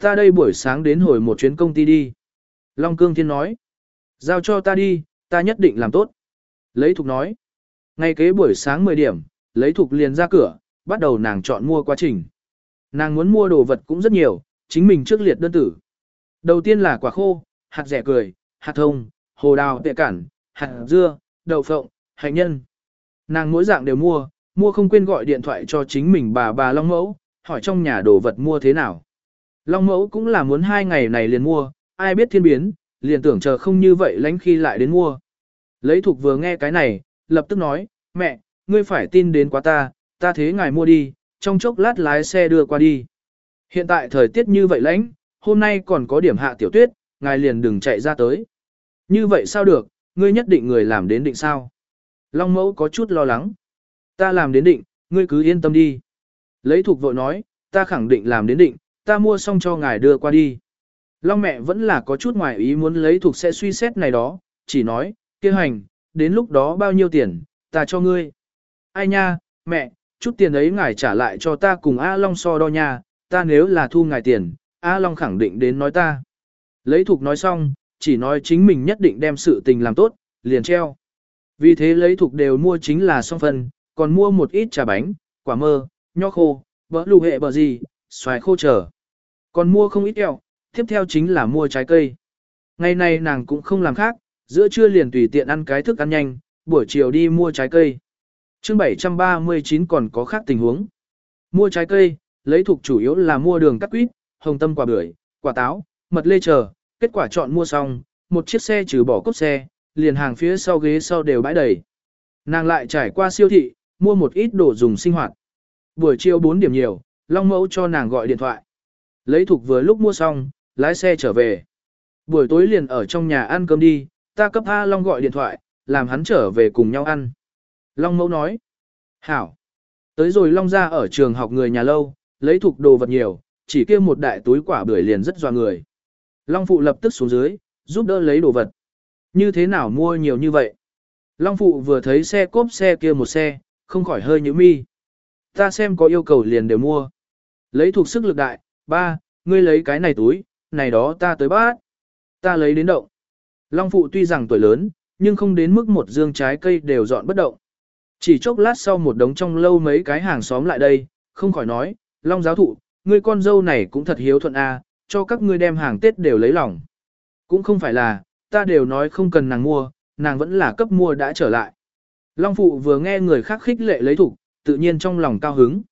Ta đây buổi sáng đến hồi một chuyến công ty đi. Long Cương Thiên nói. Giao cho ta đi, ta nhất định làm tốt. Lấy thục nói. Ngay kế buổi sáng 10 điểm, lấy thục liền ra cửa, bắt đầu nàng chọn mua quá trình. Nàng muốn mua đồ vật cũng rất nhiều, chính mình trước liệt đơn tử. Đầu tiên là quả khô, hạt rẻ cười, hạt thông, hồ đào tệ cản, hạt dưa, đậu phộng, hành nhân. Nàng mỗi dạng đều mua, mua không quên gọi điện thoại cho chính mình bà bà Long Mẫu, hỏi trong nhà đồ vật mua thế nào. Long Mẫu cũng là muốn hai ngày này liền mua, ai biết thiên biến, liền tưởng chờ không như vậy lánh khi lại đến mua. Lấy thục vừa nghe cái này, lập tức nói, mẹ, ngươi phải tin đến quá ta, ta thế ngài mua đi, trong chốc lát lái xe đưa qua đi. Hiện tại thời tiết như vậy lánh, hôm nay còn có điểm hạ tiểu tuyết, ngài liền đừng chạy ra tới. Như vậy sao được, ngươi nhất định người làm đến định sao? Long mẫu có chút lo lắng. Ta làm đến định, ngươi cứ yên tâm đi. Lấy thuộc vội nói, ta khẳng định làm đến định, ta mua xong cho ngài đưa qua đi. Long mẹ vẫn là có chút ngoài ý muốn lấy thuộc sẽ suy xét này đó, chỉ nói, kia hành, đến lúc đó bao nhiêu tiền, ta cho ngươi. Ai nha, mẹ, chút tiền ấy ngài trả lại cho ta cùng A Long so đo nha, ta nếu là thu ngài tiền, A Long khẳng định đến nói ta. Lấy thuộc nói xong, chỉ nói chính mình nhất định đem sự tình làm tốt, liền treo. Vì thế lấy thuộc đều mua chính là song phân, còn mua một ít trà bánh, quả mơ, nho khô, bỡ lù hệ bờ gì, xoài khô trở. Còn mua không ít kẹo, tiếp theo chính là mua trái cây. Ngày nay nàng cũng không làm khác, giữa trưa liền tùy tiện ăn cái thức ăn nhanh, buổi chiều đi mua trái cây. chương 739 còn có khác tình huống. Mua trái cây, lấy thuộc chủ yếu là mua đường cắt quýt, hồng tâm quả bưởi, quả táo, mật lê chờ, kết quả chọn mua xong, một chiếc xe trừ bỏ cốt xe, liền hàng phía sau ghế sau đều bãi đầy. Nàng lại trải qua siêu thị, mua một ít đồ dùng sinh hoạt. Buổi chiều 4 điểm nhiều, Long Mẫu cho nàng gọi điện thoại. Lấy thuộc vừa lúc mua xong, lái xe trở về. Buổi tối liền ở trong nhà ăn cơm đi, ta cấp A Long gọi điện thoại, làm hắn trở về cùng nhau ăn. Long Mẫu nói. Hảo. Tới rồi Long ra ở trường học người nhà lâu, lấy thuộc đồ vật nhiều, chỉ kia một đại túi quả bưởi liền rất doa người. Long Phụ lập tức xuống dưới, giúp đỡ lấy đồ vật. Như thế nào mua nhiều như vậy? Long Phụ vừa thấy xe cốp xe kia một xe, không khỏi hơi nhíu mi. Ta xem có yêu cầu liền đều mua. Lấy thuộc sức lực đại, ba, ngươi lấy cái này túi, này đó ta tới bát. Ta lấy đến động. Long Phụ tuy rằng tuổi lớn, nhưng không đến mức một dương trái cây đều dọn bất động. Chỉ chốc lát sau một đống trong lâu mấy cái hàng xóm lại đây, không khỏi nói, Long giáo thụ, ngươi con dâu này cũng thật hiếu thuận a, cho các ngươi đem hàng Tết đều lấy lòng. Cũng không phải là, ta đều nói không cần nàng mua, nàng vẫn là cấp mua đã trở lại. Long phụ vừa nghe người khác khích lệ lấy thủ, tự nhiên trong lòng cao hứng.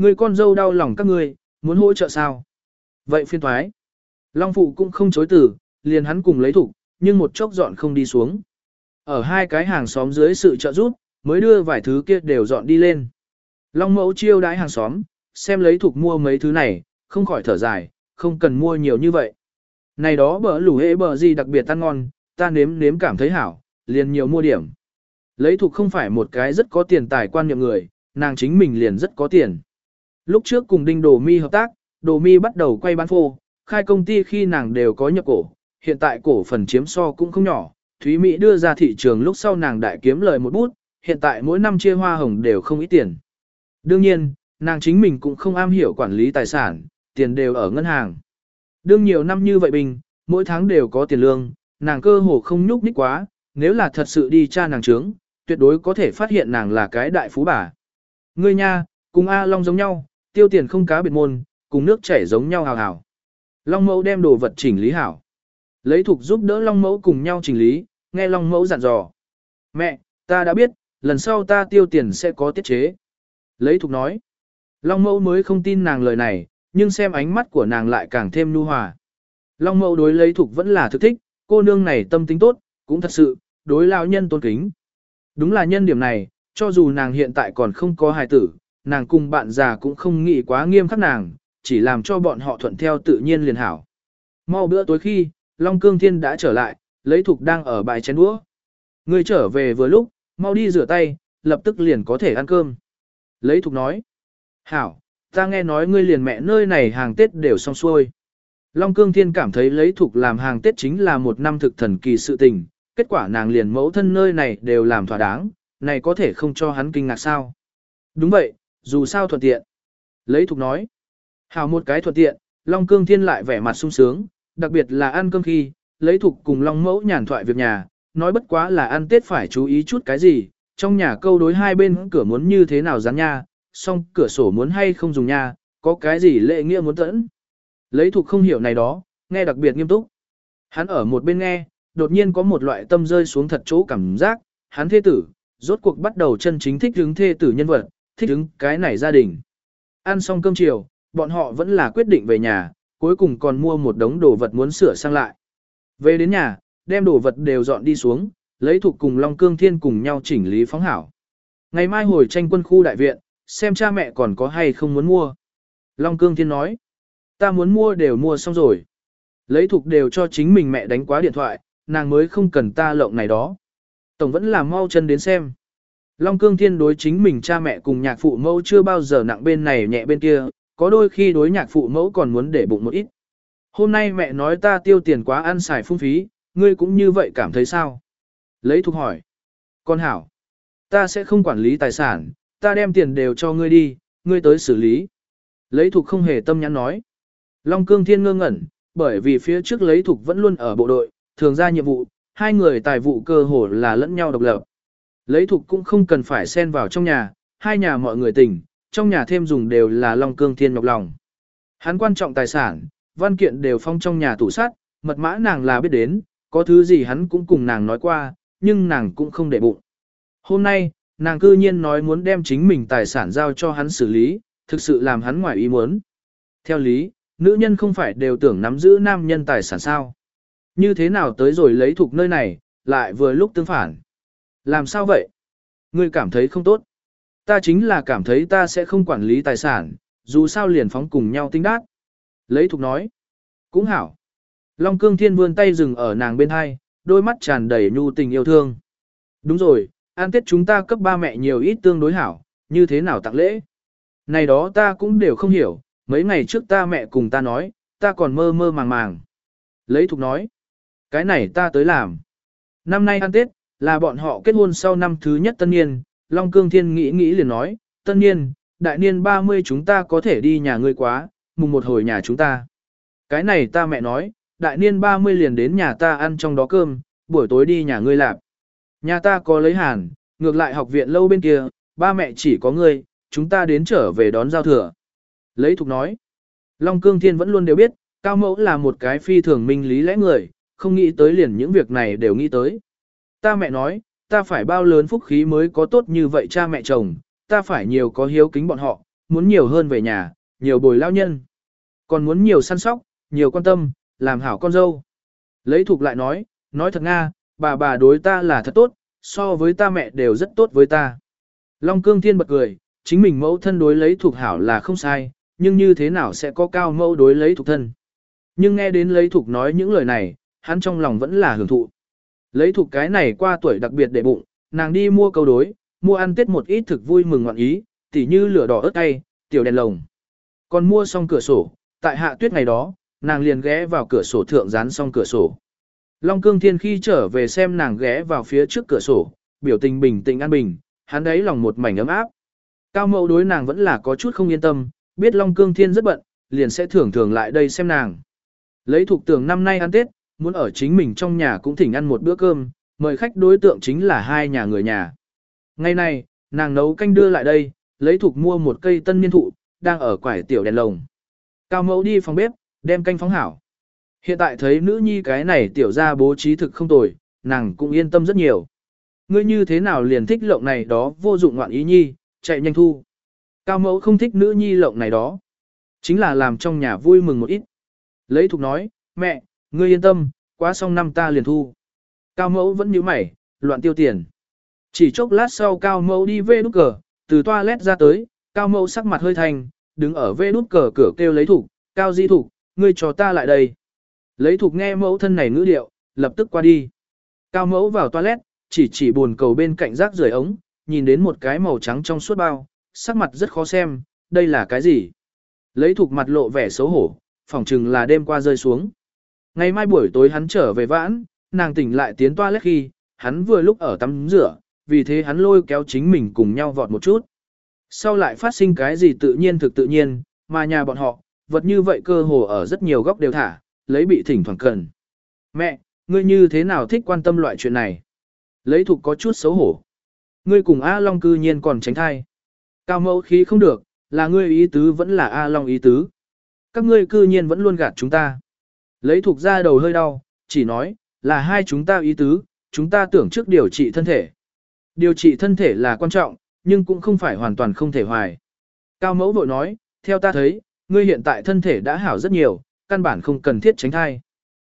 Người con dâu đau lòng các ngươi, muốn hỗ trợ sao? Vậy phiên thoái. Long phụ cũng không chối từ, liền hắn cùng lấy thủ, nhưng một chốc dọn không đi xuống. Ở hai cái hàng xóm dưới sự trợ giúp, mới đưa vài thứ kia đều dọn đi lên. Long mẫu chiêu đãi hàng xóm, xem lấy thuộc mua mấy thứ này, không khỏi thở dài, không cần mua nhiều như vậy. Này đó bờ lủ hễ bờ gì đặc biệt ăn ngon, ta nếm nếm cảm thấy hảo, liền nhiều mua điểm. Lấy thuộc không phải một cái rất có tiền tài quan niệm người, nàng chính mình liền rất có tiền. Lúc trước cùng Đinh Đồ Mi hợp tác, Đồ Mi bắt đầu quay bán phô, khai công ty khi nàng đều có nhập cổ, hiện tại cổ phần chiếm so cũng không nhỏ. Thúy Mỹ đưa ra thị trường lúc sau nàng đại kiếm lời một bút, hiện tại mỗi năm chia hoa hồng đều không ít tiền. Đương nhiên, nàng chính mình cũng không am hiểu quản lý tài sản, tiền đều ở ngân hàng. Đương nhiều năm như vậy bình, mỗi tháng đều có tiền lương, nàng cơ hồ không nhúc nhích quá, nếu là thật sự đi tra nàng trướng, tuyệt đối có thể phát hiện nàng là cái đại phú bà. Ngươi nha, cùng A Long giống nhau, tiêu tiền không cá biệt môn, cùng nước chảy giống nhau hào hào. Long mẫu đem đồ vật chỉnh lý hảo. Lấy thục giúp đỡ Long mẫu cùng nhau chỉnh lý, nghe Long mẫu dặn dò. Mẹ, ta đã biết, lần sau ta tiêu tiền sẽ có tiết chế. Lấy thục nói. Long mẫu mới không tin nàng lời này, nhưng xem ánh mắt của nàng lại càng thêm nu hòa. Long mẫu đối lấy thục vẫn là thực thích, cô nương này tâm tính tốt, cũng thật sự, đối lao nhân tôn kính. Đúng là nhân điểm này, cho dù nàng hiện tại còn không có hài tử, nàng cùng bạn già cũng không nghĩ quá nghiêm khắc nàng, chỉ làm cho bọn họ thuận theo tự nhiên liền hảo. Mau bữa tối khi, Long Cương Thiên đã trở lại, lấy thục đang ở bài chén đũa. Người trở về vừa lúc, mau đi rửa tay, lập tức liền có thể ăn cơm. Lấy thục nói. Hảo, ta nghe nói ngươi liền mẹ nơi này hàng Tết đều xong xuôi. Long Cương Thiên cảm thấy lấy thục làm hàng Tết chính là một năm thực thần kỳ sự tình, kết quả nàng liền mẫu thân nơi này đều làm thỏa đáng, này có thể không cho hắn kinh ngạc sao. Đúng vậy, dù sao thuận tiện. Lấy thục nói. Hảo một cái thuận tiện, Long Cương Thiên lại vẻ mặt sung sướng, đặc biệt là ăn cơm khi, lấy thục cùng Long Mẫu nhàn thoại việc nhà, nói bất quá là ăn Tết phải chú ý chút cái gì, trong nhà câu đối hai bên cửa muốn như thế nào dán nha, xong cửa sổ muốn hay không dùng nha, có cái gì lệ nghĩa muốn tẫn. Lấy thục không hiểu này đó, nghe đặc biệt nghiêm túc. Hắn ở một bên nghe, đột nhiên có một loại tâm rơi xuống thật chỗ cảm giác, hắn thê tử, rốt cuộc bắt đầu chân chính thích hướng thê tử nhân vật, thích ứng cái này gia đình. Ăn xong cơm chiều, bọn họ vẫn là quyết định về nhà, cuối cùng còn mua một đống đồ vật muốn sửa sang lại. Về đến nhà, đem đồ vật đều dọn đi xuống, lấy thuộc cùng Long Cương Thiên cùng nhau chỉnh lý phóng hảo. Ngày mai hồi tranh quân khu đại viện, xem cha mẹ còn có hay không muốn mua. Long Cương Thiên nói, ta muốn mua đều mua xong rồi. Lấy thuộc đều cho chính mình mẹ đánh quá điện thoại, nàng mới không cần ta lộng này đó. Tổng vẫn là mau chân đến xem. Long Cương Thiên đối chính mình cha mẹ cùng nhạc phụ mẫu chưa bao giờ nặng bên này nhẹ bên kia, có đôi khi đối nhạc phụ mẫu còn muốn để bụng một ít. Hôm nay mẹ nói ta tiêu tiền quá ăn xài phung phí, ngươi cũng như vậy cảm thấy sao? Lấy thuộc hỏi. Con hảo. Ta sẽ không quản lý tài sản, ta đem tiền đều cho ngươi đi, ngươi tới xử lý. Lấy thuộc không hề tâm nhắn nói. Long Cương Thiên ngơ ngẩn, bởi vì phía trước lấy thuộc vẫn luôn ở bộ đội, thường ra nhiệm vụ, hai người tài vụ cơ hồ là lẫn nhau độc lập. Lấy thục cũng không cần phải xen vào trong nhà, hai nhà mọi người tình, trong nhà thêm dùng đều là Long Cương Thiên nhọc lòng. Hắn quan trọng tài sản, văn kiện đều phong trong nhà tủ sát, mật mã nàng là biết đến, có thứ gì hắn cũng cùng nàng nói qua, nhưng nàng cũng không để bụng. Hôm nay, nàng cư nhiên nói muốn đem chính mình tài sản giao cho hắn xử lý, thực sự làm hắn ngoài ý muốn. Theo lý, nữ nhân không phải đều tưởng nắm giữ nam nhân tài sản sao. Như thế nào tới rồi lấy thuộc nơi này, lại vừa lúc tương phản. Làm sao vậy? Ngươi cảm thấy không tốt. Ta chính là cảm thấy ta sẽ không quản lý tài sản, dù sao liền phóng cùng nhau tinh đát. Lấy thục nói. Cũng hảo. Long cương thiên vươn tay dừng ở nàng bên hai, đôi mắt tràn đầy nhu tình yêu thương. Đúng rồi, an tết chúng ta cấp ba mẹ nhiều ít tương đối hảo, như thế nào tặng lễ. Này đó ta cũng đều không hiểu, mấy ngày trước ta mẹ cùng ta nói, ta còn mơ mơ màng màng. Lấy thục nói. Cái này ta tới làm. Năm nay ăn tết, là bọn họ kết hôn sau năm thứ nhất tân niên, Long Cương Thiên nghĩ nghĩ liền nói, tân niên, đại niên 30 chúng ta có thể đi nhà ngươi quá, mùng một hồi nhà chúng ta. Cái này ta mẹ nói, đại niên 30 liền đến nhà ta ăn trong đó cơm, buổi tối đi nhà ngươi lạp. Nhà ta có lấy hàn, ngược lại học viện lâu bên kia, ba mẹ chỉ có ngươi, chúng ta đến trở về đón giao thừa. Lấy thục nói, Long Cương Thiên vẫn luôn đều biết, Cao Mẫu là một cái phi thường minh lý lẽ người, không nghĩ tới liền những việc này đều nghĩ tới. Ta mẹ nói, ta phải bao lớn phúc khí mới có tốt như vậy cha mẹ chồng, ta phải nhiều có hiếu kính bọn họ, muốn nhiều hơn về nhà, nhiều bồi lao nhân. Còn muốn nhiều săn sóc, nhiều quan tâm, làm hảo con dâu. Lấy thuộc lại nói, nói thật Nga, bà bà đối ta là thật tốt, so với ta mẹ đều rất tốt với ta. Long cương thiên bật cười, chính mình mẫu thân đối lấy thuộc hảo là không sai, nhưng như thế nào sẽ có cao mẫu đối lấy thuộc thân. Nhưng nghe đến lấy thuộc nói những lời này, hắn trong lòng vẫn là hưởng thụ. Lấy thuộc cái này qua tuổi đặc biệt để bụng, nàng đi mua câu đối, mua ăn tết một ít thực vui mừng ngoạn ý, tỉ như lửa đỏ ớt cay, tiểu đèn lồng. Còn mua xong cửa sổ, tại hạ tuyết ngày đó, nàng liền ghé vào cửa sổ thượng dán xong cửa sổ. Long cương thiên khi trở về xem nàng ghé vào phía trước cửa sổ, biểu tình bình tĩnh an bình, hắn đấy lòng một mảnh ấm áp. Cao mẫu đối nàng vẫn là có chút không yên tâm, biết Long cương thiên rất bận, liền sẽ thường thường lại đây xem nàng. Lấy thuộc tưởng năm nay ăn Tết, muốn ở chính mình trong nhà cũng thỉnh ăn một bữa cơm, mời khách đối tượng chính là hai nhà người nhà. Ngày nay nàng nấu canh đưa lại đây, lấy thuộc mua một cây tân niên thụ, đang ở quải tiểu đèn lồng. Cao mẫu đi phòng bếp, đem canh phóng hảo. Hiện tại thấy nữ nhi cái này tiểu ra bố trí thực không tồi, nàng cũng yên tâm rất nhiều. Ngươi như thế nào liền thích lộng này đó vô dụng ngoạn ý nhi, chạy nhanh thu. Cao mẫu không thích nữ nhi lộng này đó. Chính là làm trong nhà vui mừng một ít. Lấy thục nói, mẹ, ngươi yên tâm, quá xong năm ta liền thu. Cao mẫu vẫn như mày, loạn tiêu tiền. Chỉ chốc lát sau cao mẫu đi về nút cờ, từ toilet ra tới, cao mẫu sắc mặt hơi thành, đứng ở về nút cờ cửa kêu lấy thủ, cao di thủ, ngươi cho ta lại đây. Lấy thục nghe mẫu thân này ngữ điệu, lập tức qua đi. Cao mẫu vào toilet, chỉ chỉ buồn cầu bên cạnh rác rời ống, nhìn đến một cái màu trắng trong suốt bao, sắc mặt rất khó xem, đây là cái gì? Lấy thục mặt lộ vẻ xấu hổ, phỏng chừng là đêm qua rơi xuống. Ngày mai buổi tối hắn trở về vãn, nàng tỉnh lại tiến toilet khi, hắn vừa lúc ở tắm rửa, vì thế hắn lôi kéo chính mình cùng nhau vọt một chút. Sau lại phát sinh cái gì tự nhiên thực tự nhiên, mà nhà bọn họ, vật như vậy cơ hồ ở rất nhiều góc đều thả, lấy bị thỉnh thoảng cần. Mẹ, ngươi như thế nào thích quan tâm loại chuyện này? Lấy thục có chút xấu hổ. Ngươi cùng A Long cư nhiên còn tránh thai. Cao mẫu khí không được, là ngươi ý tứ vẫn là A Long ý tứ. Các ngươi cư nhiên vẫn luôn gạt chúng ta. Lấy thuộc ra đầu hơi đau, chỉ nói, là hai chúng ta ý tứ, chúng ta tưởng trước điều trị thân thể. Điều trị thân thể là quan trọng, nhưng cũng không phải hoàn toàn không thể hoài. Cao mẫu vội nói, theo ta thấy, ngươi hiện tại thân thể đã hảo rất nhiều, căn bản không cần thiết tránh thai.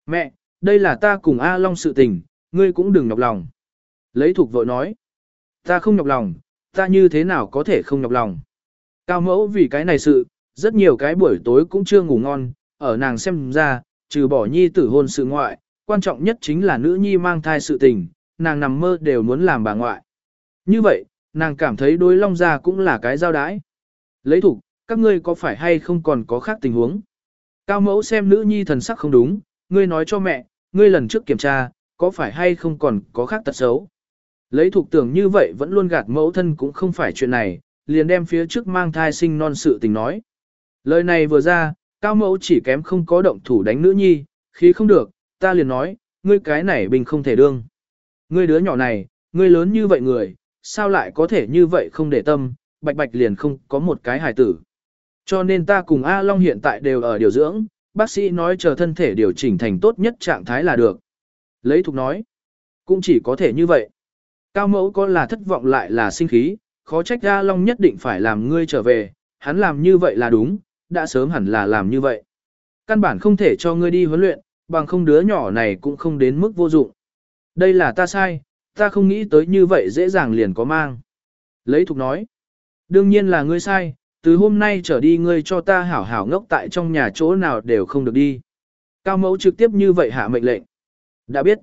Mẹ, đây là ta cùng A Long sự tình, ngươi cũng đừng nhọc lòng. Lấy thuộc vội nói, ta không nhọc lòng, ta như thế nào có thể không nhọc lòng. Cao mẫu vì cái này sự, rất nhiều cái buổi tối cũng chưa ngủ ngon, ở nàng xem ra, trừ bỏ nhi tử hôn sự ngoại, quan trọng nhất chính là nữ nhi mang thai sự tình, nàng nằm mơ đều muốn làm bà ngoại. Như vậy, nàng cảm thấy đối long gia cũng là cái giao đái. Lấy thủ, các ngươi có phải hay không còn có khác tình huống? Cao mẫu xem nữ nhi thần sắc không đúng, ngươi nói cho mẹ, ngươi lần trước kiểm tra, có phải hay không còn có khác tật xấu? Lấy thuộc tưởng như vậy vẫn luôn gạt mẫu thân cũng không phải chuyện này, liền đem phía trước mang thai sinh non sự tình nói. Lời này vừa ra, cao mẫu chỉ kém không có động thủ đánh nữ nhi, khí không được, ta liền nói, ngươi cái này bình không thể đương. Ngươi đứa nhỏ này, ngươi lớn như vậy người, sao lại có thể như vậy không để tâm, bạch bạch liền không có một cái hài tử. Cho nên ta cùng A Long hiện tại đều ở điều dưỡng, bác sĩ nói chờ thân thể điều chỉnh thành tốt nhất trạng thái là được. Lấy thục nói, cũng chỉ có thể như vậy. Cao mẫu có là thất vọng lại là sinh khí, khó trách A Long nhất định phải làm ngươi trở về, hắn làm như vậy là đúng, đã sớm hẳn là làm như vậy. Căn bản không thể cho ngươi đi huấn luyện, bằng không đứa nhỏ này cũng không đến mức vô dụng. Đây là ta sai, ta không nghĩ tới như vậy dễ dàng liền có mang. Lấy thục nói, đương nhiên là ngươi sai, từ hôm nay trở đi ngươi cho ta hảo hảo ngốc tại trong nhà chỗ nào đều không được đi. Cao mẫu trực tiếp như vậy hạ mệnh lệnh. Đã biết,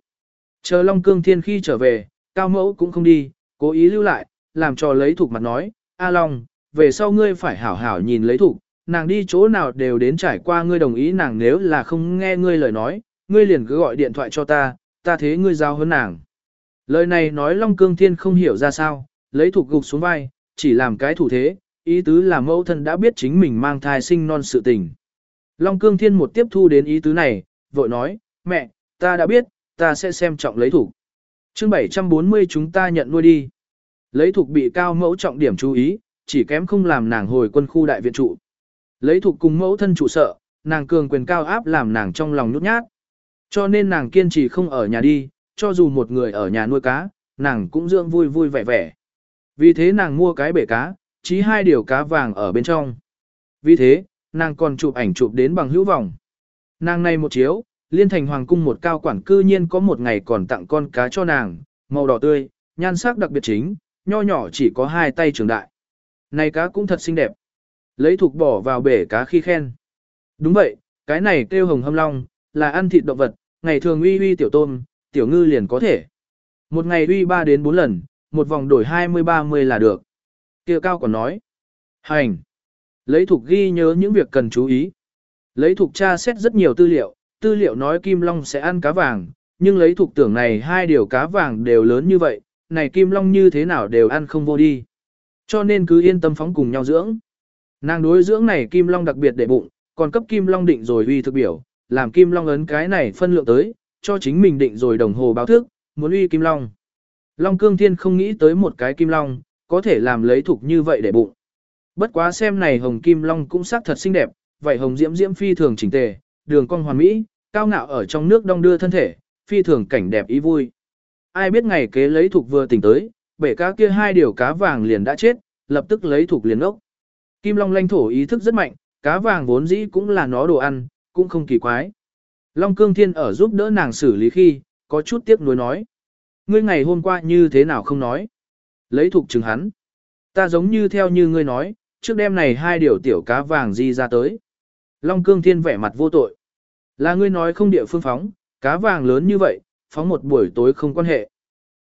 chờ Long Cương Thiên khi trở về, Cao mẫu cũng không đi, cố ý lưu lại, làm cho lấy thục mặt nói, A Long, về sau ngươi phải hảo hảo nhìn lấy thục, nàng đi chỗ nào đều đến trải qua ngươi đồng ý nàng nếu là không nghe ngươi lời nói, ngươi liền cứ gọi điện thoại cho ta, ta thế ngươi giao hơn nàng. Lời này nói Long Cương Thiên không hiểu ra sao, lấy Thuộc gục xuống vai, chỉ làm cái thủ thế, ý tứ là mẫu thân đã biết chính mình mang thai sinh non sự tình. Long Cương Thiên một tiếp thu đến ý tứ này, vội nói, mẹ, ta đã biết, ta sẽ xem trọng lấy thủ. Chương 740 chúng ta nhận nuôi đi. Lấy thuộc bị cao mẫu trọng điểm chú ý, chỉ kém không làm nàng hồi quân khu đại viện trụ. Lấy thuộc cùng mẫu thân trụ sợ, nàng cường quyền cao áp làm nàng trong lòng nhút nhát. Cho nên nàng kiên trì không ở nhà đi, cho dù một người ở nhà nuôi cá, nàng cũng dưỡng vui vui vẻ vẻ. Vì thế nàng mua cái bể cá, chí hai điều cá vàng ở bên trong. Vì thế, nàng còn chụp ảnh chụp đến bằng hữu vọng. Nàng này một chiếu, liên thành hoàng cung một cao quản cư nhiên có một ngày còn tặng con cá cho nàng, màu đỏ tươi, nhan sắc đặc biệt chính, nho nhỏ chỉ có hai tay trường đại. Này cá cũng thật xinh đẹp. Lấy thuộc bỏ vào bể cá khi khen. Đúng vậy, cái này kêu hồng hâm long, là ăn thịt động vật, ngày thường uy uy tiểu tôm, tiểu ngư liền có thể. Một ngày uy 3 đến 4 lần, một vòng đổi 20-30 là được. kia cao còn nói. Hành. Lấy thuộc ghi nhớ những việc cần chú ý. Lấy thuộc tra xét rất nhiều tư liệu, tư liệu nói Kim Long sẽ ăn cá vàng, nhưng lấy thuộc tưởng này hai điều cá vàng đều lớn như vậy, này Kim Long như thế nào đều ăn không vô đi. Cho nên cứ yên tâm phóng cùng nhau dưỡng. Nàng đối dưỡng này Kim Long đặc biệt để bụng, còn cấp Kim Long định rồi uy thực biểu, làm Kim Long ấn cái này phân lượng tới, cho chính mình định rồi đồng hồ báo thức, muốn uy Kim Long. Long Cương Thiên không nghĩ tới một cái Kim Long, có thể làm lấy thuộc như vậy để bụng. Bất quá xem này hồng Kim Long cũng sắc thật xinh đẹp, vậy hồng diễm diễm phi thường chỉnh tề, đường cong hoàn mỹ, cao ngạo ở trong nước đong đưa thân thể, phi thường cảnh đẹp ý vui. Ai biết ngày kế lấy thuộc vừa tỉnh tới, bể cá kia hai điều cá vàng liền đã chết, lập tức lấy thuộc liền ốc. Kim Long lãnh thổ ý thức rất mạnh, cá vàng vốn dĩ cũng là nó đồ ăn, cũng không kỳ quái. Long Cương Thiên ở giúp đỡ nàng xử lý khi, có chút tiếc nuối nói. Ngươi ngày hôm qua như thế nào không nói. Lấy thuộc chứng hắn. Ta giống như theo như ngươi nói, trước đêm này hai điều tiểu cá vàng di ra tới. Long Cương Thiên vẻ mặt vô tội. Là ngươi nói không địa phương phóng, cá vàng lớn như vậy, phóng một buổi tối không quan hệ.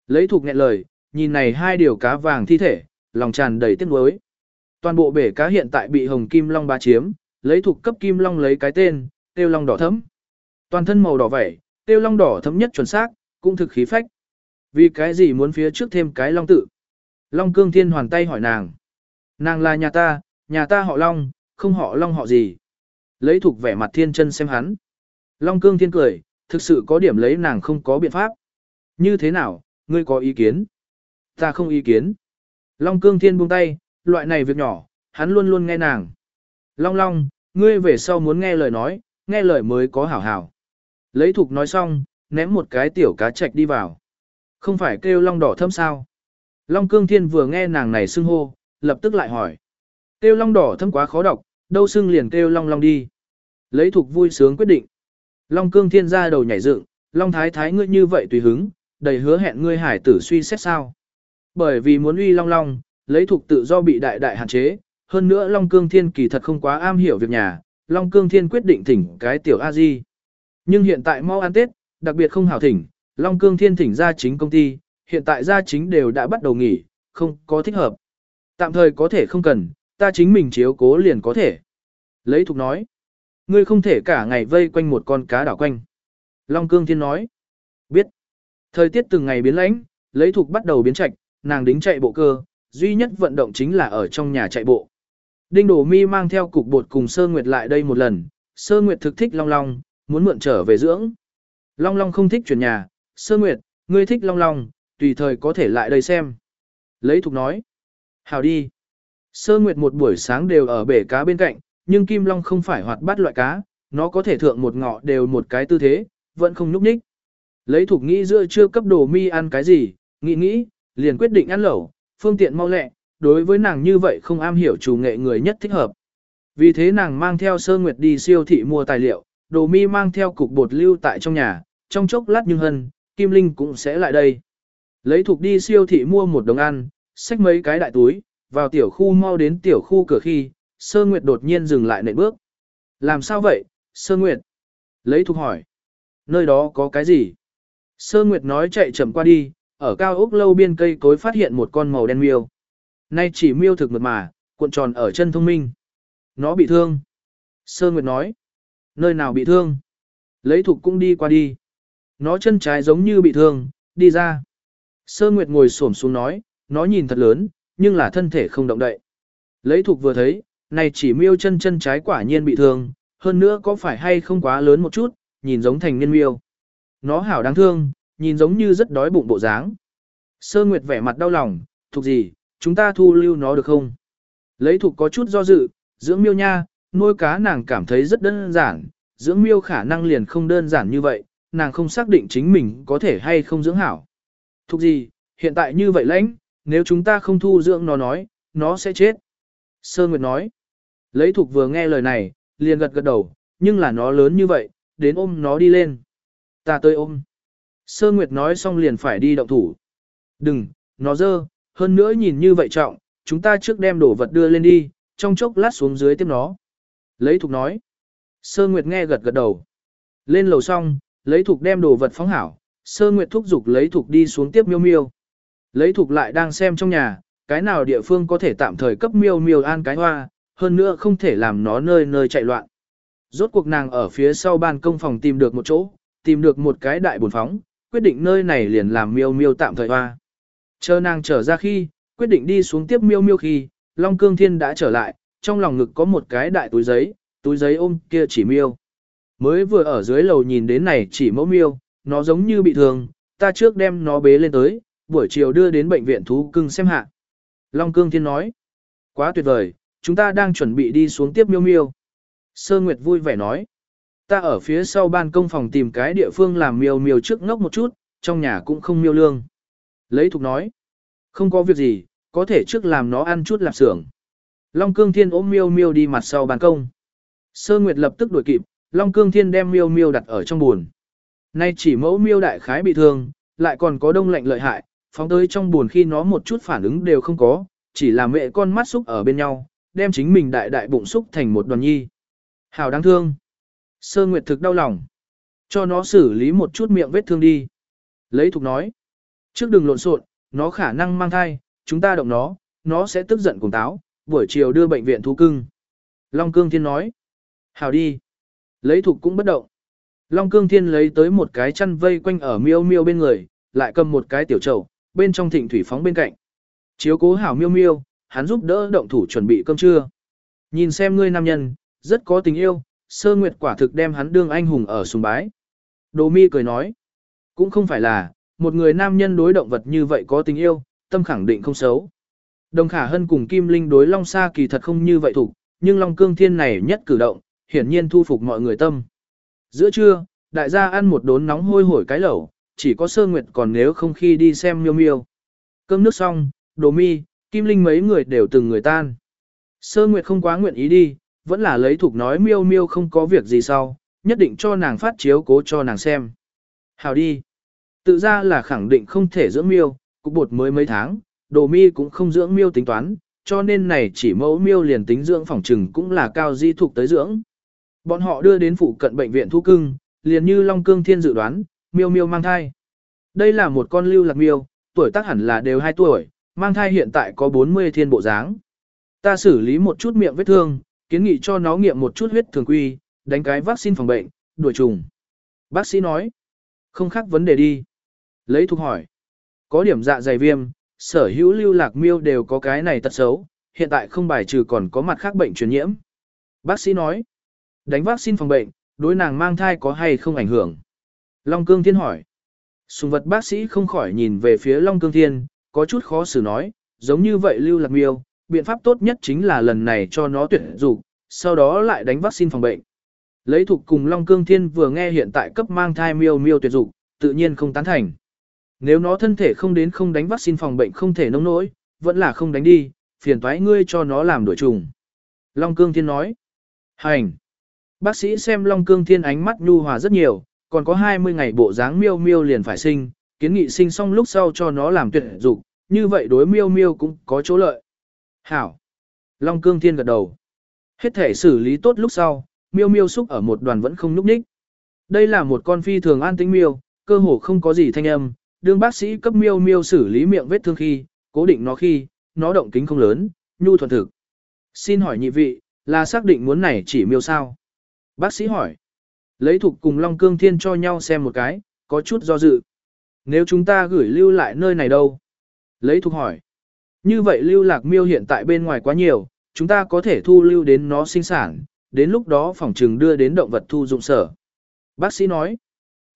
Lấy thuộc nghẹn lời, nhìn này hai điều cá vàng thi thể, lòng tràn đầy tiếc nuối. Toàn bộ bể cá hiện tại bị hồng kim long bá chiếm, lấy thuộc cấp kim long lấy cái tên, tiêu long đỏ thấm. Toàn thân màu đỏ vẻ, tiêu long đỏ thấm nhất chuẩn xác, cũng thực khí phách. Vì cái gì muốn phía trước thêm cái long tự? Long cương thiên hoàn tay hỏi nàng. Nàng là nhà ta, nhà ta họ long, không họ long họ gì. Lấy thuộc vẻ mặt thiên chân xem hắn. Long cương thiên cười, thực sự có điểm lấy nàng không có biện pháp. Như thế nào, ngươi có ý kiến? Ta không ý kiến. Long cương thiên buông tay, loại này việc nhỏ, hắn luôn luôn nghe nàng. Long long, ngươi về sau muốn nghe lời nói, nghe lời mới có hảo hảo. Lấy thục nói xong, ném một cái tiểu cá trạch đi vào. Không phải kêu long đỏ thâm sao? Long cương thiên vừa nghe nàng này xưng hô, lập tức lại hỏi. Kêu long đỏ thâm quá khó đọc, đâu xưng liền kêu long long đi. Lấy thục vui sướng quyết định. Long cương thiên ra đầu nhảy dựng, long thái thái ngươi như vậy tùy hứng, đầy hứa hẹn ngươi hải tử suy xét sao. Bởi vì muốn uy long long, lấy thuộc tự do bị đại đại hạn chế, hơn nữa long cương thiên kỳ thật không quá am hiểu việc nhà, long cương thiên quyết định thỉnh cái tiểu a di. Nhưng hiện tại mau ăn Tết, đặc biệt không hảo thỉnh, long cương thiên thỉnh ra chính công ty, hiện tại gia chính đều đã bắt đầu nghỉ, không có thích hợp. Tạm thời có thể không cần, ta chính mình chiếu cố liền có thể. Lấy thục nói. Ngươi không thể cả ngày vây quanh một con cá đảo quanh. Long cương thiên nói. Biết. Thời tiết từng ngày biến lãnh, lấy thục bắt đầu biến chạch, nàng đính chạy bộ cơ, duy nhất vận động chính là ở trong nhà chạy bộ. Đinh Đổ Mi mang theo cục bột cùng Sơ Nguyệt lại đây một lần, Sơ Nguyệt thực thích Long Long, muốn mượn trở về dưỡng. Long Long không thích chuyển nhà, Sơ Nguyệt, ngươi thích Long Long, tùy thời có thể lại đây xem. Lấy thục nói. Hào đi. Sơ Nguyệt một buổi sáng đều ở bể cá bên cạnh, nhưng Kim Long không phải hoạt bát loại cá, nó có thể thượng một ngọ đều một cái tư thế, vẫn không nhúc nhích. Lấy thục nghĩ giữa chưa cấp đồ mi ăn cái gì, nghĩ nghĩ, liền quyết định ăn lẩu, phương tiện mau lẹ, đối với nàng như vậy không am hiểu chủ nghệ người nhất thích hợp. Vì thế nàng mang theo sơ nguyệt đi siêu thị mua tài liệu, đồ mi mang theo cục bột lưu tại trong nhà, trong chốc lát nhưng hân, Kim Linh cũng sẽ lại đây. Lấy thuộc đi siêu thị mua một đồng ăn, xách mấy cái đại túi, vào tiểu khu mau đến tiểu khu cửa khi, sơ nguyệt đột nhiên dừng lại nệm bước. Làm sao vậy, sơ nguyệt? Lấy thuộc hỏi. Nơi đó có cái gì? Sơ nguyệt nói chạy chậm qua đi, ở cao ốc lâu biên cây cối phát hiện một con màu đen miêu. Nay chỉ miêu thực mượt mà, cuộn tròn ở chân thông minh. Nó bị thương. Sơ Nguyệt nói. Nơi nào bị thương? Lấy thục cũng đi qua đi. Nó chân trái giống như bị thương, đi ra. Sơ Nguyệt ngồi xổm xuống nói, nó nhìn thật lớn, nhưng là thân thể không động đậy. Lấy thục vừa thấy, này chỉ miêu chân chân trái quả nhiên bị thương, hơn nữa có phải hay không quá lớn một chút, nhìn giống thành niên miêu. Nó hảo đáng thương, nhìn giống như rất đói bụng bộ dáng. Sơ Nguyệt vẻ mặt đau lòng, thuộc gì, chúng ta thu lưu nó được không? Lấy thuộc có chút do dự, dưỡng miêu nha, nuôi cá nàng cảm thấy rất đơn giản, dưỡng miêu khả năng liền không đơn giản như vậy, nàng không xác định chính mình có thể hay không dưỡng hảo. Thuộc gì, hiện tại như vậy lãnh, nếu chúng ta không thu dưỡng nó nói, nó sẽ chết. Sơ Nguyệt nói, lấy thuộc vừa nghe lời này, liền gật gật đầu, nhưng là nó lớn như vậy, đến ôm nó đi lên. Ta tới ôm. Sơ Nguyệt nói xong liền phải đi động thủ. Đừng, nó dơ, hơn nữa nhìn như vậy trọng, chúng ta trước đem đồ vật đưa lên đi, trong chốc lát xuống dưới tiếp nó. Lấy thục nói. Sơ Nguyệt nghe gật gật đầu. Lên lầu xong, lấy thục đem đồ vật phóng hảo, Sơ Nguyệt thúc giục lấy thục đi xuống tiếp miêu miêu. Lấy thục lại đang xem trong nhà, cái nào địa phương có thể tạm thời cấp miêu miêu an cái hoa, hơn nữa không thể làm nó nơi nơi chạy loạn. Rốt cuộc nàng ở phía sau ban công phòng tìm được một chỗ, tìm được một cái đại bồn phóng, quyết định nơi này liền làm miêu miêu tạm thời hoa. Chờ nàng trở ra khi, quyết định đi xuống tiếp miêu miêu khi, Long Cương Thiên đã trở lại, trong lòng ngực có một cái đại túi giấy, túi giấy ôm kia chỉ miêu. Mới vừa ở dưới lầu nhìn đến này chỉ mẫu miêu, nó giống như bị thương, ta trước đem nó bế lên tới, buổi chiều đưa đến bệnh viện thú cưng xem hạ. Long Cương Thiên nói, quá tuyệt vời, chúng ta đang chuẩn bị đi xuống tiếp miêu miêu. Sơ Nguyệt vui vẻ nói, ta ở phía sau ban công phòng tìm cái địa phương làm miêu miêu trước ngốc một chút, trong nhà cũng không miêu lương. Lấy thục nói, không có việc gì, có thể trước làm nó ăn chút lạp xưởng. Long Cương Thiên ôm miêu miêu đi mặt sau ban công. Sơ Nguyệt lập tức đuổi kịp, Long Cương Thiên đem miêu miêu đặt ở trong buồn. Nay chỉ mẫu miêu đại khái bị thương, lại còn có đông lạnh lợi hại, phóng tới trong buồn khi nó một chút phản ứng đều không có, chỉ là mẹ con mắt xúc ở bên nhau, đem chính mình đại đại bụng xúc thành một đoàn nhi. Hào đáng thương. Sơ Nguyệt thực đau lòng. Cho nó xử lý một chút miệng vết thương đi. Lấy thục nói. Trước đừng lộn xộn, nó khả năng mang thai, chúng ta động nó, nó sẽ tức giận cùng táo, buổi chiều đưa bệnh viện thú cưng. Long Cương Thiên nói. Hào đi. Lấy thục cũng bất động. Long Cương Thiên lấy tới một cái chăn vây quanh ở miêu miêu bên người, lại cầm một cái tiểu chậu, bên trong thịnh thủy phóng bên cạnh. Chiếu cố hảo miêu miêu, hắn giúp đỡ động thủ chuẩn bị cơm trưa. Nhìn xem ngươi nam nhân, rất có tình yêu, sơ nguyệt quả thực đem hắn đương anh hùng ở sùng bái. Đồ mi cười nói, cũng không phải là, một người nam nhân đối động vật như vậy có tình yêu, tâm khẳng định không xấu. Đồng Khả Hân cùng Kim Linh đối Long Sa kỳ thật không như vậy thủ, nhưng Long Cương Thiên này nhất cử động, hiển nhiên thu phục mọi người tâm. Giữa trưa, đại gia ăn một đốn nóng hôi hổi cái lẩu, chỉ có sơ nguyệt còn nếu không khi đi xem miêu miêu. Cơm nước xong, đồ mi, Kim Linh mấy người đều từng người tan. Sơ nguyệt không quá nguyện ý đi, vẫn là lấy thuộc nói miêu miêu không có việc gì sau, nhất định cho nàng phát chiếu cố cho nàng xem. Hào đi. Tự ra là khẳng định không thể dưỡng miêu, cục bột mới mấy tháng, đồ mi cũng không dưỡng miêu tính toán, cho nên này chỉ mẫu miêu liền tính dưỡng phòng trừng cũng là cao di thuộc tới dưỡng. Bọn họ đưa đến phụ cận bệnh viện thu cưng, liền như Long Cương Thiên dự đoán, miêu miêu mang thai. Đây là một con lưu lạc miêu, tuổi tác hẳn là đều 2 tuổi, mang thai hiện tại có 40 thiên bộ dáng. Ta xử lý một chút miệng vết thương, kiến nghị cho nó nghiệm một chút huyết thường quy, đánh cái vaccine phòng bệnh, đuổi trùng. Bác sĩ nói, không khác vấn đề đi. Lấy thuốc hỏi, có điểm dạ dày viêm, sở hữu lưu lạc miêu đều có cái này tật xấu, hiện tại không bài trừ còn có mặt khác bệnh truyền nhiễm. Bác sĩ nói, đánh vaccine phòng bệnh, đối nàng mang thai có hay không ảnh hưởng? Long Cương Thiên hỏi. Sùng vật bác sĩ không khỏi nhìn về phía Long Cương Thiên, có chút khó xử nói, giống như vậy lưu lạc miêu, biện pháp tốt nhất chính là lần này cho nó tuyển dục, sau đó lại đánh vaccine phòng bệnh. Lấy thuộc cùng Long Cương Thiên vừa nghe hiện tại cấp mang thai miêu miêu tuyệt dục, tự nhiên không tán thành. Nếu nó thân thể không đến không đánh vaccine phòng bệnh không thể nông nỗi, vẫn là không đánh đi, phiền toái ngươi cho nó làm đổi trùng. Long Cương Thiên nói. Hành. Bác sĩ xem Long Cương Thiên ánh mắt nhu hòa rất nhiều, còn có 20 ngày bộ dáng miêu miêu liền phải sinh, kiến nghị sinh xong lúc sau cho nó làm tuyệt dục, như vậy đối miêu miêu cũng có chỗ lợi. Hảo. Long Cương Thiên gật đầu. Hết thể xử lý tốt lúc sau, miêu miêu xúc ở một đoàn vẫn không núp ních. Đây là một con phi thường an tĩnh miêu, cơ hồ không có gì thanh âm, đương bác sĩ cấp miêu miêu xử lý miệng vết thương khi, cố định nó khi, nó động kính không lớn, nhu thuận thực. Xin hỏi nhị vị, là xác định muốn này chỉ miêu sao? Bác sĩ hỏi. Lấy thục cùng Long Cương Thiên cho nhau xem một cái, có chút do dự. Nếu chúng ta gửi lưu lại nơi này đâu? Lấy thục hỏi. Như vậy lưu lạc miêu hiện tại bên ngoài quá nhiều, chúng ta có thể thu lưu đến nó sinh sản, đến lúc đó phòng trừng đưa đến động vật thu dụng sở. Bác sĩ nói.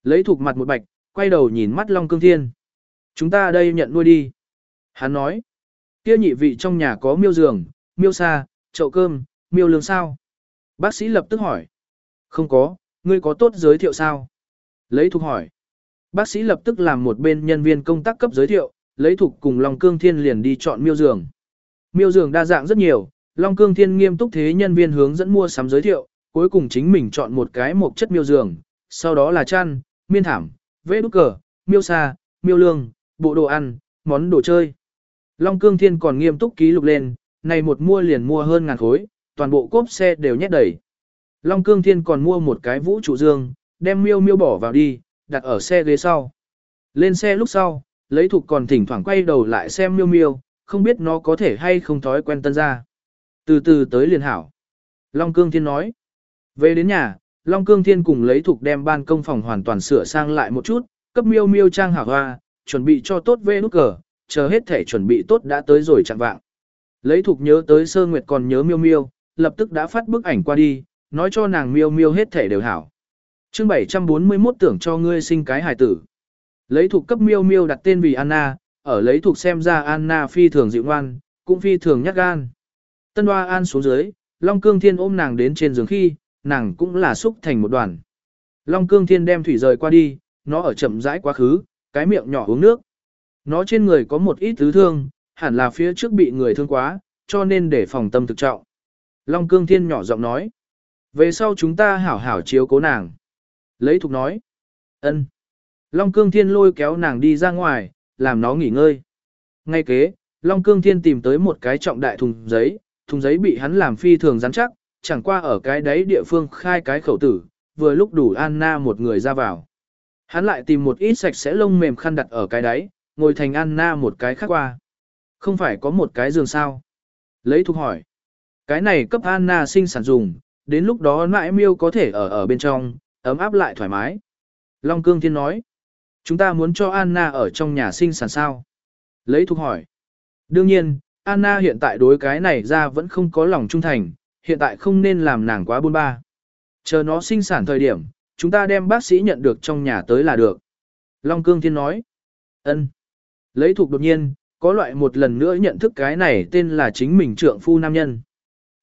Lấy thuộc mặt một bạch, quay đầu nhìn mắt Long Cương Thiên. Chúng ta đây nhận nuôi đi. Hắn nói. Kia nhị vị trong nhà có miêu giường, miêu xa, chậu cơm, miêu lương sao? Bác sĩ lập tức hỏi. Không có, ngươi có tốt giới thiệu sao? Lấy thuộc hỏi. Bác sĩ lập tức làm một bên nhân viên công tác cấp giới thiệu, lấy thục cùng Long Cương Thiên liền đi chọn miêu giường. Miêu giường đa dạng rất nhiều, Long Cương Thiên nghiêm túc thế nhân viên hướng dẫn mua sắm giới thiệu, cuối cùng chính mình chọn một cái một chất miêu giường, sau đó là chăn, miên thảm, vế đúc cờ, miêu xa, miêu lương, bộ đồ ăn, món đồ chơi. Long Cương Thiên còn nghiêm túc ký lục lên, này một mua liền mua hơn ngàn khối, toàn bộ cốp xe đều nhét đầy. Long Cương Thiên còn mua một cái vũ trụ dương, đem miêu miêu bỏ vào đi, đặt ở xe ghế sau. Lên xe lúc sau, lấy thục còn thỉnh thoảng quay đầu lại xem miêu miêu, không biết nó có thể hay không thói quen tân ra. Từ từ tới liền hảo. Long Cương Thiên nói. Về đến nhà, Long Cương Thiên cùng lấy thục đem ban công phòng hoàn toàn sửa sang lại một chút, cấp miêu miêu trang hảo hoa, chuẩn bị cho tốt về nút cờ, chờ hết thể chuẩn bị tốt đã tới rồi chẳng vạng. Lấy thục nhớ tới sơ nguyệt còn nhớ miêu miêu, lập tức đã phát bức ảnh qua đi, nói cho nàng miêu miêu hết thể đều hảo. chương 741 tưởng cho ngươi sinh cái hài tử. Lấy thuộc cấp miêu miêu đặt tên vì Anna, ở lấy thuộc xem ra Anna phi thường dịu ngoan, cũng phi thường nhát gan. Tân Hoa An xuống dưới, Long Cương Thiên ôm nàng đến trên giường khi, nàng cũng là xúc thành một đoàn. Long Cương Thiên đem thủy rời qua đi, nó ở chậm rãi quá khứ, cái miệng nhỏ uống nước. Nó trên người có một ít thứ thương, hẳn là phía trước bị người thương quá, cho nên để phòng tâm thực trọng. Long Cương Thiên nhỏ giọng nói. Về sau chúng ta hảo hảo chiếu cố nàng. Lấy thục nói. ân. Long Cương Thiên lôi kéo nàng đi ra ngoài, làm nó nghỉ ngơi. Ngay kế, Long Cương Thiên tìm tới một cái trọng đại thùng giấy, thùng giấy bị hắn làm phi thường rắn chắc, chẳng qua ở cái đấy địa phương khai cái khẩu tử, vừa lúc đủ Anna một người ra vào. Hắn lại tìm một ít sạch sẽ lông mềm khăn đặt ở cái đấy, ngồi thành Anna một cái khác qua. Không phải có một cái giường sao? Lấy thuộc hỏi. Cái này cấp Anna sinh sản dùng, đến lúc đó nãi miêu có thể ở ở bên trong, ấm áp lại thoải mái. Long Cương Thiên nói, chúng ta muốn cho Anna ở trong nhà sinh sản sao? Lấy thuộc hỏi. Đương nhiên, Anna hiện tại đối cái này ra vẫn không có lòng trung thành, hiện tại không nên làm nàng quá buôn ba. Chờ nó sinh sản thời điểm, chúng ta đem bác sĩ nhận được trong nhà tới là được. Long Cương Thiên nói. ân. Lấy thuộc đột nhiên, có loại một lần nữa nhận thức cái này tên là chính mình trượng phu nam nhân.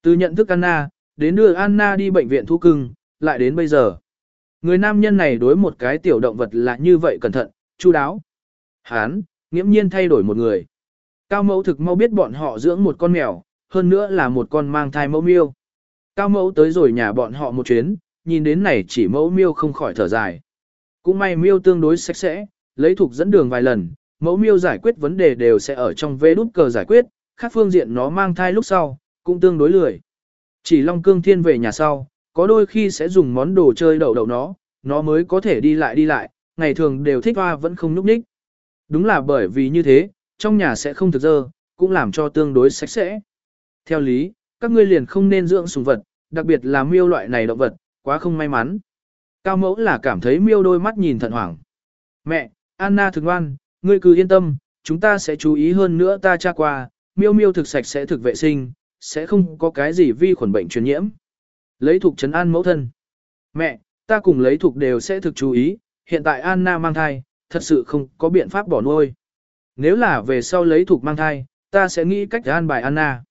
Từ nhận thức Anna, đến đưa Anna đi bệnh viện thú cưng, lại đến bây giờ. Người nam nhân này đối một cái tiểu động vật là như vậy cẩn thận, chu đáo. Hán, nghiễm nhiên thay đổi một người. Cao mẫu thực mau biết bọn họ dưỡng một con mèo, hơn nữa là một con mang thai mẫu miêu. Cao mẫu tới rồi nhà bọn họ một chuyến, nhìn đến này chỉ mẫu miêu không khỏi thở dài. Cũng may miêu tương đối sạch sẽ, lấy thuộc dẫn đường vài lần, mẫu miêu giải quyết vấn đề đều sẽ ở trong vế đút cờ giải quyết, khác phương diện nó mang thai lúc sau, cũng tương đối lười. Chỉ Long Cương Thiên về nhà sau, có đôi khi sẽ dùng món đồ chơi đậu đậu nó, nó mới có thể đi lại đi lại, ngày thường đều thích hoa vẫn không núp ních. Đúng là bởi vì như thế, trong nhà sẽ không thực dơ, cũng làm cho tương đối sạch sẽ. Theo lý, các ngươi liền không nên dưỡng sùng vật, đặc biệt là miêu loại này động vật, quá không may mắn. Cao mẫu là cảm thấy miêu đôi mắt nhìn thận hoảng. Mẹ, Anna thực ngoan, ngươi cứ yên tâm, chúng ta sẽ chú ý hơn nữa ta tra qua, miêu miêu thực sạch sẽ thực vệ sinh, sẽ không có cái gì vi khuẩn bệnh truyền nhiễm. Lấy thuộc trấn an mẫu thân. Mẹ, ta cùng lấy thuộc đều sẽ thực chú ý, hiện tại Anna mang thai, thật sự không có biện pháp bỏ nuôi. Nếu là về sau lấy thuộc mang thai, ta sẽ nghĩ cách an bài Anna.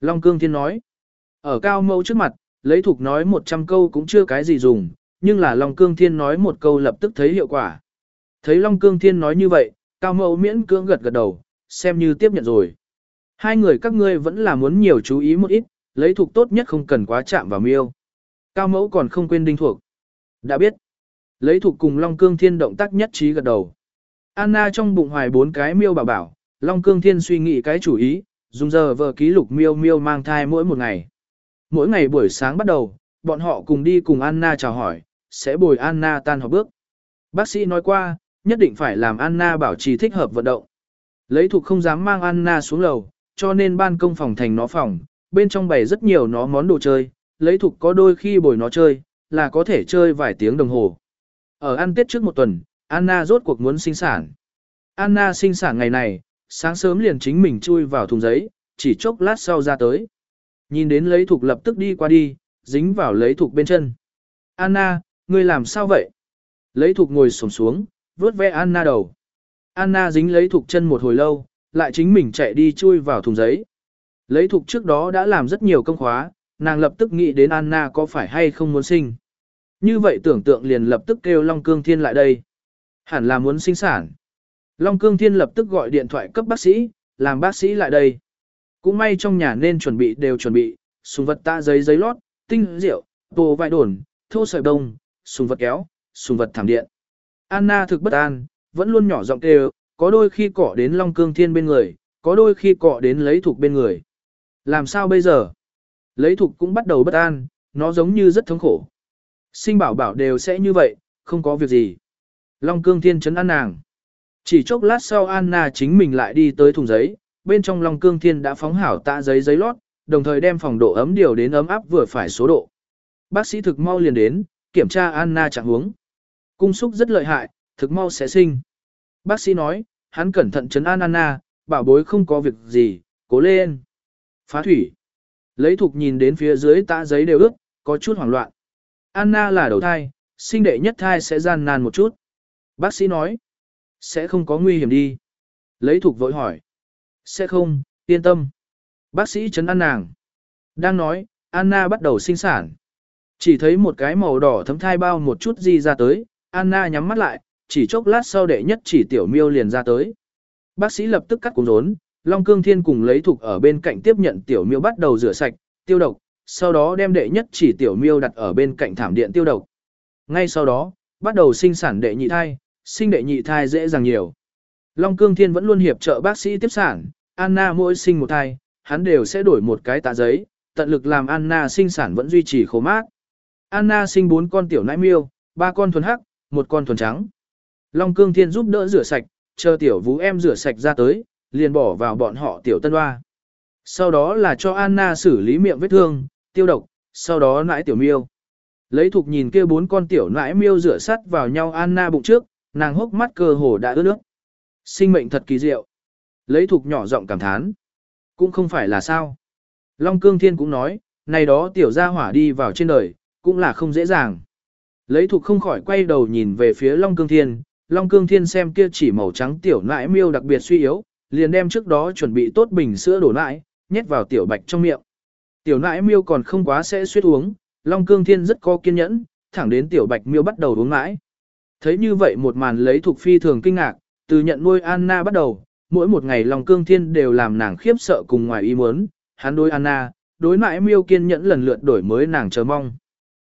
Long Cương Thiên nói. Ở cao mẫu trước mặt, lấy thuộc nói 100 câu cũng chưa cái gì dùng, nhưng là Long Cương Thiên nói một câu lập tức thấy hiệu quả. Thấy Long Cương Thiên nói như vậy, cao mẫu miễn cưỡng gật gật đầu, xem như tiếp nhận rồi. Hai người các ngươi vẫn là muốn nhiều chú ý một ít, lấy thuộc tốt nhất không cần quá chạm vào miêu. Cao mẫu còn không quên đinh thuộc. Đã biết. Lấy thuộc cùng Long Cương Thiên động tác nhất trí gật đầu. Anna trong bụng hoài bốn cái miêu bảo bảo, Long Cương Thiên suy nghĩ cái chủ ý, dùng giờ vờ ký lục miêu miêu mang thai mỗi một ngày. Mỗi ngày buổi sáng bắt đầu, bọn họ cùng đi cùng Anna chào hỏi, sẽ bồi Anna tan học bước. Bác sĩ nói qua, nhất định phải làm Anna bảo trì thích hợp vận động. Lấy thuộc không dám mang Anna xuống lầu, cho nên ban công phòng thành nó phòng, bên trong bày rất nhiều nó món đồ chơi, lấy thuộc có đôi khi bồi nó chơi, là có thể chơi vài tiếng đồng hồ. Ở ăn tết trước một tuần, Anna rốt cuộc muốn sinh sản. Anna sinh sản ngày này, sáng sớm liền chính mình chui vào thùng giấy, chỉ chốc lát sau ra tới. Nhìn đến lấy thuộc lập tức đi qua đi, dính vào lấy thuộc bên chân. Anna, ngươi làm sao vậy? Lấy thuộc ngồi sổm xuống, vuốt ve Anna đầu. Anna dính lấy thuộc chân một hồi lâu, lại chính mình chạy đi chui vào thùng giấy. Lấy thuộc trước đó đã làm rất nhiều công khóa, nàng lập tức nghĩ đến Anna có phải hay không muốn sinh. Như vậy tưởng tượng liền lập tức kêu Long Cương Thiên lại đây. Hẳn là muốn sinh sản. Long Cương Thiên lập tức gọi điện thoại cấp bác sĩ, làm bác sĩ lại đây. Cũng may trong nhà nên chuẩn bị đều chuẩn bị, súng vật ta giấy giấy lót, tinh rượu, bồ vải đồn, thô sợi đông, súng vật kéo, súng vật thảm điện. Anna thực bất an, vẫn luôn nhỏ giọng kêu, có đôi khi cọ đến Long Cương Thiên bên người, có đôi khi cọ đến lấy thuộc bên người. Làm sao bây giờ? Lấy thục cũng bắt đầu bất an, nó giống như rất thống khổ. Sinh bảo bảo đều sẽ như vậy, không có việc gì. Long Cương Thiên chấn an nàng. Chỉ chốc lát sau Anna chính mình lại đi tới thùng giấy, bên trong Long Cương Thiên đã phóng hảo tạ giấy giấy lót, đồng thời đem phòng độ ấm điều đến ấm áp vừa phải số độ. Bác sĩ thực mau liền đến, kiểm tra Anna trạng huống. Cung xúc rất lợi hại, thực mau sẽ sinh. Bác sĩ nói, hắn cẩn thận chấn an Anna, bảo bối không có việc gì, cố lên. Phá thủy. Lấy thục nhìn đến phía dưới tạ giấy đều ướt, có chút hoảng loạn. Anna là đầu thai, sinh đệ nhất thai sẽ gian nan một chút. Bác sĩ nói, sẽ không có nguy hiểm đi. Lấy thục vội hỏi. Sẽ không, yên tâm. Bác sĩ chấn an nàng. Đang nói, Anna bắt đầu sinh sản. Chỉ thấy một cái màu đỏ thấm thai bao một chút gì ra tới, Anna nhắm mắt lại, chỉ chốc lát sau đệ nhất chỉ tiểu miêu liền ra tới. Bác sĩ lập tức cắt cuống rốn, Long Cương Thiên cùng lấy thuộc ở bên cạnh tiếp nhận tiểu miêu bắt đầu rửa sạch, tiêu độc, sau đó đem đệ nhất chỉ tiểu miêu đặt ở bên cạnh thảm điện tiêu độc. Ngay sau đó, bắt đầu sinh sản đệ nhị thai, sinh đệ nhị thai dễ dàng nhiều. Long Cương Thiên vẫn luôn hiệp trợ bác sĩ tiếp sản, Anna mỗi sinh một thai, hắn đều sẽ đổi một cái tạ giấy, tận lực làm Anna sinh sản vẫn duy trì khô mát. Anna sinh bốn con tiểu nãi miêu, ba con thuần hắc, một con thuần trắng. Long Cương Thiên giúp đỡ rửa sạch, chờ tiểu vũ em rửa sạch ra tới, liền bỏ vào bọn họ tiểu tân hoa. Sau đó là cho Anna xử lý miệng vết thương, tiêu độc, sau đó nãi tiểu miêu. Lấy thục nhìn kia bốn con tiểu nãi miêu rửa sắt vào nhau Anna bụng trước, nàng hốc mắt cơ hồ đã ướt nước. Sinh mệnh thật kỳ diệu. Lấy thục nhỏ giọng cảm thán. Cũng không phải là sao. Long Cương Thiên cũng nói, này đó tiểu gia hỏa đi vào trên đời, cũng là không dễ dàng. Lấy thục không khỏi quay đầu nhìn về phía Long Cương Thiên, Long Cương Thiên xem kia chỉ màu trắng tiểu nãi miêu đặc biệt suy yếu, liền đem trước đó chuẩn bị tốt bình sữa đổ nãi, nhét vào tiểu bạch trong miệng. Tiểu nãi miêu còn không quá sẽ suýt uống, Long Cương Thiên rất có kiên nhẫn, thẳng đến tiểu bạch miêu bắt đầu uống mãi. Thấy như vậy một màn lấy thuộc phi thường kinh ngạc, từ nhận nuôi Anna bắt đầu, mỗi một ngày Long Cương Thiên đều làm nàng khiếp sợ cùng ngoài ý muốn, hắn đối Anna, đối nãi miêu kiên nhẫn lần lượt đổi mới nàng chờ mong.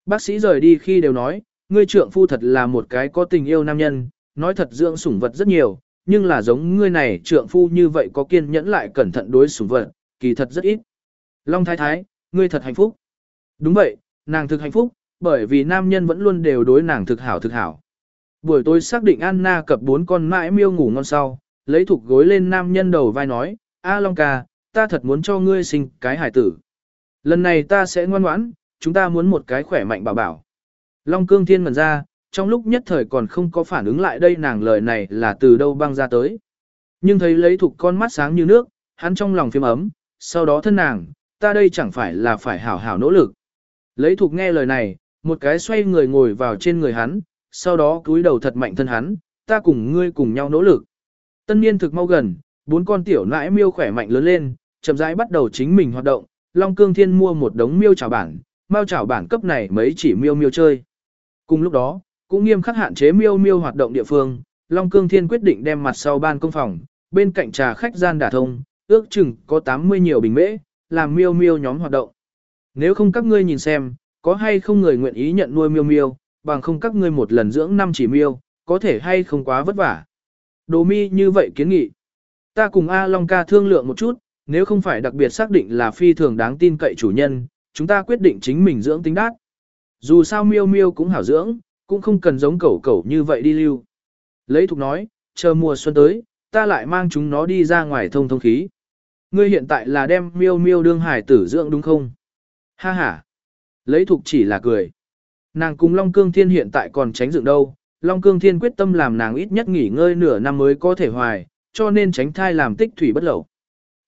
Bác sĩ rời đi khi đều nói, ngươi trượng phu thật là một cái có tình yêu nam nhân, nói thật dưỡng sủng vật rất nhiều, nhưng là giống ngươi này trượng phu như vậy có kiên nhẫn lại cẩn thận đối sủng vật, kỳ thật rất ít. Long thái thái, ngươi thật hạnh phúc. Đúng vậy, nàng thực hạnh phúc, bởi vì nam nhân vẫn luôn đều đối nàng thực hảo thực hảo. Buổi tối xác định Anna cập bốn con mãi miêu ngủ ngon sau, lấy thục gối lên nam nhân đầu vai nói, A Long ca, ta thật muốn cho ngươi sinh cái hải tử. Lần này ta sẽ ngoan ngoãn, chúng ta muốn một cái khỏe mạnh bảo bảo. Long cương thiên mần ra, trong lúc nhất thời còn không có phản ứng lại đây nàng lời này là từ đâu băng ra tới. Nhưng thấy lấy thục con mắt sáng như nước, hắn trong lòng phim ấm, sau đó thân nàng, ta đây chẳng phải là phải hảo hảo nỗ lực. Lấy thục nghe lời này, một cái xoay người ngồi vào trên người hắn, sau đó cúi đầu thật mạnh thân hắn, ta cùng ngươi cùng nhau nỗ lực. Tân niên thực mau gần, bốn con tiểu nãi miêu khỏe mạnh lớn lên, chậm rãi bắt đầu chính mình hoạt động, Long Cương Thiên mua một đống miêu chảo bản, mao chảo bản cấp này mấy chỉ miêu miêu chơi. Cùng lúc đó, cũng nghiêm khắc hạn chế miêu miêu hoạt động địa phương, Long Cương Thiên quyết định đem mặt sau ban công phòng, bên cạnh trà khách gian đả thông, ước chừng có 80 nhiều bình mễ, làm miêu miêu nhóm hoạt động. Nếu không các ngươi nhìn xem, có hay không người nguyện ý nhận nuôi miêu miêu, bằng không các ngươi một lần dưỡng năm chỉ miêu, có thể hay không quá vất vả. Đồ mi như vậy kiến nghị. Ta cùng A Long ca thương lượng một chút, nếu không phải đặc biệt xác định là phi thường đáng tin cậy chủ nhân, chúng ta quyết định chính mình dưỡng tính đát. Dù sao miêu miêu cũng hảo dưỡng, cũng không cần giống cẩu cẩu như vậy đi lưu. Lấy thục nói, chờ mùa xuân tới, ta lại mang chúng nó đi ra ngoài thông thông khí. Ngươi hiện tại là đem miêu miêu đương hải tử dưỡng đúng không? Ha ha. Lấy thục chỉ là cười. Nàng cùng Long Cương Thiên hiện tại còn tránh dựng đâu. Long Cương Thiên quyết tâm làm nàng ít nhất nghỉ ngơi nửa năm mới có thể hoài, cho nên tránh thai làm tích thủy bất lẩu.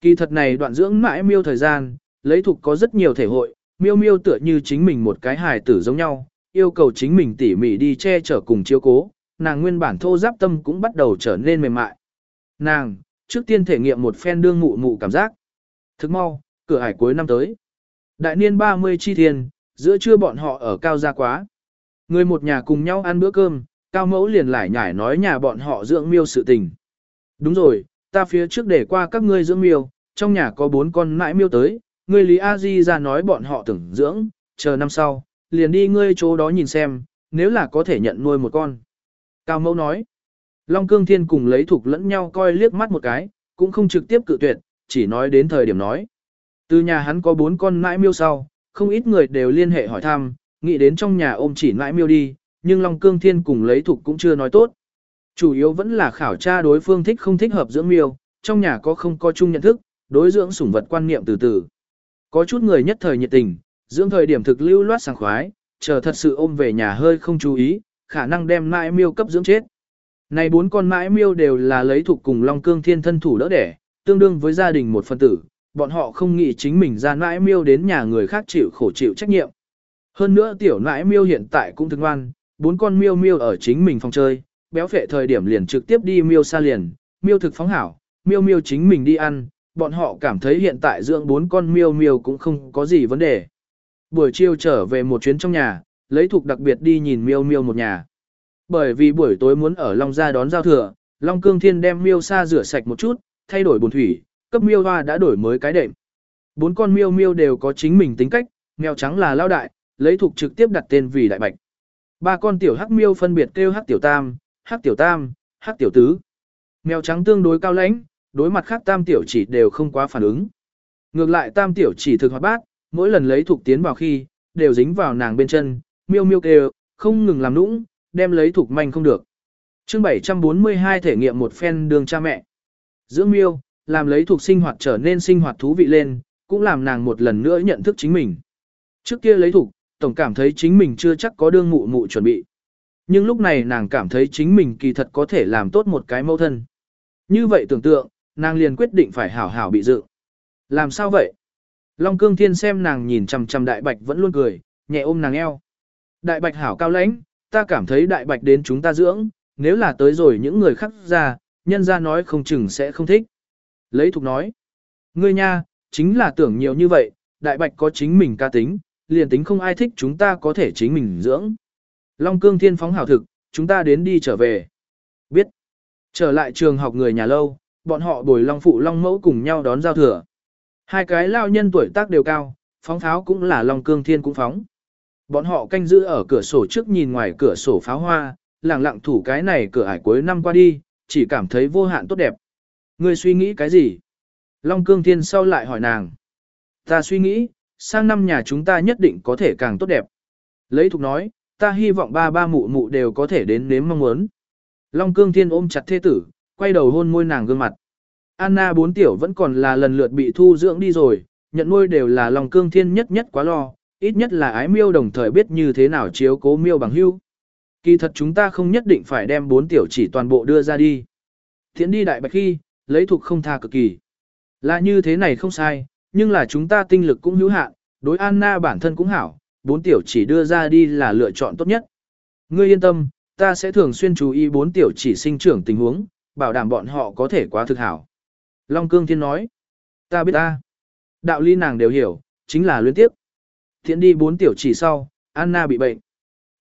Kỳ thật này đoạn dưỡng mãi miêu thời gian, lấy thục có rất nhiều thể hội, miêu miêu tựa như chính mình một cái hài tử giống nhau, yêu cầu chính mình tỉ mỉ đi che chở cùng chiếu cố, nàng nguyên bản thô giáp tâm cũng bắt đầu trở nên mềm mại. Nàng, trước tiên thể nghiệm một phen đương mụ mụ cảm giác. Thức mau, cửa hải cuối năm tới. Đại niên 30 chi thiên, giữa trưa bọn họ ở cao gia quá. Người một nhà cùng nhau ăn bữa cơm, cao mẫu liền lại nhải nói nhà bọn họ dưỡng miêu sự tình. Đúng rồi, ta phía trước để qua các ngươi dưỡng miêu, trong nhà có bốn con nãi miêu tới, ngươi Lý A Di ra nói bọn họ tưởng dưỡng, chờ năm sau, liền đi ngươi chỗ đó nhìn xem, nếu là có thể nhận nuôi một con. Cao mẫu nói, Long Cương Thiên cùng lấy thục lẫn nhau coi liếc mắt một cái, cũng không trực tiếp cự tuyệt, chỉ nói đến thời điểm nói. Từ nhà hắn có bốn con nãi miêu sau, không ít người đều liên hệ hỏi thăm, nghĩ đến trong nhà ôm chỉ nãi miêu đi, nhưng Long Cương Thiên cùng lấy thục cũng chưa nói tốt. Chủ yếu vẫn là khảo tra đối phương thích không thích hợp dưỡng miêu, trong nhà có không có chung nhận thức, đối dưỡng sủng vật quan niệm từ từ. Có chút người nhất thời nhiệt tình, dưỡng thời điểm thực lưu loát sảng khoái, chờ thật sự ôm về nhà hơi không chú ý, khả năng đem mãi miêu cấp dưỡng chết. Này bốn con mãi miêu đều là lấy thuộc cùng Long Cương Thiên thân thủ đỡ đẻ, tương đương với gia đình một phân tử, bọn họ không nghĩ chính mình ra mãi miêu đến nhà người khác chịu khổ chịu trách nhiệm. Hơn nữa tiểu mãi miêu hiện tại cũng thương ngoan, bốn con miêu miêu ở chính mình phòng chơi, béo phệ thời điểm liền trực tiếp đi miêu xa liền, miêu thực phóng hảo, miêu miêu chính mình đi ăn, bọn họ cảm thấy hiện tại dưỡng bốn con miêu miêu cũng không có gì vấn đề. Buổi chiều trở về một chuyến trong nhà, lấy thuộc đặc biệt đi nhìn miêu miêu một nhà. Bởi vì buổi tối muốn ở Long Gia đón giao thừa, Long Cương Thiên đem miêu sa rửa sạch một chút, thay đổi bồn thủy, cấp miêu hoa đã đổi mới cái đệm. Bốn con miêu miêu đều có chính mình tính cách, mèo trắng là lao đại, lấy thuộc trực tiếp đặt tên vì đại bạch. Ba con tiểu hắc miêu phân biệt kêu hắc tiểu tam, hắc tiểu tam, hắc tiểu tứ. Mèo trắng tương đối cao lãnh, đối mặt khác tam tiểu chỉ đều không quá phản ứng. Ngược lại tam tiểu chỉ thực hoạt bát, mỗi lần lấy thuộc tiến vào khi, đều dính vào nàng bên chân, miêu miêu kêu, không ngừng làm nũng, đem lấy thuộc manh không được. chương 742 thể nghiệm một phen đường cha mẹ. Dưỡng miêu, làm lấy thuộc sinh hoạt trở nên sinh hoạt thú vị lên, cũng làm nàng một lần nữa nhận thức chính mình. Trước kia lấy thuộc, tổng cảm thấy chính mình chưa chắc có đương mụ mụ chuẩn bị. Nhưng lúc này nàng cảm thấy chính mình kỳ thật có thể làm tốt một cái mẫu thân. Như vậy tưởng tượng, nàng liền quyết định phải hảo hảo bị dự. Làm sao vậy? Long cương thiên xem nàng nhìn chằm chằm đại bạch vẫn luôn cười, nhẹ ôm nàng eo, Đại bạch hảo cao lãnh, ta cảm thấy đại bạch đến chúng ta dưỡng, nếu là tới rồi những người khác ra, nhân ra nói không chừng sẽ không thích. Lấy thục nói, ngươi nha, chính là tưởng nhiều như vậy, đại bạch có chính mình ca tính, liền tính không ai thích chúng ta có thể chính mình dưỡng. Long cương thiên phóng hảo thực, chúng ta đến đi trở về. Biết. Trở lại trường học người nhà lâu, bọn họ bồi long phụ long mẫu cùng nhau đón giao thừa. Hai cái lao nhân tuổi tác đều cao, phóng pháo cũng là long cương thiên cũng phóng. Bọn họ canh giữ ở cửa sổ trước nhìn ngoài cửa sổ pháo hoa, lặng lặng thủ cái này cửa ải cuối năm qua đi, chỉ cảm thấy vô hạn tốt đẹp. Ngươi suy nghĩ cái gì? Long cương thiên sau lại hỏi nàng. Ta suy nghĩ, sang năm nhà chúng ta nhất định có thể càng tốt đẹp. Lấy thục nói, ta hy vọng ba ba mụ mụ đều có thể đến nếm mong muốn. Long cương thiên ôm chặt thê tử, quay đầu hôn môi nàng gương mặt. Anna bốn tiểu vẫn còn là lần lượt bị thu dưỡng đi rồi, nhận nuôi đều là lòng cương thiên nhất nhất quá lo, ít nhất là ái miêu đồng thời biết như thế nào chiếu cố miêu bằng hưu. Kỳ thật chúng ta không nhất định phải đem bốn tiểu chỉ toàn bộ đưa ra đi. Thiện đi đại bạch khi, lấy thuộc không tha cực kỳ. Là như thế này không sai, nhưng là chúng ta tinh lực cũng hữu hạn, đối Anna bản thân cũng hảo, bốn tiểu chỉ đưa ra đi là lựa chọn tốt nhất. Ngươi yên tâm, ta sẽ thường xuyên chú ý bốn tiểu chỉ sinh trưởng tình huống, bảo đảm bọn họ có thể quá thực hảo. Long Cương Thiên nói, ta biết ta. Đạo lý nàng đều hiểu, chính là luyến tiếp. Thiện đi bốn tiểu chỉ sau, Anna bị bệnh.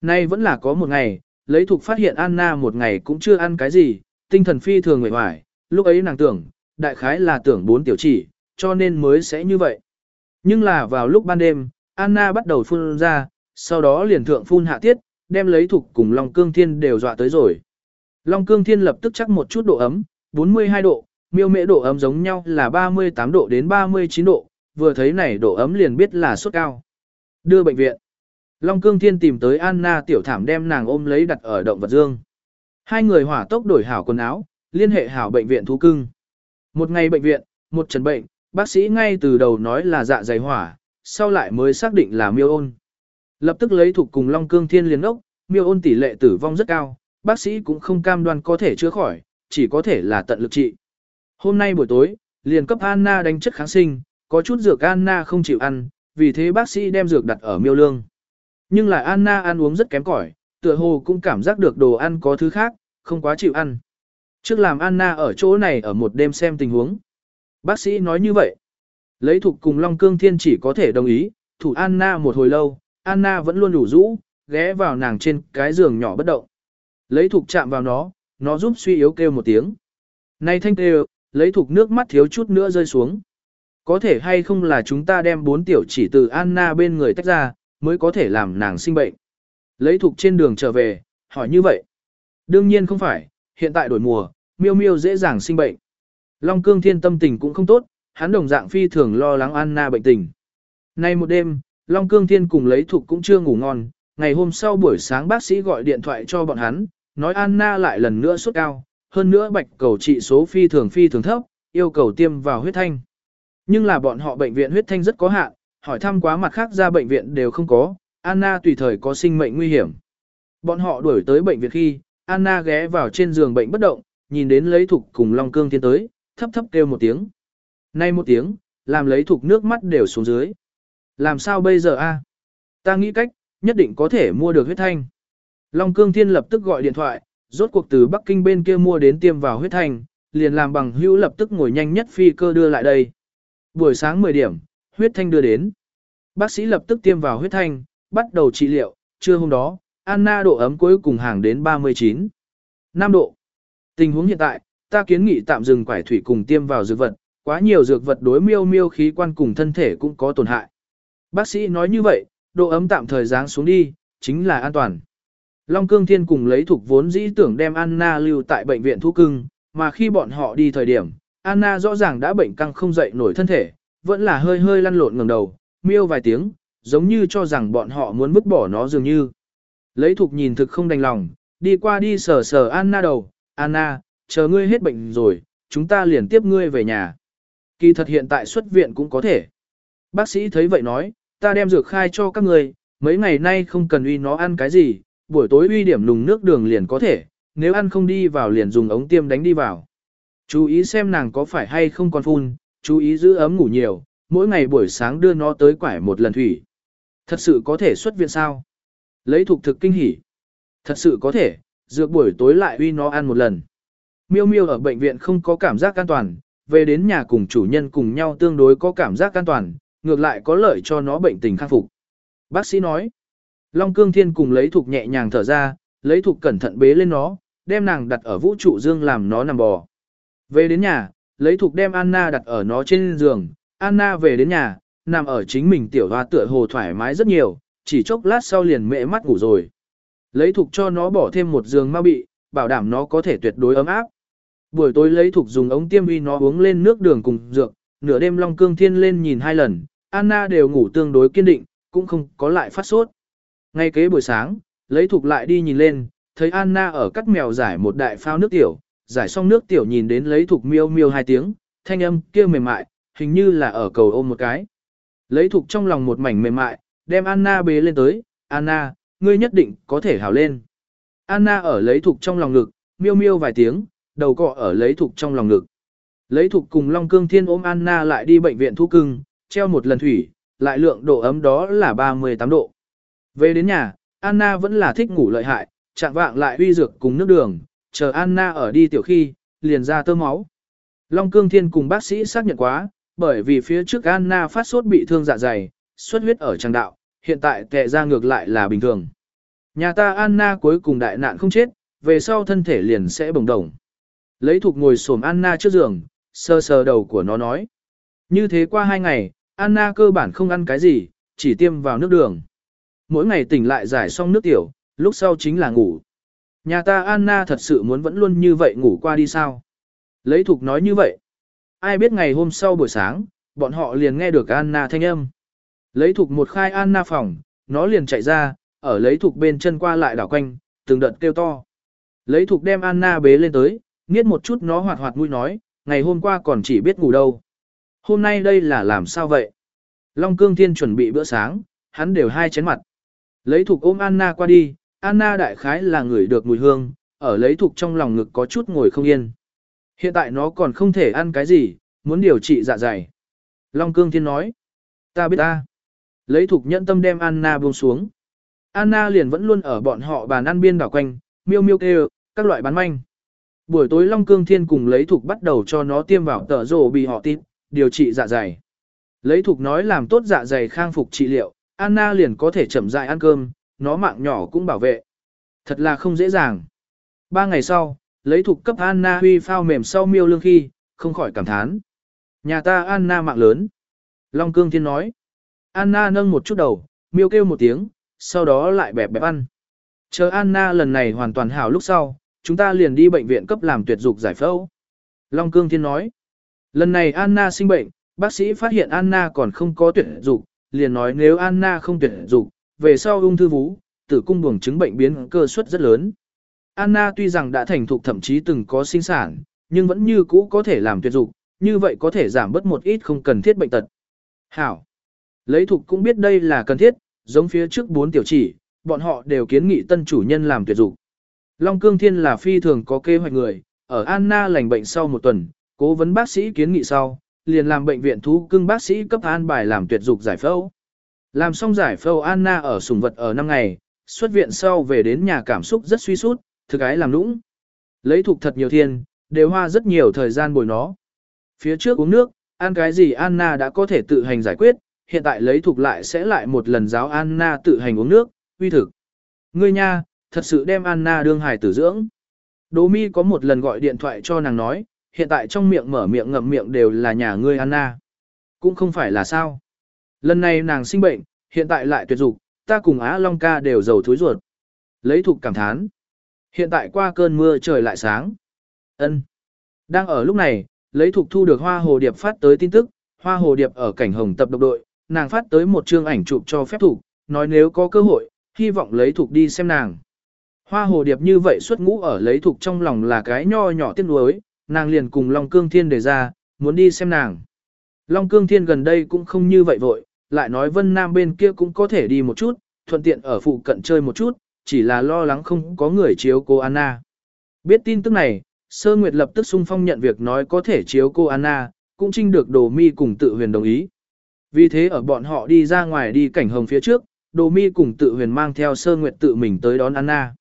Nay vẫn là có một ngày, lấy thuộc phát hiện Anna một ngày cũng chưa ăn cái gì, tinh thần phi thường người hoài, lúc ấy nàng tưởng, đại khái là tưởng bốn tiểu chỉ, cho nên mới sẽ như vậy. Nhưng là vào lúc ban đêm, Anna bắt đầu phun ra, sau đó liền thượng phun hạ tiết, đem lấy thuộc cùng Long Cương Thiên đều dọa tới rồi. Long Cương Thiên lập tức chắc một chút độ ấm, 42 độ, miêu mễ độ ấm giống nhau là 38 độ đến 39 độ, vừa thấy này độ ấm liền biết là sốt cao. Đưa bệnh viện. Long Cương Thiên tìm tới Anna tiểu thảm đem nàng ôm lấy đặt ở động vật dương. Hai người hỏa tốc đổi hảo quần áo, liên hệ hảo bệnh viện thú cưng. Một ngày bệnh viện, một trần bệnh, bác sĩ ngay từ đầu nói là dạ dày hỏa, sau lại mới xác định là miêu ôn. Lập tức lấy thuộc cùng Long Cương Thiên liền ốc, miêu ôn tỷ lệ tử vong rất cao, bác sĩ cũng không cam đoan có thể chữa khỏi, chỉ có thể là tận lực trị. Hôm nay buổi tối, liền cấp Anna đánh chất kháng sinh, có chút dược Anna không chịu ăn, vì thế bác sĩ đem dược đặt ở miêu lương. Nhưng lại Anna ăn uống rất kém cỏi, tựa hồ cũng cảm giác được đồ ăn có thứ khác, không quá chịu ăn. Trước làm Anna ở chỗ này ở một đêm xem tình huống. Bác sĩ nói như vậy. Lấy thuộc cùng Long Cương Thiên chỉ có thể đồng ý, thủ Anna một hồi lâu, Anna vẫn luôn đủ rũ, ghé vào nàng trên cái giường nhỏ bất động. Lấy thuộc chạm vào nó, nó giúp suy yếu kêu một tiếng. Này thanh kêu, lấy thuộc nước mắt thiếu chút nữa rơi xuống. Có thể hay không là chúng ta đem bốn tiểu chỉ từ Anna bên người tách ra, mới có thể làm nàng sinh bệnh. Lấy thuộc trên đường trở về, hỏi như vậy. Đương nhiên không phải, hiện tại đổi mùa, miêu miêu dễ dàng sinh bệnh. Long cương thiên tâm tình cũng không tốt, hắn đồng dạng phi thường lo lắng Anna bệnh tình. Nay một đêm, Long cương thiên cùng lấy thuộc cũng chưa ngủ ngon, ngày hôm sau buổi sáng bác sĩ gọi điện thoại cho bọn hắn, nói Anna lại lần nữa sốt cao, hơn nữa bạch cầu trị số phi thường phi thường thấp, yêu cầu tiêm vào huyết thanh. Nhưng là bọn họ bệnh viện huyết thanh rất có hạn, hỏi thăm quá mặt khác ra bệnh viện đều không có, Anna tùy thời có sinh mệnh nguy hiểm. Bọn họ đuổi tới bệnh viện khi, Anna ghé vào trên giường bệnh bất động, nhìn đến lấy thục cùng Long Cương tiến tới, thấp thấp kêu một tiếng. Nay một tiếng, làm lấy thục nước mắt đều xuống dưới. Làm sao bây giờ a? Ta nghĩ cách, nhất định có thể mua được huyết thanh. Long Cương Thiên lập tức gọi điện thoại, rốt cuộc từ Bắc Kinh bên kia mua đến tiêm vào huyết thanh, liền làm bằng hữu lập tức ngồi nhanh nhất phi cơ đưa lại đây. Buổi sáng 10 điểm, huyết thanh đưa đến. Bác sĩ lập tức tiêm vào huyết thanh, bắt đầu trị liệu, trưa hôm đó, Anna độ ấm cuối cùng hàng đến 39. 5 độ. Tình huống hiện tại, ta kiến nghị tạm dừng quải thủy cùng tiêm vào dược vật, quá nhiều dược vật đối miêu miêu khí quan cùng thân thể cũng có tổn hại. Bác sĩ nói như vậy, độ ấm tạm thời giáng xuống đi, chính là an toàn. Long Cương Thiên cùng lấy thuộc vốn dĩ tưởng đem Anna lưu tại bệnh viện thu cưng, mà khi bọn họ đi thời điểm, Anna rõ ràng đã bệnh căng không dậy nổi thân thể, vẫn là hơi hơi lăn lộn ngẩng đầu, miêu vài tiếng, giống như cho rằng bọn họ muốn vứt bỏ nó dường như. Lấy thục nhìn thực không đành lòng, đi qua đi sờ sờ Anna đầu, Anna, chờ ngươi hết bệnh rồi, chúng ta liền tiếp ngươi về nhà. Kỳ thật hiện tại xuất viện cũng có thể. Bác sĩ thấy vậy nói, ta đem dược khai cho các ngươi, mấy ngày nay không cần uy nó ăn cái gì, buổi tối uy điểm nùng nước đường liền có thể, nếu ăn không đi vào liền dùng ống tiêm đánh đi vào. Chú ý xem nàng có phải hay không còn phun, chú ý giữ ấm ngủ nhiều, mỗi ngày buổi sáng đưa nó tới quải một lần thủy. Thật sự có thể xuất viện sao? Lấy thuộc thực kinh hỉ. Thật sự có thể, dược buổi tối lại uy nó ăn một lần. Miêu miêu ở bệnh viện không có cảm giác an toàn, về đến nhà cùng chủ nhân cùng nhau tương đối có cảm giác an toàn, ngược lại có lợi cho nó bệnh tình khắc phục. Bác sĩ nói, Long Cương Thiên cùng lấy thuộc nhẹ nhàng thở ra, lấy thuộc cẩn thận bế lên nó, đem nàng đặt ở vũ trụ dương làm nó nằm bò. Về đến nhà, lấy thuộc đem Anna đặt ở nó trên giường, Anna về đến nhà, nằm ở chính mình tiểu hoa tựa hồ thoải mái rất nhiều, chỉ chốc lát sau liền mẹ mắt ngủ rồi. Lấy thuộc cho nó bỏ thêm một giường ma bị, bảo đảm nó có thể tuyệt đối ấm áp. Buổi tối lấy thuộc dùng ống tiêm vi nó uống lên nước đường cùng dược, nửa đêm Long Cương Thiên lên nhìn hai lần, Anna đều ngủ tương đối kiên định, cũng không có lại phát sốt. Ngay kế buổi sáng, lấy thuộc lại đi nhìn lên, thấy Anna ở cắt mèo giải một đại phao nước tiểu, giải xong nước tiểu nhìn đến lấy thuộc miêu miêu hai tiếng, thanh âm kia mềm mại, hình như là ở cầu ôm một cái. Lấy thuộc trong lòng một mảnh mềm mại, đem Anna bế lên tới, Anna, ngươi nhất định có thể hào lên. Anna ở lấy thuộc trong lòng ngực, miêu miêu vài tiếng, đầu cọ ở lấy thuộc trong lòng ngực. Lấy thuộc cùng Long Cương Thiên ôm Anna lại đi bệnh viện thu cưng, treo một lần thủy, lại lượng độ ấm đó là 38 độ. Về đến nhà, Anna vẫn là thích ngủ lợi hại, chạm vạng lại uy dược cùng nước đường, chờ Anna ở đi tiểu khi, liền ra tơ máu. Long Cương Thiên cùng bác sĩ xác nhận quá, bởi vì phía trước Anna phát sốt bị thương dạ dày, xuất huyết ở tràng đạo, hiện tại tệ ra ngược lại là bình thường. Nhà ta Anna cuối cùng đại nạn không chết, về sau thân thể liền sẽ bồng đồng. Lấy thục ngồi xổm Anna trước giường, sơ sờ đầu của nó nói. Như thế qua hai ngày, Anna cơ bản không ăn cái gì, chỉ tiêm vào nước đường. Mỗi ngày tỉnh lại giải xong nước tiểu, lúc sau chính là ngủ. Nhà ta Anna thật sự muốn vẫn luôn như vậy ngủ qua đi sao? Lấy thục nói như vậy. Ai biết ngày hôm sau buổi sáng, bọn họ liền nghe được Anna thanh âm. Lấy thục một khai Anna phòng, nó liền chạy ra, ở lấy thục bên chân qua lại đảo quanh, từng đợt kêu to. Lấy thục đem Anna bế lên tới, nghiết một chút nó hoạt hoạt mũi nói, ngày hôm qua còn chỉ biết ngủ đâu. Hôm nay đây là làm sao vậy? Long Cương Thiên chuẩn bị bữa sáng, hắn đều hai chén mặt. Lấy thục ôm Anna qua đi, Anna đại khái là người được mùi hương, ở lấy thục trong lòng ngực có chút ngồi không yên. Hiện tại nó còn không thể ăn cái gì, muốn điều trị dạ dày. Long Cương Thiên nói, ta biết ta. Lấy thục nhẫn tâm đem Anna buông xuống. Anna liền vẫn luôn ở bọn họ bàn ăn biên đảo quanh, miêu miêu kêu, các loại bán manh. Buổi tối Long Cương Thiên cùng lấy thục bắt đầu cho nó tiêm vào tờ rồ bị họ tít, điều trị dạ dày. Lấy thục nói làm tốt dạ dày khang phục trị liệu, Anna liền có thể chậm rãi ăn cơm, nó mạng nhỏ cũng bảo vệ. Thật là không dễ dàng. Ba ngày sau, lấy thục cấp Anna huy phao mềm sau miêu lương khi, không khỏi cảm thán. Nhà ta Anna mạng lớn. Long Cương Thiên nói. Anna nâng một chút đầu, miêu kêu một tiếng, sau đó lại bẹp bẹp ăn. Chờ Anna lần này hoàn toàn hảo lúc sau, chúng ta liền đi bệnh viện cấp làm tuyệt dục giải phẫu. Long Cương Thiên nói. Lần này Anna sinh bệnh, bác sĩ phát hiện Anna còn không có tuyệt dục, liền nói nếu Anna không tuyệt dục, về sau ung thư vú, tử cung buồng chứng bệnh biến cơ suất rất lớn. Anna tuy rằng đã thành thục thậm chí từng có sinh sản, nhưng vẫn như cũ có thể làm tuyệt dục, như vậy có thể giảm bớt một ít không cần thiết bệnh tật. Hảo. Lấy thục cũng biết đây là cần thiết, giống phía trước bốn tiểu chỉ, bọn họ đều kiến nghị tân chủ nhân làm tuyệt dục. Long Cương Thiên là phi thường có kế hoạch người, ở Anna lành bệnh sau một tuần, cố vấn bác sĩ kiến nghị sau, liền làm bệnh viện thú cưng bác sĩ cấp an bài làm tuyệt dục giải phẫu. Làm xong giải phẫu Anna ở sùng vật ở 5 ngày, xuất viện sau về đến nhà cảm xúc rất suy sút, thực ái làm nũng. Lấy thuộc thật nhiều thiên, đều hoa rất nhiều thời gian bồi nó. Phía trước uống nước, ăn cái gì Anna đã có thể tự hành giải quyết, hiện tại lấy thuộc lại sẽ lại một lần giáo Anna tự hành uống nước, uy thực. Ngươi nha, thật sự đem Anna đương hài tử dưỡng. Đỗ mi có một lần gọi điện thoại cho nàng nói, hiện tại trong miệng mở miệng ngậm miệng đều là nhà ngươi Anna. Cũng không phải là sao. Lần này nàng sinh bệnh, hiện tại lại tuyệt dục, ta cùng Á Long ca đều giàu thối ruột. Lấy thục cảm thán. Hiện tại qua cơn mưa trời lại sáng. ân Đang ở lúc này, lấy thục thu được hoa hồ điệp phát tới tin tức, hoa hồ điệp ở cảnh hồng tập độc đội, nàng phát tới một chương ảnh chụp cho phép thủ, nói nếu có cơ hội, hy vọng lấy thục đi xem nàng. Hoa hồ điệp như vậy xuất ngũ ở lấy thục trong lòng là cái nho nhỏ tiếc nuối, nàng liền cùng Long Cương Thiên đề ra, muốn đi xem nàng. Long Cương Thiên gần đây cũng không như vậy vội, lại nói Vân Nam bên kia cũng có thể đi một chút, thuận tiện ở phụ cận chơi một chút, chỉ là lo lắng không có người chiếu cô Anna. Biết tin tức này, Sơ Nguyệt lập tức sung phong nhận việc nói có thể chiếu cô Anna, cũng trinh được đồ mi cùng tự huyền đồng ý. Vì thế ở bọn họ đi ra ngoài đi cảnh hồng phía trước, Đồ Mi cùng tự huyền mang theo sơ nguyệt tự mình tới đón Anna.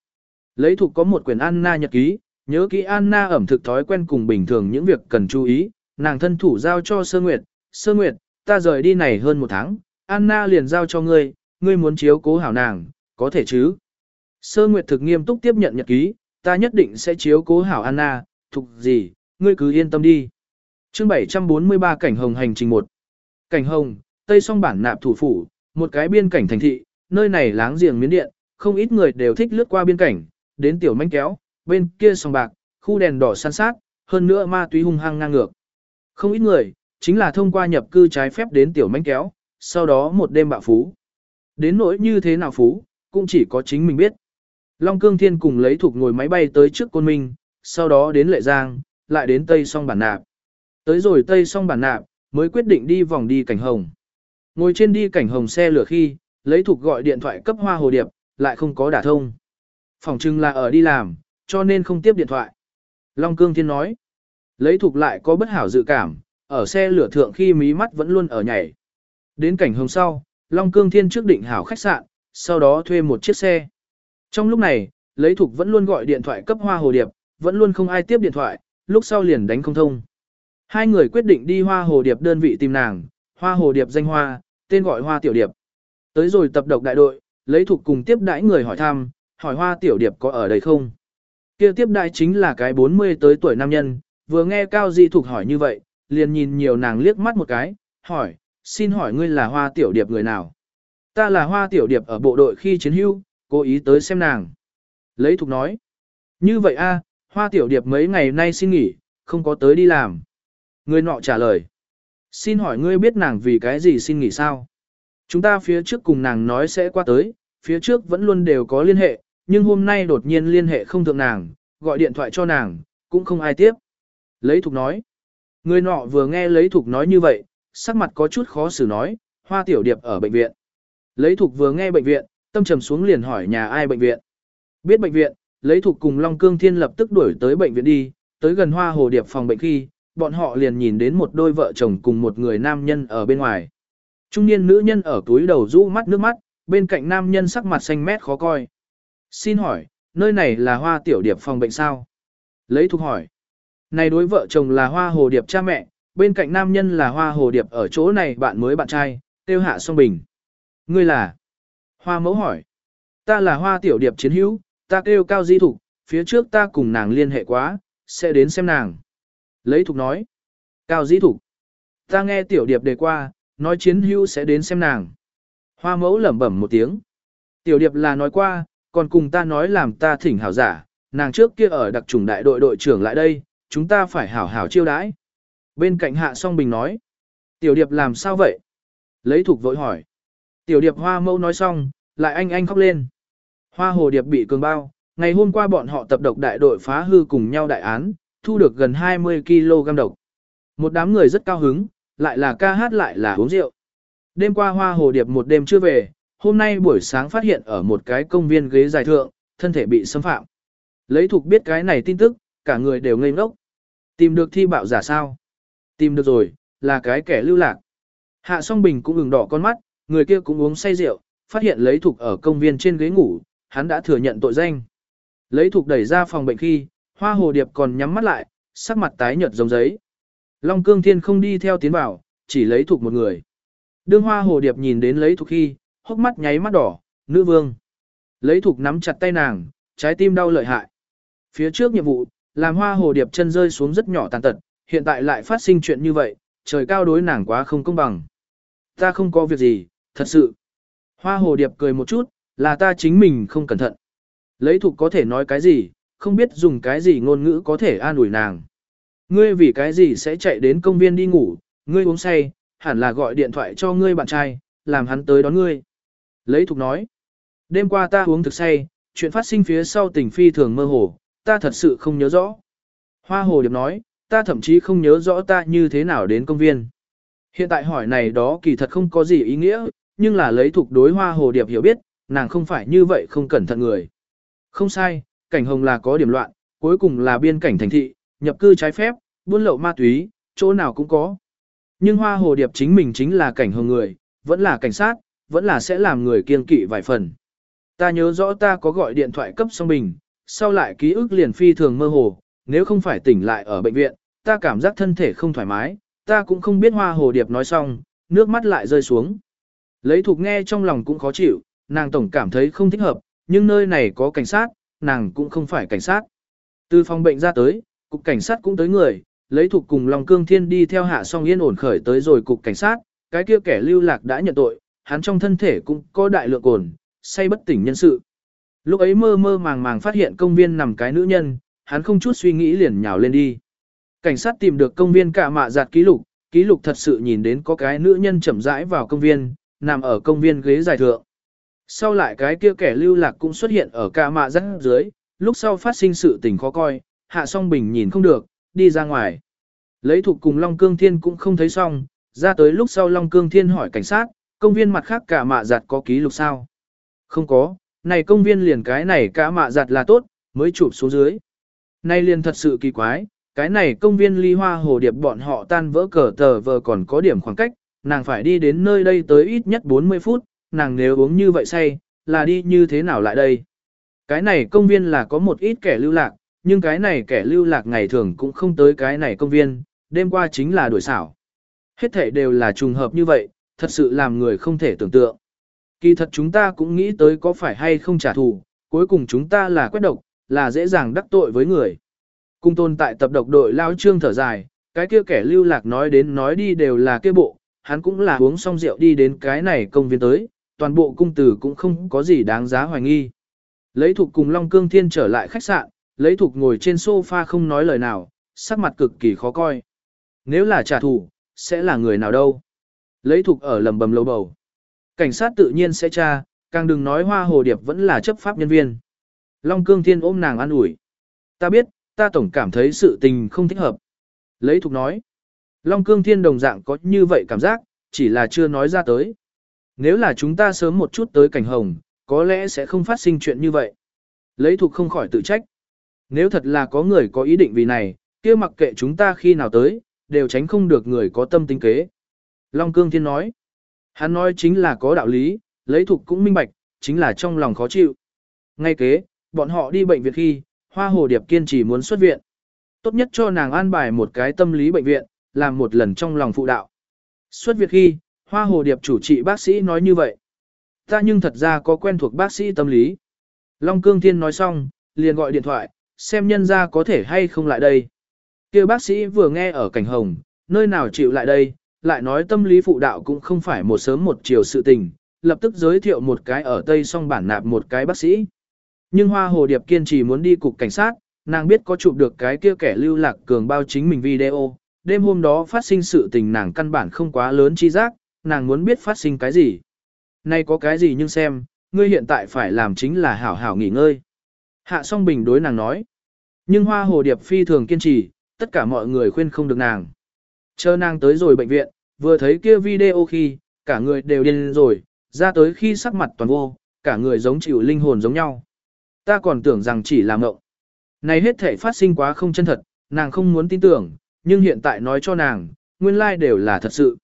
Lấy thuộc có một quyển Anna nhật ký, nhớ kỹ Anna ẩm thực thói quen cùng bình thường những việc cần chú ý, nàng thân thủ giao cho sơ nguyệt. Sơ nguyệt, ta rời đi này hơn một tháng, Anna liền giao cho ngươi, ngươi muốn chiếu cố hảo nàng, có thể chứ. Sơ nguyệt thực nghiêm túc tiếp nhận nhật ký, ta nhất định sẽ chiếu cố hảo Anna, thục gì, ngươi cứ yên tâm đi. Chương 743 Cảnh Hồng hành trình 1 Cảnh Hồng, Tây song bản nạp thủ phủ, một cái biên cảnh thành thị, nơi này láng giềng miến điện, không ít người đều thích lướt qua biên cảnh, đến tiểu manh kéo, bên kia song bạc, khu đèn đỏ san sát, hơn nữa ma túy hung hăng ngang ngược. Không ít người, chính là thông qua nhập cư trái phép đến tiểu manh kéo, sau đó một đêm bạo phú. Đến nỗi như thế nào phú, cũng chỉ có chính mình biết. Long Cương Thiên cùng lấy thuộc ngồi máy bay tới trước Côn Minh, sau đó đến Lệ Giang, lại đến Tây Song Bản Nạp. Tới rồi Tây Song Bản Nạp, mới quyết định đi vòng đi cảnh hồng. Ngồi trên đi cảnh hồng xe lửa khi, lấy thuộc gọi điện thoại cấp hoa hồ điệp, lại không có đả thông. Phòng trưng là ở đi làm, cho nên không tiếp điện thoại. Long Cương Thiên nói, lấy thuộc lại có bất hảo dự cảm, ở xe lửa thượng khi mí mắt vẫn luôn ở nhảy. Đến cảnh hồng sau, Long Cương Thiên trước định hảo khách sạn, sau đó thuê một chiếc xe. Trong lúc này, lấy thục vẫn luôn gọi điện thoại cấp hoa hồ điệp, vẫn luôn không ai tiếp điện thoại, lúc sau liền đánh không thông. Hai người quyết định đi hoa hồ điệp đơn vị tìm nàng, hoa hồ điệp danh hoa, tên gọi hoa tiểu điệp. Tới rồi tập độc đại đội, lấy thục cùng tiếp đãi người hỏi thăm, hỏi hoa tiểu điệp có ở đây không. Kia tiếp đại chính là cái 40 tới tuổi nam nhân, vừa nghe cao di thục hỏi như vậy, liền nhìn nhiều nàng liếc mắt một cái, hỏi, xin hỏi ngươi là hoa tiểu điệp người nào? Ta là hoa tiểu điệp ở bộ đội khi chiến hưu, cố ý tới xem nàng. Lấy thục nói. Như vậy a, hoa tiểu điệp mấy ngày nay xin nghỉ, không có tới đi làm. Người nọ trả lời. Xin hỏi ngươi biết nàng vì cái gì xin nghỉ sao? Chúng ta phía trước cùng nàng nói sẽ qua tới, phía trước vẫn luôn đều có liên hệ, nhưng hôm nay đột nhiên liên hệ không thượng nàng, gọi điện thoại cho nàng, cũng không ai tiếp. Lấy thục nói. Người nọ vừa nghe lấy thục nói như vậy, sắc mặt có chút khó xử nói, hoa tiểu điệp ở bệnh viện. Lấy thục vừa nghe bệnh viện, tâm trầm xuống liền hỏi nhà ai bệnh viện. Biết bệnh viện, lấy thục cùng Long Cương Thiên lập tức đuổi tới bệnh viện đi, tới gần hoa hồ điệp phòng bệnh khi, bọn họ liền nhìn đến một đôi vợ chồng cùng một người nam nhân ở bên ngoài. Trung niên nữ nhân ở túi đầu rũ mắt nước mắt, bên cạnh nam nhân sắc mặt xanh mét khó coi. Xin hỏi, nơi này là hoa tiểu điệp phòng bệnh sao? Lấy thuộc hỏi. Này đối vợ chồng là hoa hồ điệp cha mẹ, bên cạnh nam nhân là hoa hồ điệp ở chỗ này bạn mới bạn trai, tiêu hạ song bình. Ngươi là? Hoa mẫu hỏi. Ta là hoa tiểu điệp chiến hữu, ta kêu cao di thục, phía trước ta cùng nàng liên hệ quá, sẽ đến xem nàng. Lấy thục nói. Cao di thục. Ta nghe tiểu điệp đề qua, nói chiến hữu sẽ đến xem nàng. Hoa mẫu lẩm bẩm một tiếng. Tiểu điệp là nói qua, còn cùng ta nói làm ta thỉnh hảo giả, nàng trước kia ở đặc trùng đại đội đội trưởng lại đây, chúng ta phải hảo hảo chiêu đãi. Bên cạnh hạ song bình nói. Tiểu điệp làm sao vậy? Lấy thục vội hỏi. Tiểu điệp hoa mâu nói xong, lại anh anh khóc lên. Hoa hồ điệp bị cường bao, ngày hôm qua bọn họ tập độc đại đội phá hư cùng nhau đại án, thu được gần 20 kg độc. Một đám người rất cao hứng, lại là ca hát lại là uống rượu. Đêm qua hoa hồ điệp một đêm chưa về, hôm nay buổi sáng phát hiện ở một cái công viên ghế dài thượng, thân thể bị xâm phạm. Lấy thuộc biết cái này tin tức, cả người đều ngây ngốc. Tìm được thi bạo giả sao? Tìm được rồi, là cái kẻ lưu lạc. Hạ song bình cũng ửng đỏ con mắt, người kia cũng uống say rượu, phát hiện lấy thục ở công viên trên ghế ngủ, hắn đã thừa nhận tội danh. Lấy thục đẩy ra phòng bệnh khi, hoa hồ điệp còn nhắm mắt lại, sắc mặt tái nhợt giống giấy. Long cương thiên không đi theo tiến vào, chỉ lấy thục một người. Đương hoa hồ điệp nhìn đến lấy thục khi, hốc mắt nháy mắt đỏ, nữ vương. Lấy thục nắm chặt tay nàng, trái tim đau lợi hại. Phía trước nhiệm vụ, làm hoa hồ điệp chân rơi xuống rất nhỏ tàn tật, hiện tại lại phát sinh chuyện như vậy, trời cao đối nàng quá không công bằng. Ta không có việc gì, thật sự. Hoa hồ điệp cười một chút, là ta chính mình không cẩn thận. Lấy thục có thể nói cái gì, không biết dùng cái gì ngôn ngữ có thể an ủi nàng. Ngươi vì cái gì sẽ chạy đến công viên đi ngủ, ngươi uống say, hẳn là gọi điện thoại cho ngươi bạn trai, làm hắn tới đón ngươi. Lấy thục nói, đêm qua ta uống thực say, chuyện phát sinh phía sau tình phi thường mơ hồ, ta thật sự không nhớ rõ. Hoa hồ điệp nói, ta thậm chí không nhớ rõ ta như thế nào đến công viên. Hiện tại hỏi này đó kỳ thật không có gì ý nghĩa, nhưng là lấy thuộc đối hoa hồ điệp hiểu biết, nàng không phải như vậy không cẩn thận người. Không sai, cảnh hồng là có điểm loạn, cuối cùng là biên cảnh thành thị, nhập cư trái phép, buôn lậu ma túy, chỗ nào cũng có. Nhưng hoa hồ điệp chính mình chính là cảnh hồng người, vẫn là cảnh sát, vẫn là sẽ làm người kiên kỵ vài phần. Ta nhớ rõ ta có gọi điện thoại cấp song bình, sau lại ký ức liền phi thường mơ hồ, nếu không phải tỉnh lại ở bệnh viện, ta cảm giác thân thể không thoải mái, ta cũng không biết hoa hồ điệp nói xong, nước mắt lại rơi xuống. Lấy thuộc nghe trong lòng cũng khó chịu, nàng tổng cảm thấy không thích hợp, nhưng nơi này có cảnh sát, nàng cũng không phải cảnh sát. Từ phòng bệnh ra tới, cục cảnh sát cũng tới người, lấy thuộc cùng Long Cương Thiên đi theo hạ song yên ổn khởi tới rồi cục cảnh sát, cái kia kẻ lưu lạc đã nhận tội, hắn trong thân thể cũng có đại lượng cồn, say bất tỉnh nhân sự. Lúc ấy mơ mơ màng màng phát hiện công viên nằm cái nữ nhân, hắn không chút suy nghĩ liền nhào lên đi. Cảnh sát tìm được công viên cả mạ giạt ký lục, ký lục thật sự nhìn đến có cái nữ nhân chậm rãi vào công viên, nằm ở công viên ghế dài thượng. Sau lại cái kia kẻ lưu lạc cũng xuất hiện ở cả mạ giặt dưới, lúc sau phát sinh sự tình khó coi, hạ song bình nhìn không được, đi ra ngoài. Lấy thuộc cùng Long Cương Thiên cũng không thấy xong, ra tới lúc sau Long Cương Thiên hỏi cảnh sát, công viên mặt khác cả mạ giặt có ký lục sao? Không có, này công viên liền cái này cả mạ giặt là tốt, mới chụp xuống dưới. Này liền thật sự kỳ quái, cái này công viên ly hoa hồ điệp bọn họ tan vỡ cờ tờ vờ còn có điểm khoảng cách, nàng phải đi đến nơi đây tới ít nhất 40 phút, nàng nếu uống như vậy say, là đi như thế nào lại đây? Cái này công viên là có một ít kẻ lưu lạc, nhưng cái này kẻ lưu lạc ngày thường cũng không tới cái này công viên, đêm qua chính là đuổi xảo. Hết thể đều là trùng hợp như vậy, thật sự làm người không thể tưởng tượng. Kỳ thật chúng ta cũng nghĩ tới có phải hay không trả thù, cuối cùng chúng ta là quét độc, là dễ dàng đắc tội với người. Cung tồn tại tập độc đội lao trương thở dài, cái kia kẻ lưu lạc nói đến nói đi đều là kia bộ, hắn cũng là uống xong rượu đi đến cái này công viên tới, toàn bộ cung tử cũng không có gì đáng giá hoài nghi. Lấy thục cùng Long Cương Thiên trở lại khách sạn, lấy thục ngồi trên sofa không nói lời nào, sắc mặt cực kỳ khó coi. Nếu là trả thù, sẽ là người nào đâu? Lấy thuộc ở lầm bầm lâu bầu. Cảnh sát tự nhiên sẽ tra, càng đừng nói hoa hồ điệp vẫn là chấp pháp nhân viên. Long Cương Thiên ôm nàng an ủi. Ta biết, ta tổng cảm thấy sự tình không thích hợp. Lấy thục nói. Long Cương Thiên đồng dạng có như vậy cảm giác, chỉ là chưa nói ra tới. Nếu là chúng ta sớm một chút tới cảnh hồng, có lẽ sẽ không phát sinh chuyện như vậy. Lấy thục không khỏi tự trách. Nếu thật là có người có ý định vì này, kia mặc kệ chúng ta khi nào tới, đều tránh không được người có tâm tính kế. Long Cương Thiên nói. Hắn nói chính là có đạo lý, lấy thục cũng minh bạch, chính là trong lòng khó chịu. Ngay kế, bọn họ đi bệnh viện khi, Hoa Hồ Điệp kiên trì muốn xuất viện. Tốt nhất cho nàng an bài một cái tâm lý bệnh viện, làm một lần trong lòng phụ đạo. Xuất viện khi, Hoa Hồ Điệp chủ trị bác sĩ nói như vậy. Ta nhưng thật ra có quen thuộc bác sĩ tâm lý. Long Cương Thiên nói xong, liền gọi điện thoại, xem nhân ra có thể hay không lại đây. Kêu bác sĩ vừa nghe ở cảnh hồng, nơi nào chịu lại đây, lại nói tâm lý phụ đạo cũng không phải một sớm một chiều sự tình, lập tức giới thiệu một cái ở Tây song bản nạp một cái bác sĩ. Nhưng Hoa Hồ Điệp kiên trì muốn đi cục cảnh sát, nàng biết có chụp được cái kia kẻ lưu lạc cường bao chính mình video, đêm hôm đó phát sinh sự tình nàng căn bản không quá lớn chi giác, nàng muốn biết phát sinh cái gì. Nay có cái gì nhưng xem, ngươi hiện tại phải làm chính là hảo hảo nghỉ ngơi. Hạ song bình đối nàng nói. Nhưng Hoa Hồ Điệp phi thường kiên trì, tất cả mọi người khuyên không được nàng. Chờ nàng tới rồi bệnh viện, vừa thấy kia video khi, cả người đều điên rồi, ra tới khi sắc mặt toàn vô, cả người giống chịu linh hồn giống nhau. Ta còn tưởng rằng chỉ là mộng. Này hết thể phát sinh quá không chân thật, nàng không muốn tin tưởng, nhưng hiện tại nói cho nàng, nguyên lai like đều là thật sự.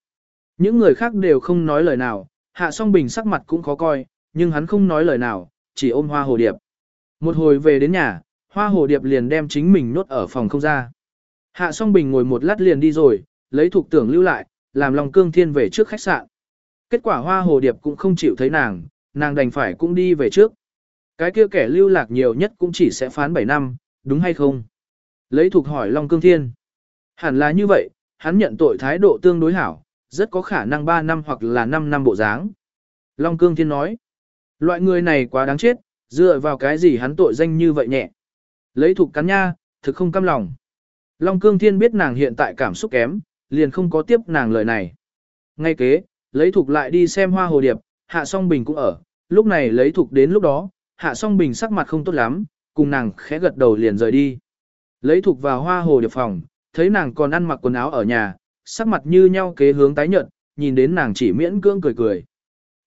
Những người khác đều không nói lời nào, hạ song bình sắc mặt cũng khó coi, nhưng hắn không nói lời nào, chỉ ôm hoa hồ điệp. Một hồi về đến nhà, hoa hồ điệp liền đem chính mình nốt ở phòng không ra. Hạ song bình ngồi một lát liền đi rồi, lấy thuộc tưởng lưu lại, làm long cương thiên về trước khách sạn. Kết quả hoa hồ điệp cũng không chịu thấy nàng, nàng đành phải cũng đi về trước. Cái kia kẻ lưu lạc nhiều nhất cũng chỉ sẽ phán 7 năm, đúng hay không? Lấy thuộc hỏi Long Cương Thiên. Hẳn là như vậy, hắn nhận tội thái độ tương đối hảo, rất có khả năng 3 năm hoặc là 5 năm bộ dáng. Long Cương Thiên nói. Loại người này quá đáng chết, dựa vào cái gì hắn tội danh như vậy nhẹ. Lấy thuộc cắn nha, thực không căm lòng. Long Cương Thiên biết nàng hiện tại cảm xúc kém, liền không có tiếp nàng lời này. Ngay kế, lấy thục lại đi xem hoa hồ điệp, hạ song bình cũng ở, lúc này lấy thục đến lúc đó, hạ song bình sắc mặt không tốt lắm, cùng nàng khẽ gật đầu liền rời đi. Lấy thục vào hoa hồ điệp phòng, thấy nàng còn ăn mặc quần áo ở nhà, sắc mặt như nhau kế hướng tái nhợt, nhìn đến nàng chỉ miễn cưỡng cười cười.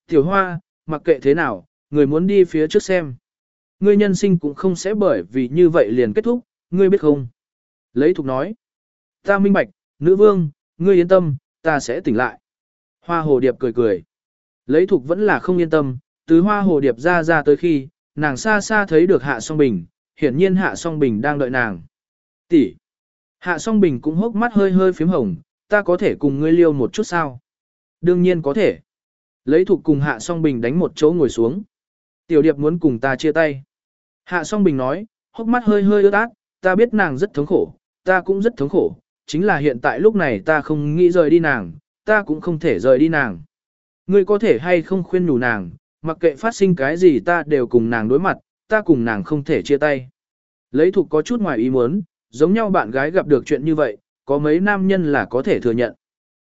Tiểu hoa, mặc kệ thế nào, người muốn đi phía trước xem. Ngươi nhân sinh cũng không sẽ bởi vì như vậy liền kết thúc, ngươi biết không? Lấy thục nói. Ta minh bạch, nữ vương, ngươi yên tâm, ta sẽ tỉnh lại. Hoa hồ điệp cười cười. Lấy thục vẫn là không yên tâm, từ hoa hồ điệp ra ra tới khi, nàng xa xa thấy được hạ song bình, hiển nhiên hạ song bình đang đợi nàng. Tỷ. Hạ song bình cũng hốc mắt hơi hơi phím hồng, ta có thể cùng ngươi liêu một chút sao? Đương nhiên có thể. Lấy thục cùng hạ song bình đánh một chỗ ngồi xuống. Tiểu điệp muốn cùng ta chia tay. Hạ song bình nói, hốc mắt hơi hơi ướt át, ta biết nàng rất thống khổ, ta cũng rất thống khổ, chính là hiện tại lúc này ta không nghĩ rời đi nàng, ta cũng không thể rời đi nàng. Ngươi có thể hay không khuyên nhủ nàng, mặc kệ phát sinh cái gì ta đều cùng nàng đối mặt, ta cùng nàng không thể chia tay. Lấy thục có chút ngoài ý muốn, giống nhau bạn gái gặp được chuyện như vậy, có mấy nam nhân là có thể thừa nhận.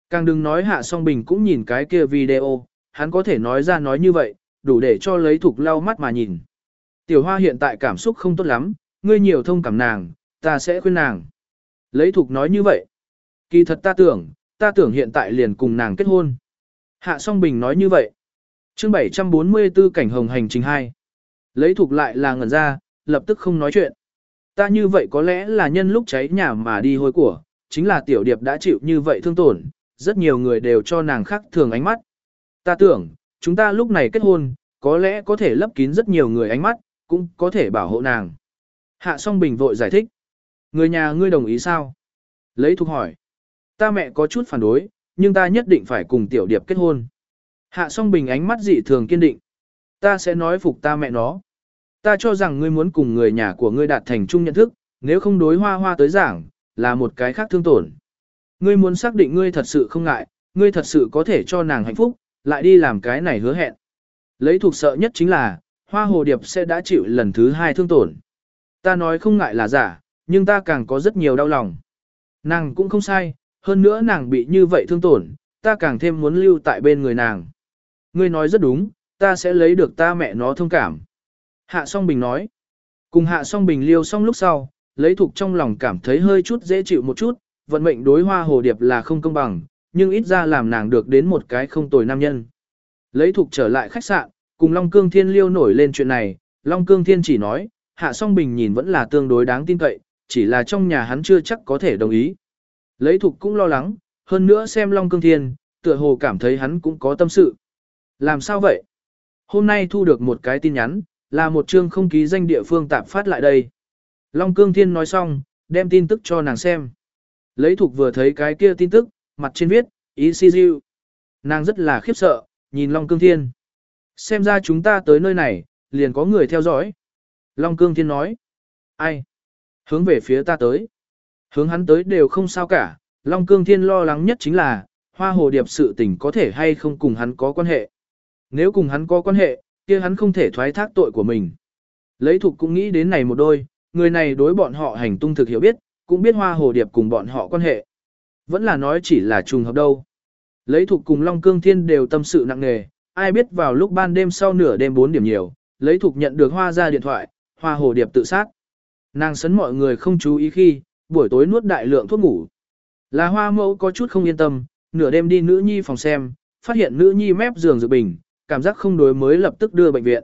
Càng đừng nói hạ song bình cũng nhìn cái kia video, hắn có thể nói ra nói như vậy, đủ để cho lấy thục lau mắt mà nhìn. Tiểu hoa hiện tại cảm xúc không tốt lắm, ngươi nhiều thông cảm nàng, ta sẽ khuyên nàng. Lấy thục nói như vậy. Kỳ thật ta tưởng, ta tưởng hiện tại liền cùng nàng kết hôn. Hạ song bình nói như vậy. chương 744 cảnh hồng hành trình 2. Lấy thục lại là ngẩn ra, lập tức không nói chuyện. Ta như vậy có lẽ là nhân lúc cháy nhà mà đi hôi của, chính là tiểu điệp đã chịu như vậy thương tổn, rất nhiều người đều cho nàng khác thường ánh mắt. Ta tưởng, chúng ta lúc này kết hôn, có lẽ có thể lấp kín rất nhiều người ánh mắt, cũng có thể bảo hộ nàng. Hạ song bình vội giải thích. Người nhà ngươi đồng ý sao? Lấy thuộc hỏi. Ta mẹ có chút phản đối, nhưng ta nhất định phải cùng tiểu điệp kết hôn. Hạ song bình ánh mắt dị thường kiên định. Ta sẽ nói phục ta mẹ nó. Ta cho rằng ngươi muốn cùng người nhà của ngươi đạt thành chung nhận thức, nếu không đối hoa hoa tới giảng, là một cái khác thương tổn. Ngươi muốn xác định ngươi thật sự không ngại, ngươi thật sự có thể cho nàng hạnh phúc, lại đi làm cái này hứa hẹn. Lấy thuộc sợ nhất chính là, hoa hồ điệp sẽ đã chịu lần thứ hai thương tổn. Ta nói không ngại là giả, nhưng ta càng có rất nhiều đau lòng. Nàng cũng không sai, hơn nữa nàng bị như vậy thương tổn, ta càng thêm muốn lưu tại bên người nàng. Ngươi nói rất đúng, ta sẽ lấy được ta mẹ nó thông cảm. Hạ song bình nói. Cùng hạ song bình liêu xong lúc sau, lấy thuộc trong lòng cảm thấy hơi chút dễ chịu một chút, vận mệnh đối hoa hồ điệp là không công bằng, nhưng ít ra làm nàng được đến một cái không tồi nam nhân. Lấy thuộc trở lại khách sạn, cùng Long Cương Thiên liêu nổi lên chuyện này, Long Cương Thiên chỉ nói, hạ song bình nhìn vẫn là tương đối đáng tin cậy, chỉ là trong nhà hắn chưa chắc có thể đồng ý. Lấy thục cũng lo lắng, hơn nữa xem Long Cương Thiên, tựa hồ cảm thấy hắn cũng có tâm sự. Làm sao vậy? Hôm nay thu được một cái tin nhắn, là một chương không ký danh địa phương tạp phát lại đây. Long Cương Thiên nói xong, đem tin tức cho nàng xem. Lấy thục vừa thấy cái kia tin tức, mặt trên viết, ECU. Nàng rất là khiếp sợ, nhìn Long Cương Thiên. Xem ra chúng ta tới nơi này, liền có người theo dõi. Long Cương Thiên nói. Ai? Hướng về phía ta tới. Hướng hắn tới đều không sao cả, Long Cương Thiên lo lắng nhất chính là, hoa hồ điệp sự tình có thể hay không cùng hắn có quan hệ. Nếu cùng hắn có quan hệ, kia hắn không thể thoái thác tội của mình. Lấy thục cũng nghĩ đến này một đôi, người này đối bọn họ hành tung thực hiểu biết, cũng biết hoa hồ điệp cùng bọn họ quan hệ. Vẫn là nói chỉ là trùng hợp đâu. Lấy thục cùng Long Cương Thiên đều tâm sự nặng nề, ai biết vào lúc ban đêm sau nửa đêm 4 điểm nhiều, lấy thục nhận được hoa ra điện thoại, hoa hồ điệp tự sát. Nàng sấn mọi người không chú ý khi, buổi tối nuốt đại lượng thuốc ngủ. Là hoa mẫu có chút không yên tâm, nửa đêm đi nữ nhi phòng xem, phát hiện nữ nhi mép giường dự bình, cảm giác không đối mới lập tức đưa bệnh viện.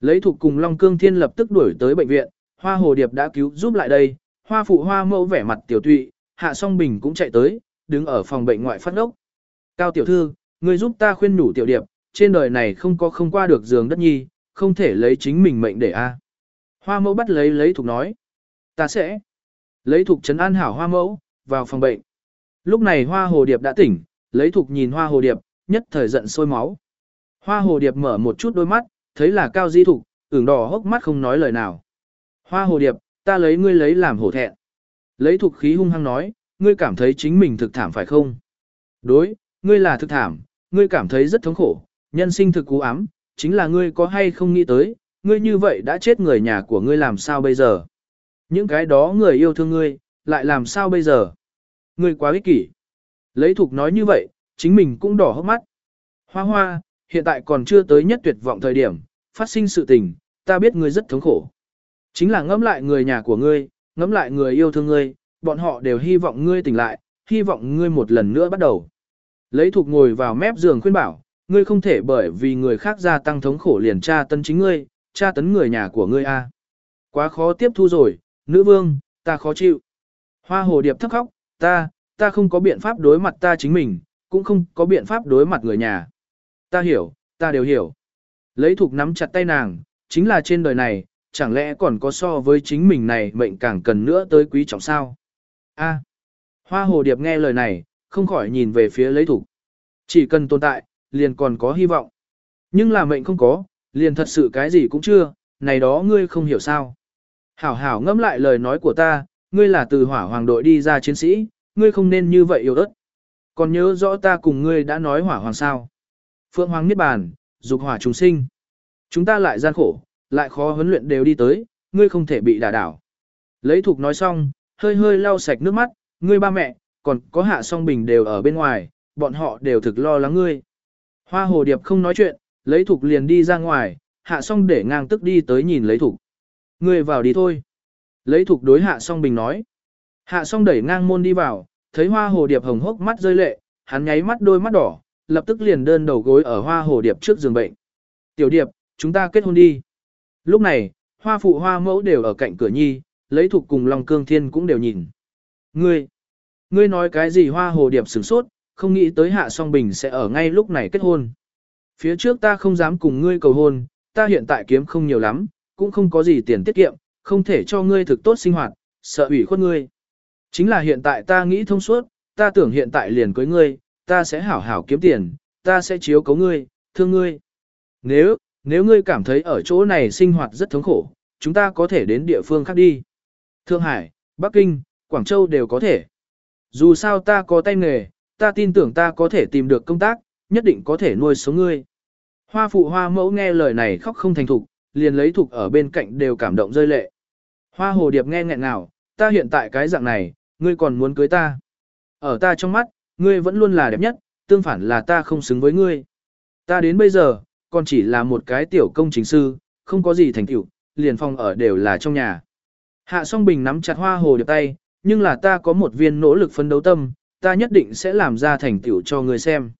Lấy thuộc cùng Long Cương Thiên lập tức đuổi tới bệnh viện, hoa hồ điệp đã cứu giúp lại đây, hoa phụ hoa mẫu vẻ mặt tiểu tụy, hạ song bình cũng chạy tới, đứng ở phòng bệnh ngoại phát ốc. Cao tiểu thư, người giúp ta khuyên nhủ tiểu điệp, trên đời này không có không qua được giường đất nhi, không thể lấy chính mình mệnh để a. Hoa mẫu bắt lấy lấy thuộc nói. Ta sẽ. Lấy thuộc trấn an hảo hoa mẫu, vào phòng bệnh. Lúc này hoa hồ điệp đã tỉnh, lấy thuộc nhìn hoa hồ điệp, nhất thời giận sôi máu. Hoa hồ điệp mở một chút đôi mắt, thấy là cao di thục, ửng đỏ hốc mắt không nói lời nào. Hoa hồ điệp, ta lấy ngươi lấy làm hổ thẹn. Lấy thuộc khí hung hăng nói, ngươi cảm thấy chính mình thực thảm phải không? Đối, ngươi là thực thảm, ngươi cảm thấy rất thống khổ, nhân sinh thực cú ám, chính là ngươi có hay không nghĩ tới, ngươi như vậy đã chết người nhà của ngươi làm sao bây giờ? Những cái đó người yêu thương ngươi, lại làm sao bây giờ? Ngươi quá ích kỷ. Lấy thục nói như vậy, chính mình cũng đỏ hốc mắt. Hoa hoa, hiện tại còn chưa tới nhất tuyệt vọng thời điểm, phát sinh sự tình, ta biết ngươi rất thống khổ. Chính là ngẫm lại người nhà của ngươi, ngẫm lại người yêu thương ngươi, bọn họ đều hy vọng ngươi tỉnh lại, hy vọng ngươi một lần nữa bắt đầu. Lấy thục ngồi vào mép giường khuyên bảo, ngươi không thể bởi vì người khác gia tăng thống khổ liền tra tấn chính ngươi, tra tấn người nhà của ngươi a. À. Quá khó tiếp thu rồi, nữ vương, ta khó chịu. Hoa hồ điệp thấp khóc, ta, ta không có biện pháp đối mặt ta chính mình, cũng không có biện pháp đối mặt người nhà. Ta hiểu, ta đều hiểu. Lấy thục nắm chặt tay nàng, chính là trên đời này, chẳng lẽ còn có so với chính mình này mệnh càng cần nữa tới quý trọng sao? A. Hoa hồ điệp nghe lời này, không khỏi nhìn về phía lấy thục. Chỉ cần tồn tại, liền còn có hy vọng. Nhưng là mệnh không có, liền thật sự cái gì cũng chưa, này đó ngươi không hiểu sao. Hảo hảo ngẫm lại lời nói của ta, ngươi là từ hỏa hoàng đội đi ra chiến sĩ, ngươi không nên như vậy yêu ớt. Còn nhớ rõ ta cùng ngươi đã nói hỏa hoàng sao. Phượng hoàng niết bàn, dục hỏa chúng sinh. Chúng ta lại gian khổ, lại khó huấn luyện đều đi tới, ngươi không thể bị đả đảo. Lấy thục nói xong, hơi hơi lau sạch nước mắt, ngươi ba mẹ, còn có hạ song bình đều ở bên ngoài, bọn họ đều thực lo lắng ngươi. Hoa hồ điệp không nói chuyện, lấy thục liền đi ra ngoài, hạ song để ngang tức đi tới nhìn lấy thục. người vào đi thôi. Lấy thục đối hạ song bình nói. Hạ song đẩy ngang môn đi vào, thấy hoa hồ điệp hồng hốc mắt rơi lệ, hắn nháy mắt đôi mắt đỏ, lập tức liền đơn đầu gối ở hoa hồ điệp trước giường bệnh. Tiểu điệp, chúng ta kết hôn đi. Lúc này, hoa phụ hoa mẫu đều ở cạnh cửa nhi, lấy thục cùng Long Cương Thiên cũng đều nhìn. Ngươi, ngươi nói cái gì hoa hồ điệp sửng sốt, không nghĩ tới hạ song bình sẽ ở ngay lúc này kết hôn. Phía trước ta không dám cùng ngươi cầu hôn, ta hiện tại kiếm không nhiều lắm, cũng không có gì tiền tiết kiệm, không thể cho ngươi thực tốt sinh hoạt, sợ ủy khuất ngươi. Chính là hiện tại ta nghĩ thông suốt, ta tưởng hiện tại liền cưới ngươi, ta sẽ hảo hảo kiếm tiền, ta sẽ chiếu cấu ngươi, thương ngươi. Nếu, nếu ngươi cảm thấy ở chỗ này sinh hoạt rất thống khổ, chúng ta có thể đến địa phương khác đi. Thượng Hải, Bắc Kinh, Quảng Châu đều có thể. Dù sao ta có tay nghề, ta tin tưởng ta có thể tìm được công tác, nhất định có thể nuôi sống ngươi. Hoa phụ hoa mẫu nghe lời này khóc không thành thục, liền lấy thục ở bên cạnh đều cảm động rơi lệ. Hoa hồ điệp nghe nghẹn nào, ta hiện tại cái dạng này, ngươi còn muốn cưới ta. Ở ta trong mắt, ngươi vẫn luôn là đẹp nhất, tương phản là ta không xứng với ngươi. Ta đến bây giờ, còn chỉ là một cái tiểu công chính sư, không có gì thành tựu, liền phòng ở đều là trong nhà. Hạ song bình nắm chặt hoa hồ điệp tay, nhưng là ta có một viên nỗ lực phấn đấu tâm, ta nhất định sẽ làm ra thành tựu cho ngươi xem.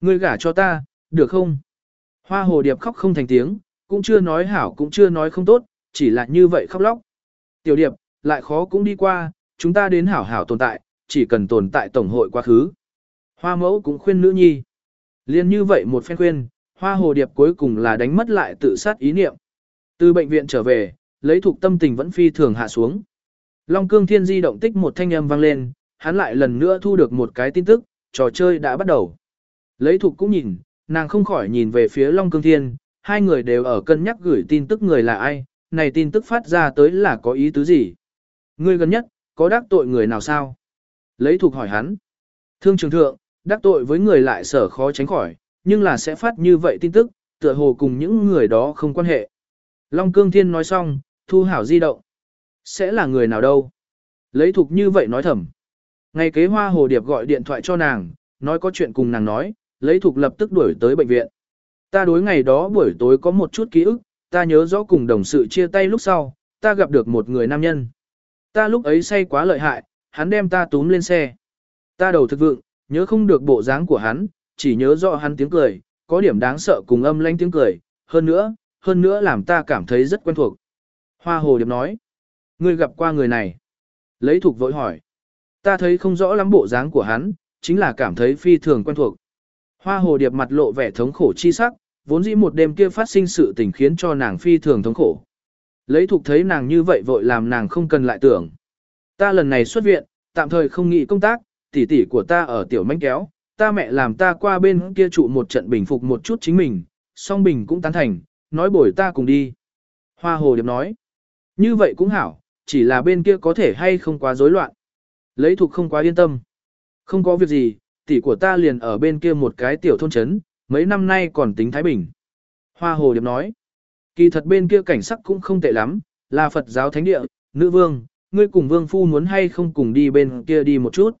Ngươi gả cho ta, được không? Hoa hồ điệp khóc không thành tiếng, cũng chưa nói hảo cũng chưa nói không tốt, chỉ là như vậy khóc lóc. Tiểu điệp, lại khó cũng đi qua, chúng ta đến hảo hảo tồn tại, chỉ cần tồn tại tổng hội quá khứ. Hoa mẫu cũng khuyên nữ nhi. Liên như vậy một phen khuyên, hoa hồ điệp cuối cùng là đánh mất lại tự sát ý niệm. Từ bệnh viện trở về, lấy thuộc tâm tình vẫn phi thường hạ xuống. Long cương thiên di động tích một thanh âm vang lên, hắn lại lần nữa thu được một cái tin tức, trò chơi đã bắt đầu. Lấy thuộc cũng nhìn, nàng không khỏi nhìn về phía Long cương thiên, hai người đều ở cân nhắc gửi tin tức người là ai, này tin tức phát ra tới là có ý tứ gì. Người gần nhất, có đắc tội người nào sao? Lấy thuộc hỏi hắn. Thương trường thượng, đắc tội với người lại sở khó tránh khỏi, nhưng là sẽ phát như vậy tin tức, tựa hồ cùng những người đó không quan hệ. Long Cương Thiên nói xong, thu hảo di động. Sẽ là người nào đâu? Lấy thục như vậy nói thầm. Ngày kế hoa hồ điệp gọi điện thoại cho nàng, nói có chuyện cùng nàng nói, lấy thục lập tức đuổi tới bệnh viện. Ta đối ngày đó buổi tối có một chút ký ức, ta nhớ rõ cùng đồng sự chia tay lúc sau, ta gặp được một người nam nhân. Ta lúc ấy say quá lợi hại, hắn đem ta túm lên xe. Ta đầu thực vượng, nhớ không được bộ dáng của hắn, chỉ nhớ rõ hắn tiếng cười, có điểm đáng sợ cùng âm lanh tiếng cười, hơn nữa, hơn nữa làm ta cảm thấy rất quen thuộc. Hoa hồ điệp nói, ngươi gặp qua người này. Lấy thuộc vội hỏi, ta thấy không rõ lắm bộ dáng của hắn, chính là cảm thấy phi thường quen thuộc. Hoa hồ điệp mặt lộ vẻ thống khổ chi sắc, vốn dĩ một đêm kia phát sinh sự tình khiến cho nàng phi thường thống khổ. Lấy thuộc thấy nàng như vậy vội làm nàng không cần lại tưởng. Ta lần này xuất viện, tạm thời không nghĩ công tác, tỷ tỷ của ta ở tiểu manh kéo, ta mẹ làm ta qua bên kia trụ một trận bình phục một chút chính mình, song bình cũng tán thành, nói bồi ta cùng đi. Hoa hồ điệp nói, như vậy cũng hảo, chỉ là bên kia có thể hay không quá rối loạn. Lấy thuộc không quá yên tâm. Không có việc gì, tỷ của ta liền ở bên kia một cái tiểu thôn trấn, mấy năm nay còn tính Thái Bình. Hoa hồ điệp nói, kỳ thật bên kia cảnh sắc cũng không tệ lắm, là Phật giáo thánh địa, nữ vương, ngươi cùng vương phu muốn hay không cùng đi bên kia đi một chút.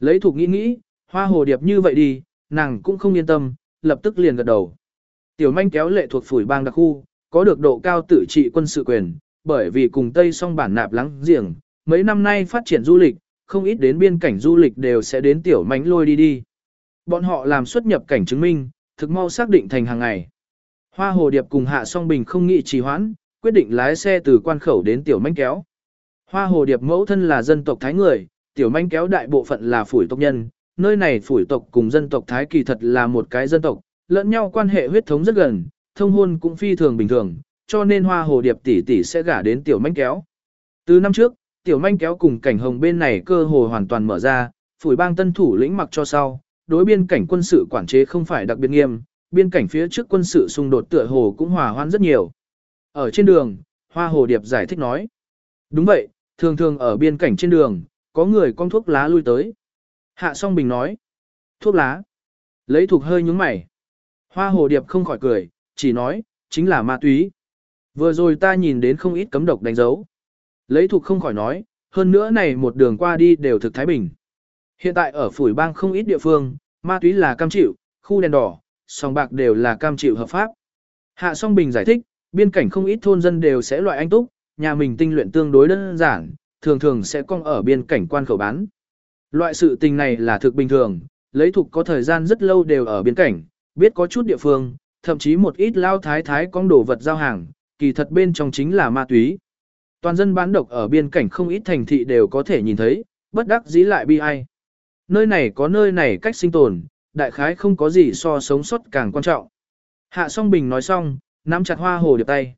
Lấy thuộc nghĩ nghĩ, hoa hồ điệp như vậy đi, nàng cũng không yên tâm, lập tức liền gật đầu. Tiểu manh kéo lệ thuộc phủi bang đặc khu, có được độ cao tự trị quân sự quyền, bởi vì cùng Tây song bản nạp lắng giềng, mấy năm nay phát triển du lịch, không ít đến biên cảnh du lịch đều sẽ đến tiểu mánh lôi đi đi. Bọn họ làm xuất nhập cảnh chứng minh, thực mau xác định thành hàng ngày. Hoa hồ điệp cùng hạ song bình không nghị trì hoãn, quyết định lái xe từ quan khẩu đến tiểu mánh kéo. Hoa hồ điệp mẫu thân là dân tộc Thái người, tiểu manh kéo đại bộ phận là phủi tộc nhân, nơi này phủi tộc cùng dân tộc Thái kỳ thật là một cái dân tộc, lẫn nhau quan hệ huyết thống rất gần, thông hôn cũng phi thường bình thường, cho nên hoa hồ điệp tỷ tỷ sẽ gả đến tiểu manh kéo. Từ năm trước, tiểu manh kéo cùng cảnh hồng bên này cơ hồ hoàn toàn mở ra, phủi bang tân thủ lĩnh mặc cho sau, đối biên cảnh quân sự quản chế không phải đặc biệt nghiêm, biên cảnh phía trước quân sự xung đột tựa hồ cũng hòa hoãn rất nhiều. Ở trên đường, hoa hồ điệp giải thích nói. Đúng vậy, thường thường ở biên cảnh trên đường, có người con thuốc lá lui tới. Hạ song bình nói. Thuốc lá. Lấy thuộc hơi nhúng mày. Hoa hồ điệp không khỏi cười, chỉ nói, chính là ma túy. Vừa rồi ta nhìn đến không ít cấm độc đánh dấu. Lấy thuộc không khỏi nói, hơn nữa này một đường qua đi đều thực Thái Bình. Hiện tại ở phủi bang không ít địa phương, ma túy là cam chịu, khu đèn đỏ, sòng bạc đều là cam chịu hợp pháp. Hạ song bình giải thích, biên cảnh không ít thôn dân đều sẽ loại anh túc, nhà mình tinh luyện tương đối đơn giản, thường thường sẽ cong ở biên cảnh quan khẩu bán. Loại sự tình này là thực bình thường, lấy thuộc có thời gian rất lâu đều ở biên cảnh, biết có chút địa phương, thậm chí một ít lao thái thái cong đồ vật giao hàng, kỳ thật bên trong chính là ma túy. Toàn dân bán độc ở biên cảnh không ít thành thị đều có thể nhìn thấy, bất đắc dĩ lại bi ai. Nơi này có nơi này cách sinh tồn, đại khái không có gì so sống sót càng quan trọng. Hạ song bình nói xong, nắm chặt hoa hồ điệp tay.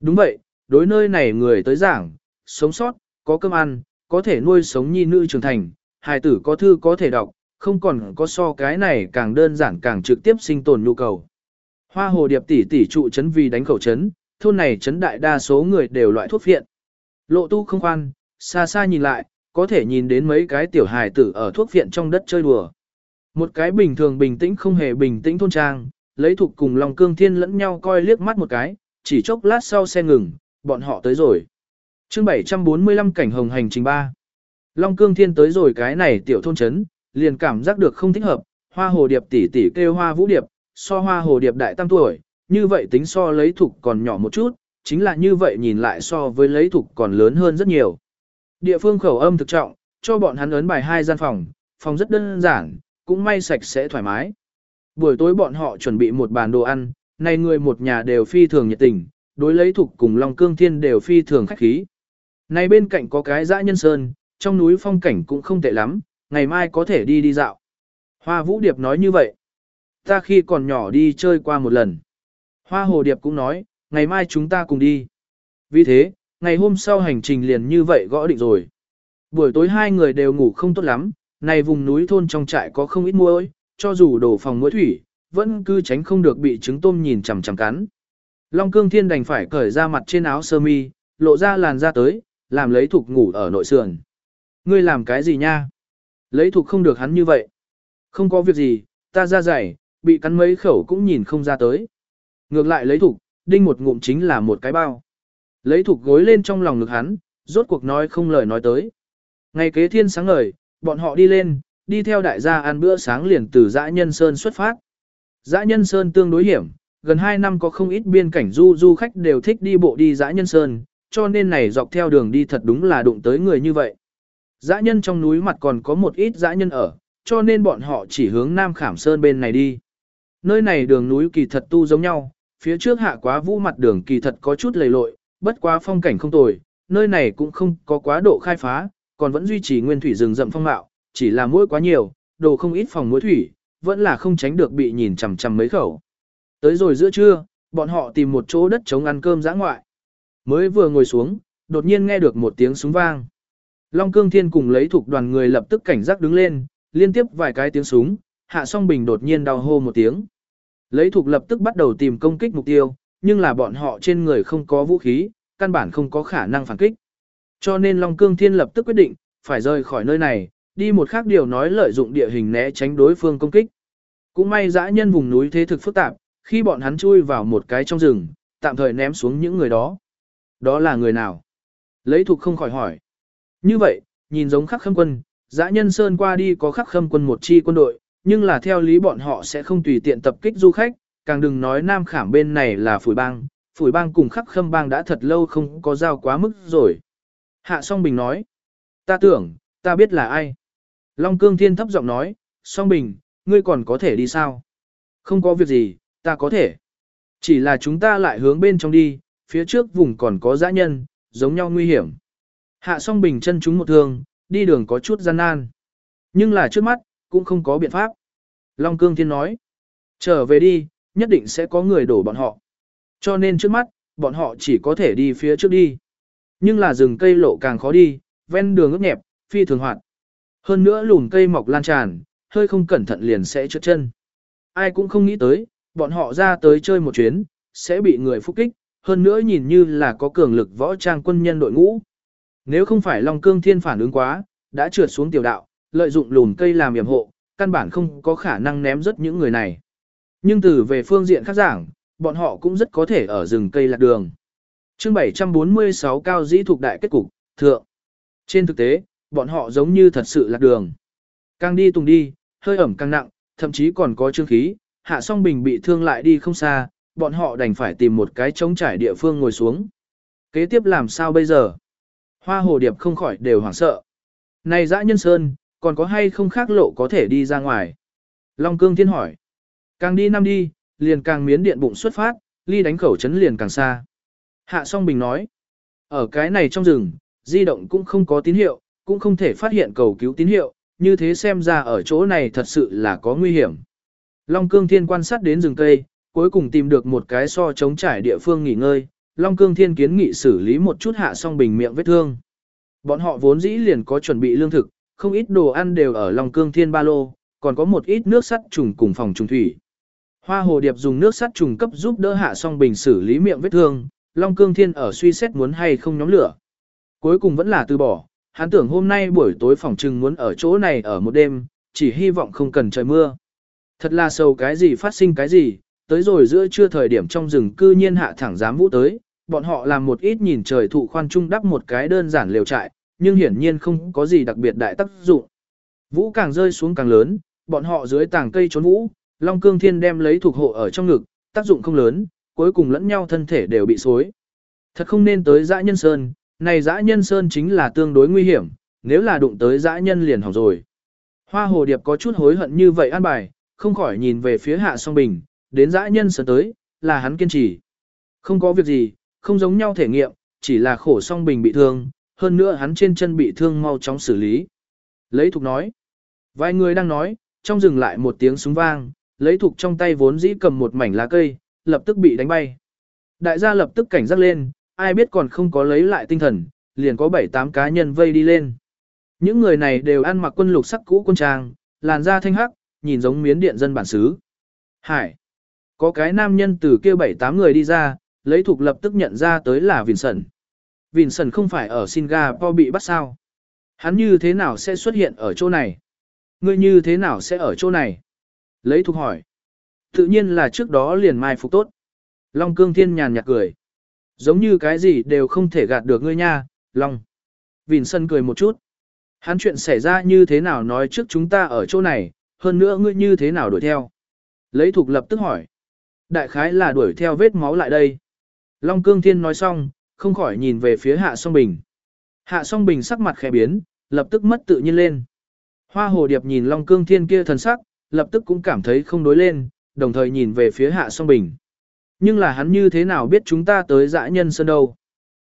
Đúng vậy, đối nơi này người tới giảng, sống sót, có cơm ăn, có thể nuôi sống nhi nữ trưởng thành, hài tử có thư có thể đọc, không còn có so cái này càng đơn giản càng trực tiếp sinh tồn nhu cầu. Hoa hồ điệp tỷ tỷ trụ chấn vì đánh khẩu chấn, thôn này chấn đại đa số người đều loại thuốc phiện. Lộ tu không khoan, xa xa nhìn lại, có thể nhìn đến mấy cái tiểu hài tử ở thuốc viện trong đất chơi đùa. Một cái bình thường bình tĩnh không hề bình tĩnh thôn trang, lấy thuộc cùng lòng cương thiên lẫn nhau coi liếc mắt một cái, chỉ chốc lát sau xe ngừng, bọn họ tới rồi. chương 745 cảnh hồng hành trình 3. Long cương thiên tới rồi cái này tiểu thôn chấn, liền cảm giác được không thích hợp, hoa hồ điệp tỷ tỷ kêu hoa vũ điệp, so hoa hồ điệp đại tam tuổi, như vậy tính so lấy thục còn nhỏ một chút, chính là như vậy nhìn lại so với lấy thục còn lớn hơn rất nhiều. Địa phương khẩu âm thực trọng, cho bọn hắn ấn bài hai gian phòng, phòng rất đơn giản, cũng may sạch sẽ thoải mái. Buổi tối bọn họ chuẩn bị một bàn đồ ăn, này người một nhà đều phi thường nhiệt tình, đối lấy thục cùng Long Cương Thiên đều phi thường khách khí. Này bên cạnh có cái dã nhân sơn, trong núi phong cảnh cũng không tệ lắm, ngày mai có thể đi đi dạo. Hoa Vũ Điệp nói như vậy. Ta khi còn nhỏ đi chơi qua một lần. Hoa Hồ Điệp cũng nói, ngày mai chúng ta cùng đi. Vì thế, ngày hôm sau hành trình liền như vậy gõ định rồi. Buổi tối hai người đều ngủ không tốt lắm, này vùng núi thôn trong trại có không ít muỗi, cho dù đổ phòng muỗi thủy, vẫn cứ tránh không được bị trứng tôm nhìn chằm chằm cắn. Long Cương Thiên đành phải cởi ra mặt trên áo sơ mi, lộ ra làn da tới, làm lấy thục ngủ ở nội sườn. Ngươi làm cái gì nha? Lấy thục không được hắn như vậy. Không có việc gì, ta ra dày, bị cắn mấy khẩu cũng nhìn không ra tới. Ngược lại lấy thục, đinh một ngụm chính là một cái bao. Lấy thục gối lên trong lòng ngực hắn, rốt cuộc nói không lời nói tới. Ngày kế thiên sáng ngời, bọn họ đi lên, đi theo đại gia ăn bữa sáng liền từ dã nhân sơn xuất phát. Dã nhân sơn tương đối hiểm, gần 2 năm có không ít biên cảnh du du khách đều thích đi bộ đi dã nhân sơn, cho nên này dọc theo đường đi thật đúng là đụng tới người như vậy. Dã nhân trong núi mặt còn có một ít dã nhân ở, cho nên bọn họ chỉ hướng Nam Khảm Sơn bên này đi. Nơi này đường núi kỳ thật tu giống nhau, phía trước hạ quá vũ mặt đường kỳ thật có chút lầy lội, bất quá phong cảnh không tồi, nơi này cũng không có quá độ khai phá, còn vẫn duy trì nguyên thủy rừng rậm phong mạo, chỉ là mũi quá nhiều, đồ không ít phòng mũi thủy, vẫn là không tránh được bị nhìn chằm chằm mấy khẩu. Tới rồi giữa trưa, bọn họ tìm một chỗ đất chống ăn cơm dã ngoại. Mới vừa ngồi xuống, đột nhiên nghe được một tiếng súng vang. Long Cương Thiên cùng lấy thuộc đoàn người lập tức cảnh giác đứng lên, liên tiếp vài cái tiếng súng, hạ song bình đột nhiên đau hô một tiếng. Lấy thuộc lập tức bắt đầu tìm công kích mục tiêu, nhưng là bọn họ trên người không có vũ khí, căn bản không có khả năng phản kích. Cho nên Long Cương Thiên lập tức quyết định, phải rời khỏi nơi này, đi một khác điều nói lợi dụng địa hình né tránh đối phương công kích. Cũng may dã nhân vùng núi thế thực phức tạp, khi bọn hắn chui vào một cái trong rừng, tạm thời ném xuống những người đó. Đó là người nào? Lấy thuộc không khỏi hỏi. Như vậy, nhìn giống khắc khâm quân, dã nhân sơn qua đi có khắc khâm quân một chi quân đội, nhưng là theo lý bọn họ sẽ không tùy tiện tập kích du khách, càng đừng nói nam khảm bên này là phủi bang, phủi bang cùng khắc khâm bang đã thật lâu không có giao quá mức rồi. Hạ song bình nói, ta tưởng, ta biết là ai. Long cương thiên thấp giọng nói, song bình, ngươi còn có thể đi sao? Không có việc gì, ta có thể. Chỉ là chúng ta lại hướng bên trong đi, phía trước vùng còn có dã nhân, giống nhau nguy hiểm. Hạ song bình chân chúng một thương, đi đường có chút gian nan. Nhưng là trước mắt, cũng không có biện pháp. Long Cương Thiên nói. Trở về đi, nhất định sẽ có người đổ bọn họ. Cho nên trước mắt, bọn họ chỉ có thể đi phía trước đi. Nhưng là rừng cây lộ càng khó đi, ven đường ướt nhẹp, phi thường hoạt. Hơn nữa lùn cây mọc lan tràn, hơi không cẩn thận liền sẽ trượt chân. Ai cũng không nghĩ tới, bọn họ ra tới chơi một chuyến, sẽ bị người phúc kích, hơn nữa nhìn như là có cường lực võ trang quân nhân đội ngũ. Nếu không phải Long Cương Thiên phản ứng quá, đã trượt xuống tiểu đạo, lợi dụng lùn cây làm yểm hộ, căn bản không có khả năng ném rất những người này. Nhưng từ về phương diện khác giảng, bọn họ cũng rất có thể ở rừng cây lạc đường. chương 746 cao dĩ thuộc đại kết cục, thượng. Trên thực tế, bọn họ giống như thật sự lạc đường. Càng đi tùng đi, hơi ẩm càng nặng, thậm chí còn có chương khí, hạ song bình bị thương lại đi không xa, bọn họ đành phải tìm một cái trống trải địa phương ngồi xuống. Kế tiếp làm sao bây giờ? Hoa hồ điệp không khỏi đều hoảng sợ. Này dã nhân sơn, còn có hay không khác lộ có thể đi ra ngoài? Long cương thiên hỏi. Càng đi năm đi, liền càng miến điện bụng xuất phát, ly đánh khẩu chấn liền càng xa. Hạ song bình nói. Ở cái này trong rừng, di động cũng không có tín hiệu, cũng không thể phát hiện cầu cứu tín hiệu, như thế xem ra ở chỗ này thật sự là có nguy hiểm. Long Cương Thiên quan sát đến rừng cây, cuối cùng tìm được một cái so chống trải địa phương nghỉ ngơi, Long Cương Thiên kiến nghị xử lý một chút hạ song bình miệng vết thương. Bọn họ vốn dĩ liền có chuẩn bị lương thực, không ít đồ ăn đều ở Long Cương Thiên ba lô, còn có một ít nước sắt trùng cùng phòng trùng thủy. Hoa hồ điệp dùng nước sắt trùng cấp giúp đỡ hạ song bình xử lý miệng vết thương, Long Cương Thiên ở suy xét muốn hay không nhóm lửa. Cuối cùng vẫn là từ bỏ, hắn tưởng hôm nay buổi tối phòng trừng muốn ở chỗ này ở một đêm, chỉ hy vọng không cần trời mưa. Thật là sầu cái gì phát sinh cái gì, tới rồi giữa trưa thời điểm trong rừng cư nhiên hạ thẳng dám vũ tới, bọn họ làm một ít nhìn trời thụ khoan trung đắp một cái đơn giản liều trại, nhưng hiển nhiên không có gì đặc biệt đại tác dụng. Vũ càng rơi xuống càng lớn, bọn họ dưới tảng cây trốn vũ, Long Cương Thiên đem lấy thuộc hộ ở trong ngực, tác dụng không lớn, cuối cùng lẫn nhau thân thể đều bị xối. Thật không nên tới dã nhân sơn, này dã nhân sơn chính là tương đối nguy hiểm, nếu là đụng tới dã nhân liền hỏng rồi. Hoa hồ điệp có chút hối hận như vậy an bài, không khỏi nhìn về phía hạ song bình, đến dã nhân sơn tới, là hắn kiên trì. Không có việc gì, không giống nhau thể nghiệm, chỉ là khổ song bình bị thương, hơn nữa hắn trên chân bị thương mau chóng xử lý. Lấy thục nói. Vài người đang nói, trong rừng lại một tiếng súng vang, lấy thục trong tay vốn dĩ cầm một mảnh lá cây, lập tức bị đánh bay. Đại gia lập tức cảnh giác lên, ai biết còn không có lấy lại tinh thần, liền có 7-8 cá nhân vây đi lên. Những người này đều ăn mặc quân lục sắc cũ quân trang, làn da thanh hắc, nhìn giống miến điện dân bản xứ. Hải! Có cái nam nhân từ kia 7-8 người đi ra, lấy thục lập tức nhận ra tới là Vincent. Vincent không phải ở Singapore bị bắt sao. Hắn như thế nào sẽ xuất hiện ở chỗ này? Ngươi như thế nào sẽ ở chỗ này? Lấy thuộc hỏi. Tự nhiên là trước đó liền mai phục tốt. Long cương thiên nhàn nhạt cười. Giống như cái gì đều không thể gạt được ngươi nha, Long. Vincent cười một chút. Hắn chuyện xảy ra như thế nào nói trước chúng ta ở chỗ này, hơn nữa ngươi như thế nào đuổi theo. Lấy thuộc lập tức hỏi. Đại khái là đuổi theo vết máu lại đây. Long Cương Thiên nói xong, không khỏi nhìn về phía Hạ Song Bình. Hạ Song Bình sắc mặt khẽ biến, lập tức mất tự nhiên lên. Hoa hồ điệp nhìn Long Cương Thiên kia thần sắc, lập tức cũng cảm thấy không đối lên, đồng thời nhìn về phía Hạ Song Bình. Nhưng là hắn như thế nào biết chúng ta tới dã nhân sơn đâu?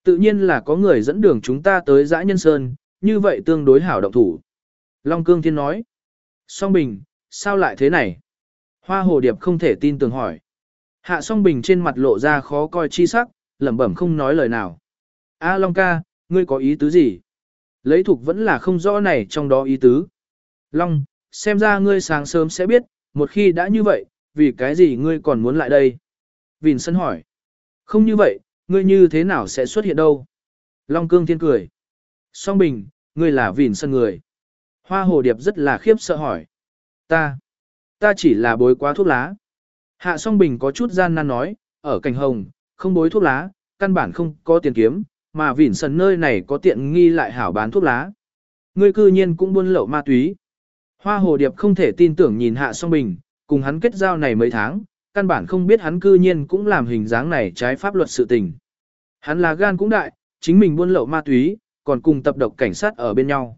Tự nhiên là có người dẫn đường chúng ta tới dã nhân sơn, như vậy tương đối hảo động thủ. Long Cương Thiên nói. Song Bình, sao lại thế này? Hoa hồ điệp không thể tin tưởng hỏi. Hạ song bình trên mặt lộ ra khó coi chi sắc, lẩm bẩm không nói lời nào. A Long ca, ngươi có ý tứ gì? Lấy thục vẫn là không rõ này trong đó ý tứ. Long, xem ra ngươi sáng sớm sẽ biết, một khi đã như vậy, vì cái gì ngươi còn muốn lại đây? Vìn sân hỏi. Không như vậy, ngươi như thế nào sẽ xuất hiện đâu? Long cương thiên cười. Song bình, ngươi là vìn sân người. Hoa hồ điệp rất là khiếp sợ hỏi. Ta, ta chỉ là bối quá thuốc lá. Hạ song bình có chút gian nan nói, ở cảnh hồng, không bối thuốc lá, căn bản không có tiền kiếm, mà vỉn sần nơi này có tiện nghi lại hảo bán thuốc lá. Ngươi cư nhiên cũng buôn lậu ma túy. Hoa hồ điệp không thể tin tưởng nhìn hạ song bình, cùng hắn kết giao này mấy tháng, căn bản không biết hắn cư nhiên cũng làm hình dáng này trái pháp luật sự tình. Hắn là gan cũng đại, chính mình buôn lậu ma túy, còn cùng tập độc cảnh sát ở bên nhau.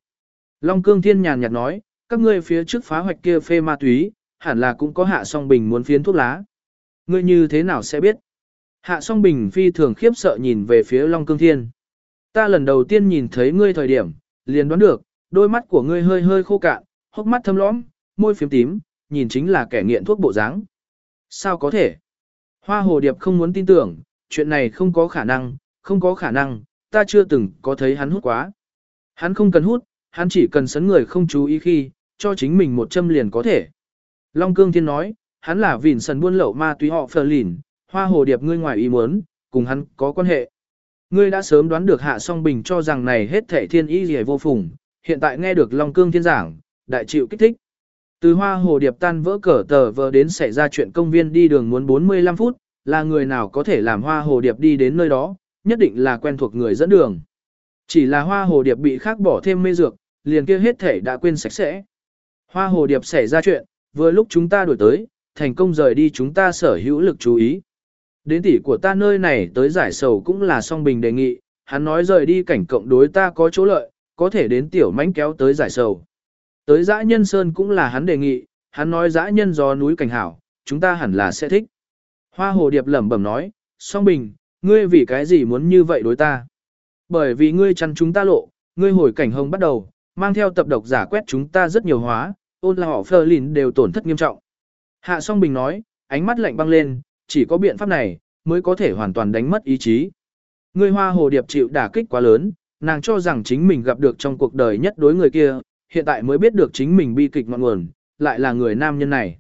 Long cương thiên nhàn nhạt nói, các ngươi phía trước phá hoạch kia phê ma túy, hẳn là cũng có hạ song bình muốn phiến thuốc lá. Ngươi như thế nào sẽ biết? Hạ song bình phi thường khiếp sợ nhìn về phía Long Cương Thiên. Ta lần đầu tiên nhìn thấy ngươi thời điểm, liền đoán được, đôi mắt của ngươi hơi hơi khô cạn, hốc mắt thâm lõm, môi phiếm tím, nhìn chính là kẻ nghiện thuốc bộ dáng. Sao có thể? Hoa hồ điệp không muốn tin tưởng, chuyện này không có khả năng, không có khả năng, ta chưa từng có thấy hắn hút quá. Hắn không cần hút, hắn chỉ cần sấn người không chú ý khi, cho chính mình một châm liền có thể. Long Cương Thiên nói, hắn là vỉn sần buôn lậu ma túy họ phờ lìn, hoa hồ điệp ngươi ngoài ý muốn, cùng hắn có quan hệ. Ngươi đã sớm đoán được hạ song bình cho rằng này hết thể thiên ý gì vô phùng, hiện tại nghe được Long Cương Thiên giảng, đại chịu kích thích. Từ hoa hồ điệp tan vỡ cờ tờ vờ đến xảy ra chuyện công viên đi đường muốn 45 phút, là người nào có thể làm hoa hồ điệp đi đến nơi đó, nhất định là quen thuộc người dẫn đường. Chỉ là hoa hồ điệp bị khác bỏ thêm mê dược, liền kia hết thể đã quên sạch sẽ. Hoa hồ điệp xảy ra chuyện, vừa lúc chúng ta đổi tới, thành công rời đi chúng ta sở hữu lực chú ý. Đến tỷ của ta nơi này tới giải sầu cũng là song bình đề nghị, hắn nói rời đi cảnh cộng đối ta có chỗ lợi, có thể đến tiểu mánh kéo tới giải sầu. Tới dã nhân sơn cũng là hắn đề nghị, hắn nói dã nhân do núi cảnh hảo, chúng ta hẳn là sẽ thích. Hoa hồ điệp lẩm bẩm nói, song bình, ngươi vì cái gì muốn như vậy đối ta? Bởi vì ngươi chăn chúng ta lộ, ngươi hồi cảnh hồng bắt đầu, mang theo tập độc giả quét chúng ta rất nhiều hóa, ôn là họ phơ lìn đều tổn thất nghiêm trọng. Hạ song bình nói, ánh mắt lạnh băng lên, chỉ có biện pháp này, mới có thể hoàn toàn đánh mất ý chí. người hoa hồ điệp chịu đả kích quá lớn, nàng cho rằng chính mình gặp được trong cuộc đời nhất đối người kia, hiện tại mới biết được chính mình bi kịch ngọn nguồn, lại là người nam nhân này.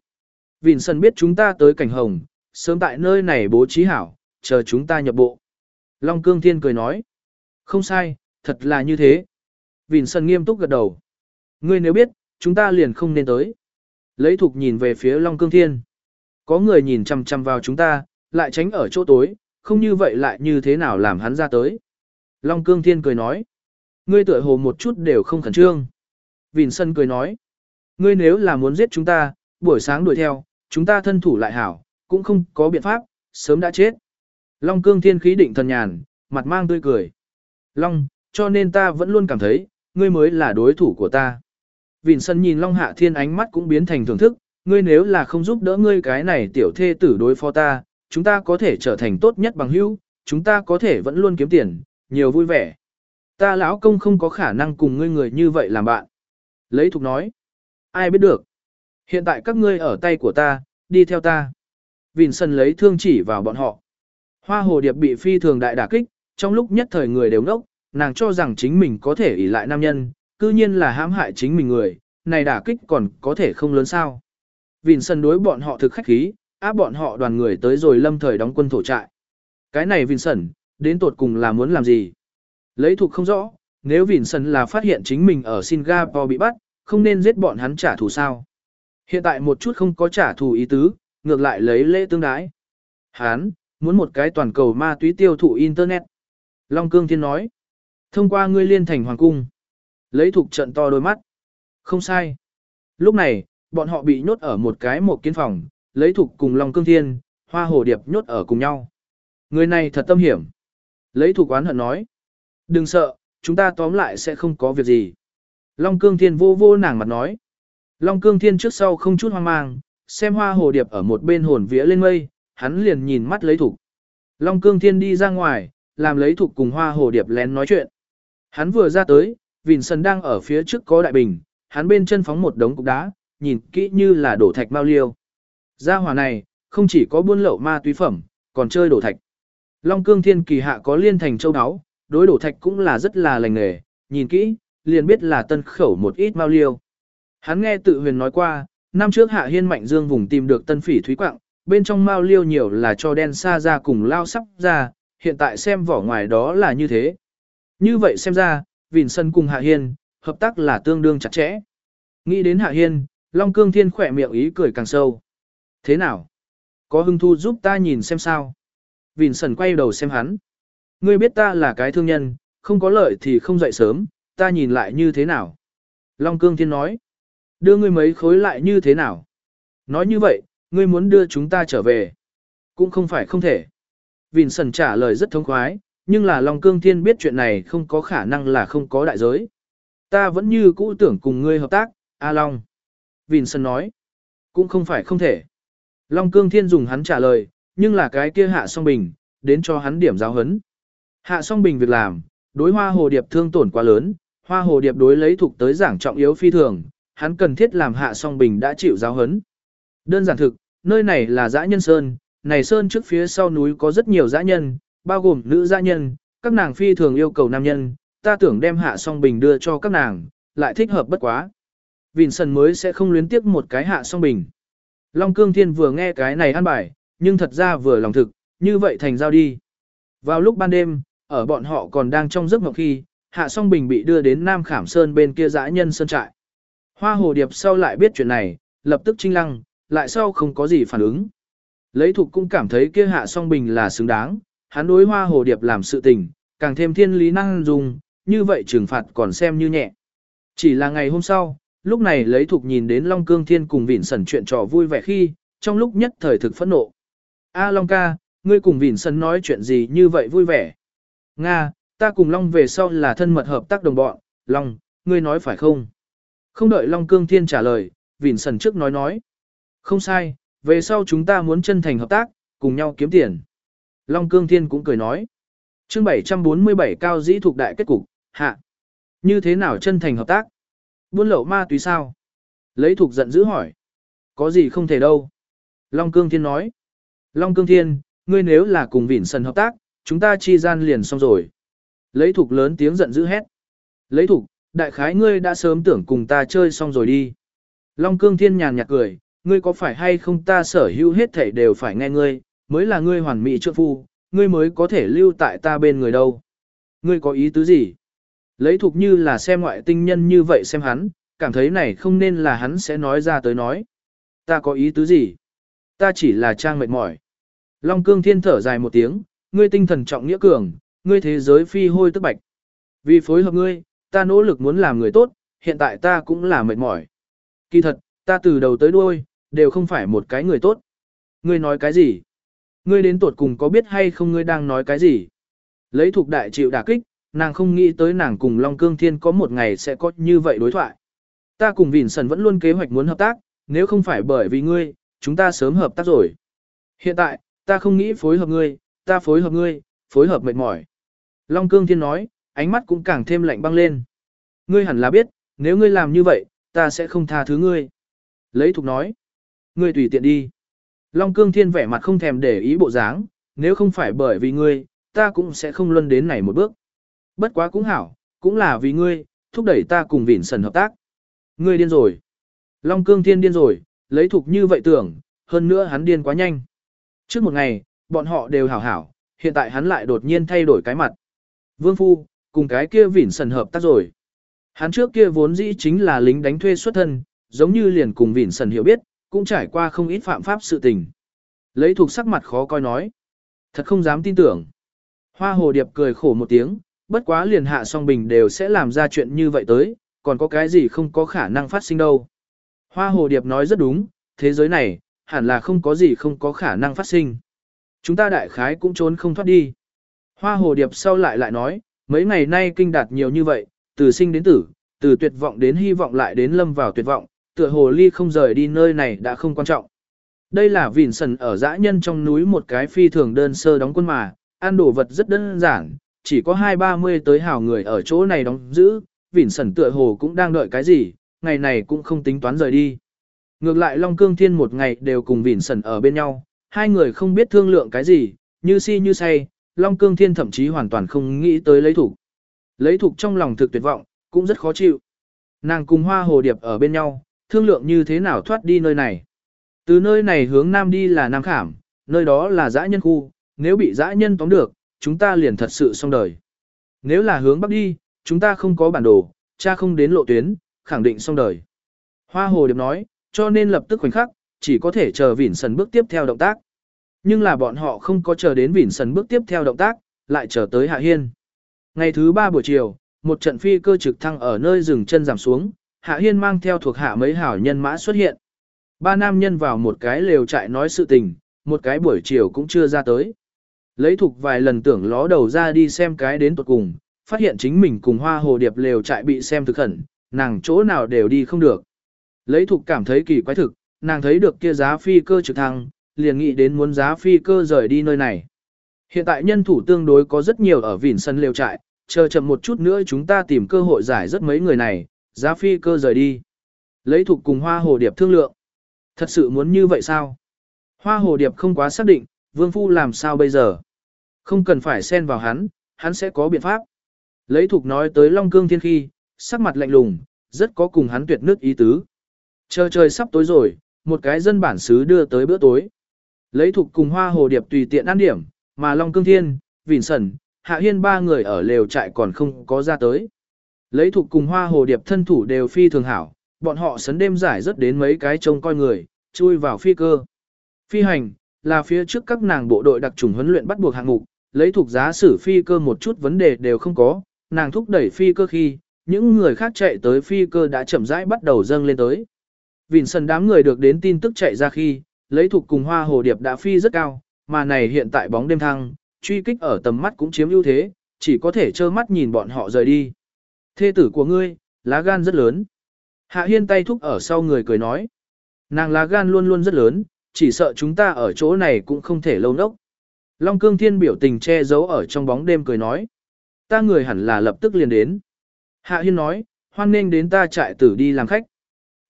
Vincent biết chúng ta tới cảnh hồng, sớm tại nơi này bố trí hảo, chờ chúng ta nhập bộ. Long Cương Thiên cười nói, không sai, thật là như thế. Vincent nghiêm túc gật đầu. Ngươi nếu biết, chúng ta liền không nên tới. Lấy thục nhìn về phía Long Cương Thiên. Có người nhìn chằm chằm vào chúng ta, lại tránh ở chỗ tối, không như vậy lại như thế nào làm hắn ra tới. Long Cương Thiên cười nói. Ngươi tựa hồ một chút đều không khẩn trương. Vìn Sân cười nói. Ngươi nếu là muốn giết chúng ta, buổi sáng đuổi theo, chúng ta thân thủ lại hảo, cũng không có biện pháp, sớm đã chết. Long Cương Thiên khí định thần nhàn, mặt mang tươi cười. Long, cho nên ta vẫn luôn cảm thấy, ngươi mới là đối thủ của ta. Vịn sân nhìn Long Hạ Thiên ánh mắt cũng biến thành thưởng thức, ngươi nếu là không giúp đỡ ngươi cái này tiểu thê tử đối phó ta, chúng ta có thể trở thành tốt nhất bằng hữu, chúng ta có thể vẫn luôn kiếm tiền, nhiều vui vẻ. Ta lão công không có khả năng cùng ngươi người như vậy làm bạn. Lấy thục nói. Ai biết được. Hiện tại các ngươi ở tay của ta, đi theo ta. Vịn lấy thương chỉ vào bọn họ. Hoa hồ điệp bị phi thường đại đả kích, trong lúc nhất thời người đều ngốc, nàng cho rằng chính mình có thể ỷ lại nam nhân, cư nhiên là hãm hại chính mình người, này đả kích còn có thể không lớn sao. Vịn sân đối bọn họ thực khách khí, áp bọn họ đoàn người tới rồi lâm thời đóng quân thổ trại. Cái này Vịn sân, đến tột cùng là muốn làm gì? Lấy thuộc không rõ, nếu Vịn sân là phát hiện chính mình ở Singapore bị bắt, không nên giết bọn hắn trả thù sao. Hiện tại một chút không có trả thù ý tứ, ngược lại lấy lễ tương đái. Hán, muốn một cái toàn cầu ma túy tiêu thụ Internet. Long Cương Thiên nói, thông qua ngươi liên thành hoàng cung. Lấy thuộc trận to đôi mắt. Không sai. Lúc này, bọn họ bị nhốt ở một cái một kiến phòng, lấy thục cùng Long Cương Thiên, hoa hồ điệp nhốt ở cùng nhau. Người này thật tâm hiểm. Lấy thục oán hận nói. Đừng sợ, chúng ta tóm lại sẽ không có việc gì. Long Cương Thiên vô vô nàng mặt nói. Long Cương Thiên trước sau không chút hoang mang, xem hoa hồ điệp ở một bên hồn vía lên mây, hắn liền nhìn mắt lấy thục. Long Cương Thiên đi ra ngoài, làm lấy thục cùng hoa hồ điệp lén nói chuyện. Hắn vừa ra tới, Vincent đang ở phía trước có đại bình, hắn bên chân phóng một đống cục đá, nhìn kỹ như là đổ thạch bao liêu. Gia hỏa này, không chỉ có buôn lậu ma túy phẩm, còn chơi đổ thạch. Long cương thiên kỳ hạ có liên thành châu áo, đối đổ thạch cũng là rất là lành nghề, nhìn kỹ, liền biết là tân khẩu một ít bao liêu. Hắn nghe tự huyền nói qua, năm trước hạ hiên mạnh dương vùng tìm được tân phỉ thúy quạng, bên trong mao liêu nhiều là cho đen xa ra cùng lao sắp ra, hiện tại xem vỏ ngoài đó là như thế. Như vậy xem ra, Vịn Sân cùng Hạ Hiên, hợp tác là tương đương chặt chẽ. Nghĩ đến Hạ Hiên, Long Cương Thiên khỏe miệng ý cười càng sâu. Thế nào? Có hưng thu giúp ta nhìn xem sao? Vịn sần quay đầu xem hắn. Ngươi biết ta là cái thương nhân, không có lợi thì không dậy sớm, ta nhìn lại như thế nào? Long Cương Thiên nói. Đưa ngươi mấy khối lại như thế nào? Nói như vậy, ngươi muốn đưa chúng ta trở về. Cũng không phải không thể. Vịn sần trả lời rất thông khoái, nhưng là Long Cương Thiên biết chuyện này không có khả năng là không có đại giới. Ta vẫn như cũ tưởng cùng ngươi hợp tác, A Long. Vincent nói, cũng không phải không thể. Long Cương Thiên dùng hắn trả lời, nhưng là cái kia hạ song bình, đến cho hắn điểm giáo hấn. Hạ song bình việc làm, đối hoa hồ điệp thương tổn quá lớn, hoa hồ điệp đối lấy thuộc tới giảng trọng yếu phi thường, hắn cần thiết làm hạ song bình đã chịu giáo hấn. Đơn giản thực, nơi này là dã nhân sơn, này sơn trước phía sau núi có rất nhiều dã nhân, bao gồm nữ dã nhân, các nàng phi thường yêu cầu nam nhân, ta tưởng đem hạ song bình đưa cho các nàng, lại thích hợp bất quá. Vincent mới sẽ không luyến tiếc một cái hạ song bình. Long Cương Thiên vừa nghe cái này ăn bài, nhưng thật ra vừa lòng thực, như vậy thành giao đi. Vào lúc ban đêm, ở bọn họ còn đang trong giấc mộng khi, Hạ Song Bình bị đưa đến Nam Khảm Sơn bên kia dã nhân sơn trại. Hoa Hồ Điệp sau lại biết chuyện này, lập tức trinh lăng, lại sau không có gì phản ứng. Lấy thục cũng cảm thấy kia Hạ Song Bình là xứng đáng, hắn đối Hoa Hồ Điệp làm sự tình, càng thêm thiên lý năng dùng, như vậy trừng phạt còn xem như nhẹ. Chỉ là ngày hôm sau, lúc này lấy thục nhìn đến Long Cương Thiên cùng Vịn Sẩn chuyện trò vui vẻ khi, trong lúc nhất thời thực phẫn nộ. A Long ca, ngươi cùng Vịn Sẩn nói chuyện gì như vậy vui vẻ? Nga, ta cùng Long về sau là thân mật hợp tác đồng bọn, Long, ngươi nói phải không? Không đợi Long Cương Thiên trả lời, Vịn Sẩn trước nói nói. Không sai, về sau chúng ta muốn chân thành hợp tác, cùng nhau kiếm tiền. Long Cương Thiên cũng cười nói. chương 747 cao dĩ thuộc đại kết cục, hạ. Như thế nào chân thành hợp tác? Buôn lậu ma túy sao? Lấy thuộc giận dữ hỏi. Có gì không thể đâu. Long Cương Thiên nói. Long Cương Thiên, ngươi nếu là cùng Vịn Sần hợp tác, chúng ta chi gian liền xong rồi. Lấy thục lớn tiếng giận dữ hét. Lấy thục, đại khái ngươi đã sớm tưởng cùng ta chơi xong rồi đi. Long Cương Thiên nhàn nhạt cười, ngươi có phải hay không ta sở hữu hết thảy đều phải nghe ngươi, mới là ngươi hoàn mỹ trượng phu, ngươi mới có thể lưu tại ta bên người đâu. Ngươi có ý tứ gì? Lấy thuộc như là xem ngoại tinh nhân như vậy xem hắn, cảm thấy này không nên là hắn sẽ nói ra tới nói. Ta có ý tứ gì? Ta chỉ là trang mệt mỏi. Long cương thiên thở dài một tiếng, ngươi tinh thần trọng nghĩa cường, ngươi thế giới phi hôi tức bạch. Vì phối hợp ngươi, ta nỗ lực muốn làm người tốt, hiện tại ta cũng là mệt mỏi. Kỳ thật, ta từ đầu tới đuôi, đều không phải một cái người tốt. Ngươi nói cái gì? Ngươi đến tuột cùng có biết hay không ngươi đang nói cái gì? Lấy thuộc đại chịu đả kích, nàng không nghĩ tới nàng cùng Long Cương Thiên có một ngày sẽ có như vậy đối thoại. Ta cùng Vịn Sần vẫn luôn kế hoạch muốn hợp tác, nếu không phải bởi vì ngươi, chúng ta sớm hợp tác rồi. Hiện tại, ta không nghĩ phối hợp ngươi, ta phối hợp ngươi, phối hợp mệt mỏi. Long Cương Thiên nói, ánh mắt cũng càng thêm lạnh băng lên. Ngươi hẳn là biết, nếu ngươi làm như vậy, ta sẽ không tha thứ ngươi. Lấy thục nói, ngươi tùy tiện đi. Long Cương Thiên vẻ mặt không thèm để ý bộ dáng, nếu không phải bởi vì ngươi, ta cũng sẽ không luân đến này một bước. Bất quá cũng hảo, cũng là vì ngươi, thúc đẩy ta cùng vỉn Sần hợp tác. Ngươi điên rồi. Long Cương Thiên điên rồi, lấy thục như vậy tưởng, hơn nữa hắn điên quá nhanh. Trước một ngày, bọn họ đều hảo hảo, hiện tại hắn lại đột nhiên thay đổi cái mặt. Vương Phu, cùng cái kia vỉn Sần hợp tác rồi. Hắn trước kia vốn dĩ chính là lính đánh thuê xuất thân, giống như liền cùng vỉn Sần hiểu biết, cũng trải qua không ít phạm pháp sự tình. Lấy thuộc sắc mặt khó coi nói. Thật không dám tin tưởng. Hoa hồ điệp cười khổ một tiếng, bất quá liền hạ song bình đều sẽ làm ra chuyện như vậy tới, còn có cái gì không có khả năng phát sinh đâu. Hoa hồ điệp nói rất đúng, thế giới này, hẳn là không có gì không có khả năng phát sinh. Chúng ta đại khái cũng trốn không thoát đi. Hoa hồ điệp sau lại lại nói, mấy ngày nay kinh đạt nhiều như vậy, từ sinh đến tử, từ tuyệt vọng đến hy vọng lại đến lâm vào tuyệt vọng, tựa hồ ly không rời đi nơi này đã không quan trọng. Đây là vỉn sần ở dã nhân trong núi một cái phi thường đơn sơ đóng quân mà, ăn đồ vật rất đơn giản, chỉ có hai ba mươi tới hào người ở chỗ này đóng giữ, vỉn sẩn tựa hồ cũng đang đợi cái gì, ngày này cũng không tính toán rời đi. Ngược lại Long Cương Thiên một ngày đều cùng vỉn sẩn ở bên nhau, hai người không biết thương lượng cái gì, như si như say, Long Cương Thiên thậm chí hoàn toàn không nghĩ tới lấy thủ. Lấy thủ trong lòng thực tuyệt vọng, cũng rất khó chịu. Nàng cùng hoa hồ điệp ở bên nhau, thương lượng như thế nào thoát đi nơi này. Từ nơi này hướng nam đi là Nam Khảm, nơi đó là dã nhân khu, nếu bị dã nhân tóm được, chúng ta liền thật sự xong đời. Nếu là hướng bắc đi, chúng ta không có bản đồ, cha không đến lộ tuyến, khẳng định xong đời. Hoa hồ điệp nói, cho nên lập tức khoảnh khắc, chỉ có thể chờ Vỉn Sần bước tiếp theo động tác. Nhưng là bọn họ không có chờ đến Vỉn Sần bước tiếp theo động tác, lại chờ tới Hạ Hiên. Ngày thứ ba buổi chiều, một trận phi cơ trực thăng ở nơi rừng chân giảm xuống, Hạ Hiên mang theo thuộc hạ mấy hảo nhân mã xuất hiện. Ba nam nhân vào một cái lều trại nói sự tình, một cái buổi chiều cũng chưa ra tới. Lấy thuộc vài lần tưởng ló đầu ra đi xem cái đến tuột cùng, phát hiện chính mình cùng hoa hồ điệp lều trại bị xem thực khẩn, nàng chỗ nào đều đi không được. Lấy thuộc cảm thấy kỳ quái thực, nàng thấy được kia giá phi cơ trực thăng, liền nghĩ đến muốn giá phi cơ rời đi nơi này. Hiện tại nhân thủ tương đối có rất nhiều ở vỉn sân lều trại, chờ chậm một chút nữa chúng ta tìm cơ hội giải rất mấy người này, giá phi cơ rời đi. Lấy thuộc cùng hoa hồ điệp thương lượng. Thật sự muốn như vậy sao? Hoa hồ điệp không quá xác định, vương phu làm sao bây giờ. Không cần phải xen vào hắn, hắn sẽ có biện pháp. Lấy thục nói tới Long Cương Thiên khi, sắc mặt lạnh lùng, rất có cùng hắn tuyệt nước ý tứ. Chờ trời sắp tối rồi, một cái dân bản xứ đưa tới bữa tối. Lấy thục cùng hoa hồ điệp tùy tiện ăn điểm, mà Long Cương Thiên, Vịn Sẩn, Hạ Hiên ba người ở lều trại còn không có ra tới. Lấy thục cùng hoa hồ điệp thân thủ đều phi thường hảo, bọn họ sấn đêm giải rất đến mấy cái trông coi người, chui vào phi cơ. Phi hành, là phía trước các nàng bộ đội đặc trùng huấn luyện bắt buộc hạng mục, lấy thuộc giá sử phi cơ một chút vấn đề đều không có, nàng thúc đẩy phi cơ khi, những người khác chạy tới phi cơ đã chậm rãi bắt đầu dâng lên tới. Vịn sân đám người được đến tin tức chạy ra khi, lấy thuộc cùng hoa hồ điệp đã phi rất cao, mà này hiện tại bóng đêm thăng, truy kích ở tầm mắt cũng chiếm ưu thế, chỉ có thể trơ mắt nhìn bọn họ rời đi. Thê tử của ngươi, lá gan rất lớn. Hạ hiên tay thúc ở sau người cười nói. Nàng lá gan luôn luôn rất lớn, chỉ sợ chúng ta ở chỗ này cũng không thể lâu nốc. Long cương thiên biểu tình che giấu ở trong bóng đêm cười nói. Ta người hẳn là lập tức liền đến. Hạ hiên nói, hoan nên đến ta trại tử đi làm khách.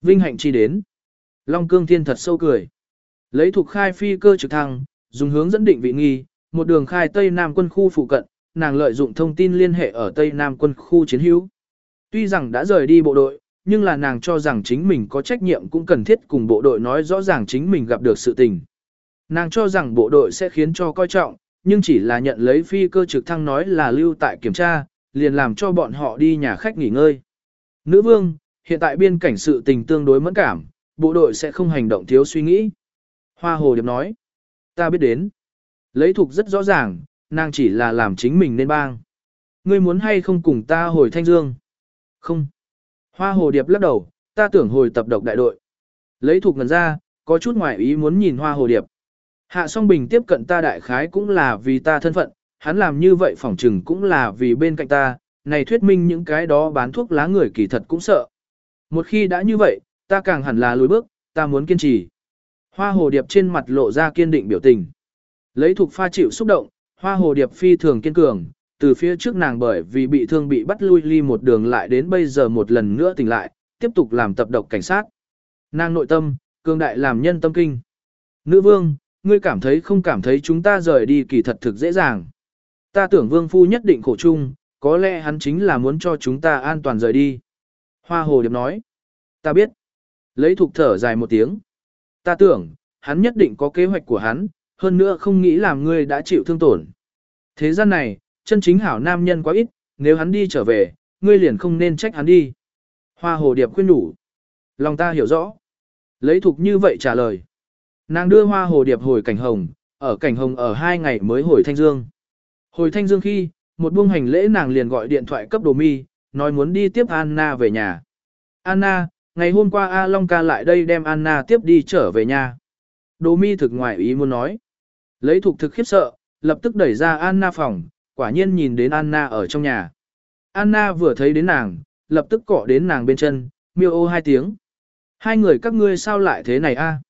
Vinh hạnh chi đến. Long cương thiên thật sâu cười. Lấy thuộc khai phi cơ trực thăng, dùng hướng dẫn định vị nghi, một đường khai Tây Nam quân khu phụ cận, nàng lợi dụng thông tin liên hệ ở Tây Nam quân khu chiến hữu. Tuy rằng đã rời đi bộ đội, nhưng là nàng cho rằng chính mình có trách nhiệm cũng cần thiết cùng bộ đội nói rõ ràng chính mình gặp được sự tình. Nàng cho rằng bộ đội sẽ khiến cho coi trọng, nhưng chỉ là nhận lấy phi cơ trực thăng nói là lưu tại kiểm tra, liền làm cho bọn họ đi nhà khách nghỉ ngơi. Nữ vương, hiện tại biên cảnh sự tình tương đối mẫn cảm, bộ đội sẽ không hành động thiếu suy nghĩ. Hoa Hồ Điệp nói, ta biết đến. Lấy thuộc rất rõ ràng, nàng chỉ là làm chính mình nên bang. Ngươi muốn hay không cùng ta hồi Thanh Dương? Không. Hoa Hồ Điệp lắc đầu, ta tưởng hồi tập độc đại đội. Lấy thuộc ngần ra, có chút ngoại ý muốn nhìn Hoa Hồ Điệp. Hạ song bình tiếp cận ta đại khái cũng là vì ta thân phận, hắn làm như vậy phỏng trừng cũng là vì bên cạnh ta, này thuyết minh những cái đó bán thuốc lá người kỳ thật cũng sợ. Một khi đã như vậy, ta càng hẳn là lùi bước, ta muốn kiên trì. Hoa hồ điệp trên mặt lộ ra kiên định biểu tình. Lấy thuộc pha chịu xúc động, hoa hồ điệp phi thường kiên cường, từ phía trước nàng bởi vì bị thương bị bắt lui ly một đường lại đến bây giờ một lần nữa tỉnh lại, tiếp tục làm tập độc cảnh sát. Nàng nội tâm, cường đại làm nhân tâm kinh. Nữ vương, ngươi cảm thấy không cảm thấy chúng ta rời đi kỳ thật thực dễ dàng. Ta tưởng vương phu nhất định khổ chung, có lẽ hắn chính là muốn cho chúng ta an toàn rời đi. Hoa hồ điệp nói. Ta biết. Lấy thục thở dài một tiếng. Ta tưởng, hắn nhất định có kế hoạch của hắn, hơn nữa không nghĩ làm ngươi đã chịu thương tổn. Thế gian này, chân chính hảo nam nhân quá ít, nếu hắn đi trở về, ngươi liền không nên trách hắn đi. Hoa hồ điệp khuyên đủ. Lòng ta hiểu rõ. Lấy thục như vậy trả lời. Nàng đưa hoa hồ điệp hồi cảnh hồng, ở cảnh hồng ở hai ngày mới hồi thanh dương. Hồi thanh dương khi, một buông hành lễ nàng liền gọi điện thoại cấp đồ mi, nói muốn đi tiếp Anna về nhà. Anna, ngày hôm qua A Long ca lại đây đem Anna tiếp đi trở về nhà. Đồ mi thực ngoại ý muốn nói. Lấy thuộc thực khiếp sợ, lập tức đẩy ra Anna phòng, quả nhiên nhìn đến Anna ở trong nhà. Anna vừa thấy đến nàng, lập tức cọ đến nàng bên chân, miêu ô hai tiếng. Hai người các ngươi sao lại thế này a?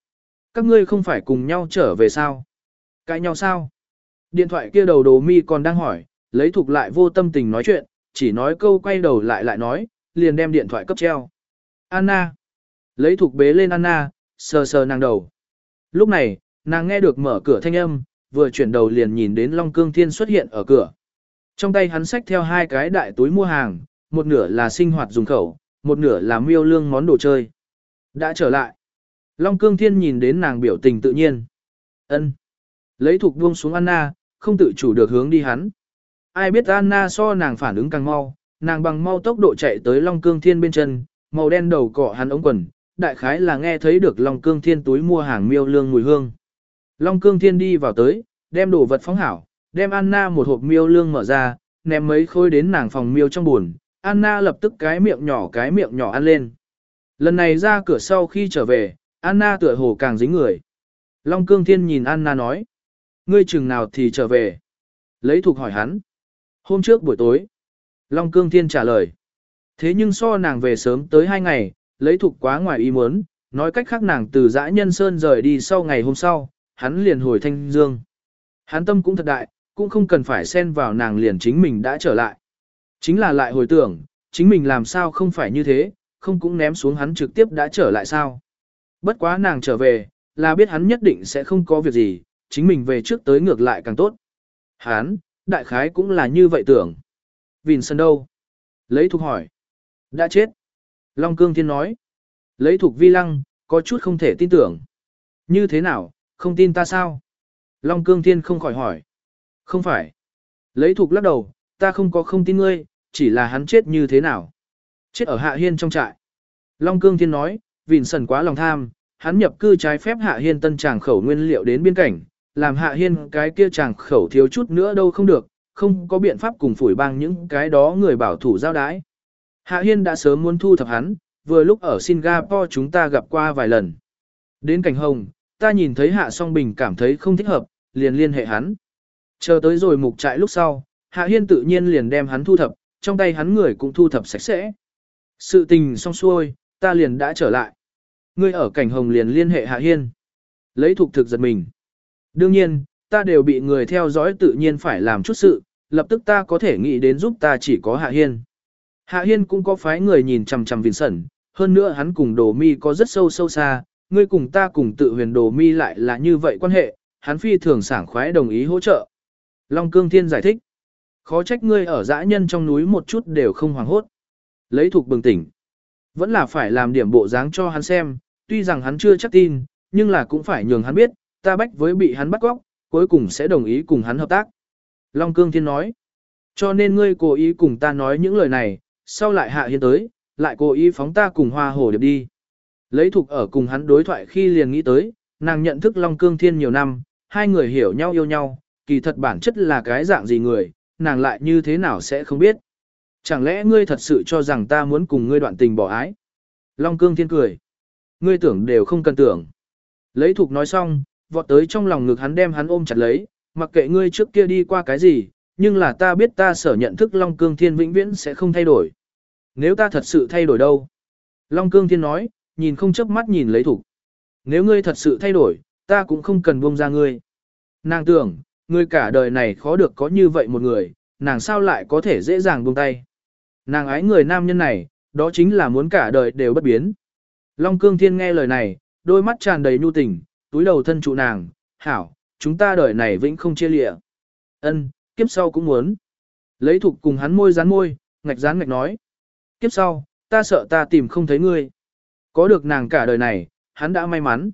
Các ngươi không phải cùng nhau trở về sao? Cãi nhau sao? Điện thoại kia đầu đồ mi còn đang hỏi, lấy thuộc lại vô tâm tình nói chuyện, chỉ nói câu quay đầu lại lại nói, liền đem điện thoại cấp treo. Anna. Lấy thuộc bế lên Anna, sờ sờ nàng đầu. Lúc này, nàng nghe được mở cửa thanh âm, vừa chuyển đầu liền nhìn đến Long Cương Thiên xuất hiện ở cửa. Trong tay hắn xách theo hai cái đại túi mua hàng, một nửa là sinh hoạt dùng khẩu, một nửa là miêu lương món đồ chơi. Đã trở lại. Long Cương Thiên nhìn đến nàng biểu tình tự nhiên. ân Lấy thuộc buông xuống Anna, không tự chủ được hướng đi hắn. Ai biết Anna so nàng phản ứng càng mau, nàng bằng mau tốc độ chạy tới Long Cương Thiên bên chân, màu đen đầu cọ hắn ống quần, đại khái là nghe thấy được Long Cương Thiên túi mua hàng miêu lương mùi hương. Long Cương Thiên đi vào tới, đem đồ vật phóng hảo, đem Anna một hộp miêu lương mở ra, ném mấy khối đến nàng phòng miêu trong buồn. Anna lập tức cái miệng nhỏ cái miệng nhỏ ăn lên. Lần này ra cửa sau khi trở về, Anna tựa hồ càng dính người. Long Cương Thiên nhìn Anna nói. Ngươi chừng nào thì trở về. Lấy thuộc hỏi hắn. Hôm trước buổi tối. Long Cương Thiên trả lời. Thế nhưng so nàng về sớm tới hai ngày, lấy thuộc quá ngoài ý muốn, nói cách khác nàng từ dã nhân sơn rời đi sau ngày hôm sau, hắn liền hồi thanh dương. Hắn tâm cũng thật đại, cũng không cần phải xen vào nàng liền chính mình đã trở lại. Chính là lại hồi tưởng, chính mình làm sao không phải như thế, không cũng ném xuống hắn trực tiếp đã trở lại sao. Bất quá nàng trở về, là biết hắn nhất định sẽ không có việc gì, chính mình về trước tới ngược lại càng tốt. Hắn, đại khái cũng là như vậy tưởng. Vincent đâu? Lấy thuộc hỏi. Đã chết. Long Cương Thiên nói. Lấy thuộc vi lăng, có chút không thể tin tưởng. Như thế nào, không tin ta sao? Long Cương Thiên không khỏi hỏi. Không phải. Lấy thục lắc đầu, ta không có không tin ngươi, chỉ là hắn chết như thế nào. Chết ở Hạ Hiên trong trại. Long Cương Thiên nói, Vincent quá lòng tham, hắn nhập cư trái phép Hạ Hiên tân tràng khẩu nguyên liệu đến biên cảnh, làm Hạ Hiên cái kia tràng khẩu thiếu chút nữa đâu không được, không có biện pháp cùng phủi bang những cái đó người bảo thủ giao đái. Hạ Hiên đã sớm muốn thu thập hắn, vừa lúc ở Singapore chúng ta gặp qua vài lần. Đến cảnh hồng, ta nhìn thấy Hạ Song Bình cảm thấy không thích hợp, liền liên hệ hắn. Chờ tới rồi mục trại lúc sau, Hạ Hiên tự nhiên liền đem hắn thu thập, trong tay hắn người cũng thu thập sạch sẽ. Sự tình xong xuôi, ta liền đã trở lại. Ngươi ở cảnh hồng liền liên hệ Hạ Hiên. Lấy thuộc thực giật mình. Đương nhiên, ta đều bị người theo dõi tự nhiên phải làm chút sự, lập tức ta có thể nghĩ đến giúp ta chỉ có Hạ Hiên. Hạ Hiên cũng có phái người nhìn chằm chằm Vincent, hơn nữa hắn cùng Đồ Mi có rất sâu sâu xa, ngươi cùng ta cùng tự huyền Đồ Mi lại là như vậy quan hệ, hắn phi thường sảng khoái đồng ý hỗ trợ. Long Cương Thiên giải thích, khó trách ngươi ở dã nhân trong núi một chút đều không hoảng hốt. Lấy thuộc bừng tỉnh, vẫn là phải làm điểm bộ dáng cho hắn xem, tuy rằng hắn chưa chắc tin, nhưng là cũng phải nhường hắn biết, ta bách với bị hắn bắt cóc, cuối cùng sẽ đồng ý cùng hắn hợp tác. Long Cương Thiên nói, cho nên ngươi cố ý cùng ta nói những lời này, sau lại hạ hiên tới, lại cố ý phóng ta cùng hoa hồ điệp đi. Lấy thuộc ở cùng hắn đối thoại khi liền nghĩ tới, nàng nhận thức Long Cương Thiên nhiều năm, hai người hiểu nhau yêu nhau, kỳ thật bản chất là cái dạng gì người, nàng lại như thế nào sẽ không biết. Chẳng lẽ ngươi thật sự cho rằng ta muốn cùng ngươi đoạn tình bỏ ái? Long Cương Thiên cười. Ngươi tưởng đều không cần tưởng. Lấy thục nói xong, vọt tới trong lòng ngực hắn đem hắn ôm chặt lấy, mặc kệ ngươi trước kia đi qua cái gì, nhưng là ta biết ta sở nhận thức Long Cương Thiên vĩnh viễn sẽ không thay đổi. Nếu ta thật sự thay đổi đâu? Long Cương Thiên nói, nhìn không chớp mắt nhìn lấy thục. Nếu ngươi thật sự thay đổi, ta cũng không cần buông ra ngươi. Nàng tưởng, ngươi cả đời này khó được có như vậy một người, nàng sao lại có thể dễ dàng buông tay. Nàng ái người nam nhân này, đó chính là muốn cả đời đều bất biến. Long Cương Thiên nghe lời này, đôi mắt tràn đầy nhu tình, túi đầu thân trụ nàng, hảo, chúng ta đời này vĩnh không chia lịa. Ân, kiếp sau cũng muốn. Lấy thục cùng hắn môi dán môi, ngạch dán ngạch nói. Kiếp sau, ta sợ ta tìm không thấy ngươi. Có được nàng cả đời này, hắn đã may mắn.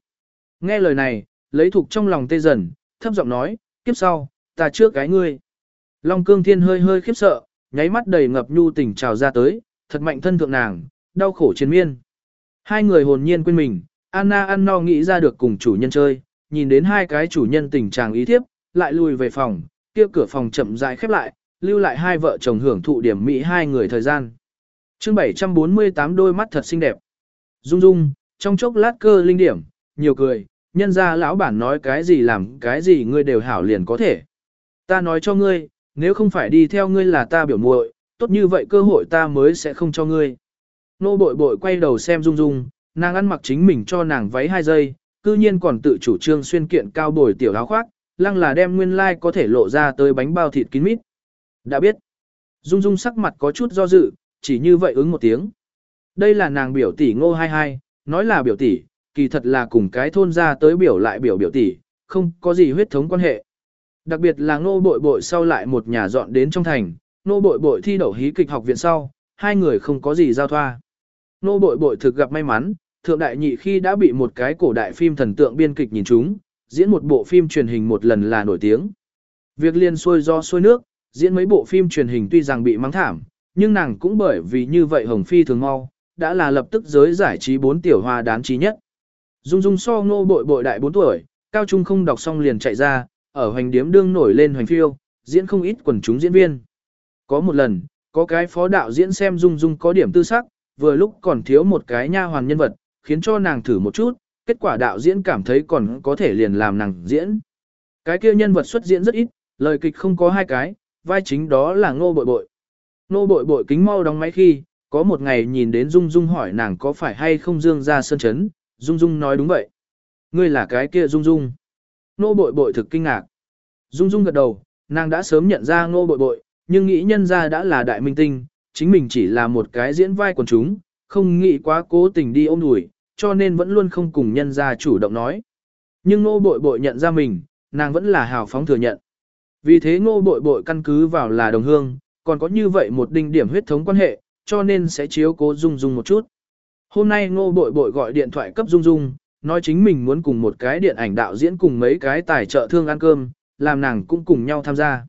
Nghe lời này, lấy thục trong lòng tê dần, thấp giọng nói, kiếp sau, ta trước cái ngươi. Long cương thiên hơi hơi khiếp sợ, nháy mắt đầy ngập nhu tình trào ra tới, thật mạnh thân thượng nàng, đau khổ chiến miên. Hai người hồn nhiên quên mình, Anna ăn no nghĩ ra được cùng chủ nhân chơi, nhìn đến hai cái chủ nhân tình trạng ý thiếp, lại lùi về phòng, kia cửa phòng chậm rãi khép lại, lưu lại hai vợ chồng hưởng thụ điểm mỹ hai người thời gian. chương 748 đôi mắt thật xinh đẹp. Dung dung, trong chốc lát cơ linh điểm, nhiều cười, nhân ra lão bản nói cái gì làm cái gì ngươi đều hảo liền có thể. Ta nói cho ngươi, nếu không phải đi theo ngươi là ta biểu muội, tốt như vậy cơ hội ta mới sẽ không cho ngươi. Nô bội bội quay đầu xem dung dung, nàng ăn mặc chính mình cho nàng váy hai giây, cư nhiên còn tự chủ trương xuyên kiện cao bồi tiểu áo khoác, lăng là đem nguyên lai like có thể lộ ra tới bánh bao thịt kín mít. Đã biết. Dung dung sắc mặt có chút do dự, chỉ như vậy ứng một tiếng. Đây là nàng biểu tỷ ngô hai hai, nói là biểu tỷ, kỳ thật là cùng cái thôn ra tới biểu lại biểu biểu tỷ, không có gì huyết thống quan hệ. Đặc biệt là ngô bội bội sau lại một nhà dọn đến trong thành, ngô bội bội thi đậu hí kịch học viện sau, hai người không có gì giao thoa. Ngô bội bội thực gặp may mắn, thượng đại nhị khi đã bị một cái cổ đại phim thần tượng biên kịch nhìn chúng, diễn một bộ phim truyền hình một lần là nổi tiếng. Việc liên xuôi do xuôi nước, diễn mấy bộ phim truyền hình tuy rằng bị mắng thảm, nhưng nàng cũng bởi vì như vậy hồng phi thường mau, đã là lập tức giới giải trí bốn tiểu hoa đáng trí nhất. Dung dung so ngô bội bội đại 4 tuổi, cao trung không đọc xong liền chạy ra, ở hoành điếm đương nổi lên hoành phiêu, diễn không ít quần chúng diễn viên. Có một lần, có cái phó đạo diễn xem dung dung có điểm tư sắc, vừa lúc còn thiếu một cái nha hoàn nhân vật, khiến cho nàng thử một chút, kết quả đạo diễn cảm thấy còn có thể liền làm nàng diễn. Cái kia nhân vật xuất diễn rất ít, lời kịch không có hai cái, vai chính đó là ngô bội bội. Ngô bội bội kính mau đóng máy khi, có một ngày nhìn đến Dung Dung hỏi nàng có phải hay không dương ra sân chấn, Dung Dung nói đúng vậy. Ngươi là cái kia Dung Dung. Ngô bội bội thực kinh ngạc. Dung Dung gật đầu, nàng đã sớm nhận ra ngô bội bội, nhưng nghĩ nhân ra đã là đại minh tinh, chính mình chỉ là một cái diễn vai quần chúng, không nghĩ quá cố tình đi ôm đùi, cho nên vẫn luôn không cùng nhân ra chủ động nói. Nhưng ngô bội bội nhận ra mình, nàng vẫn là hào phóng thừa nhận. Vì thế ngô bội bội căn cứ vào là đồng hương, còn có như vậy một đinh điểm huyết thống quan hệ, cho nên sẽ chiếu cố Dung Dung một chút. Hôm nay ngô bội bội gọi điện thoại cấp Dung Dung, nói chính mình muốn cùng một cái điện ảnh đạo diễn cùng mấy cái tài trợ thương ăn cơm, làm nàng cũng cùng nhau tham gia.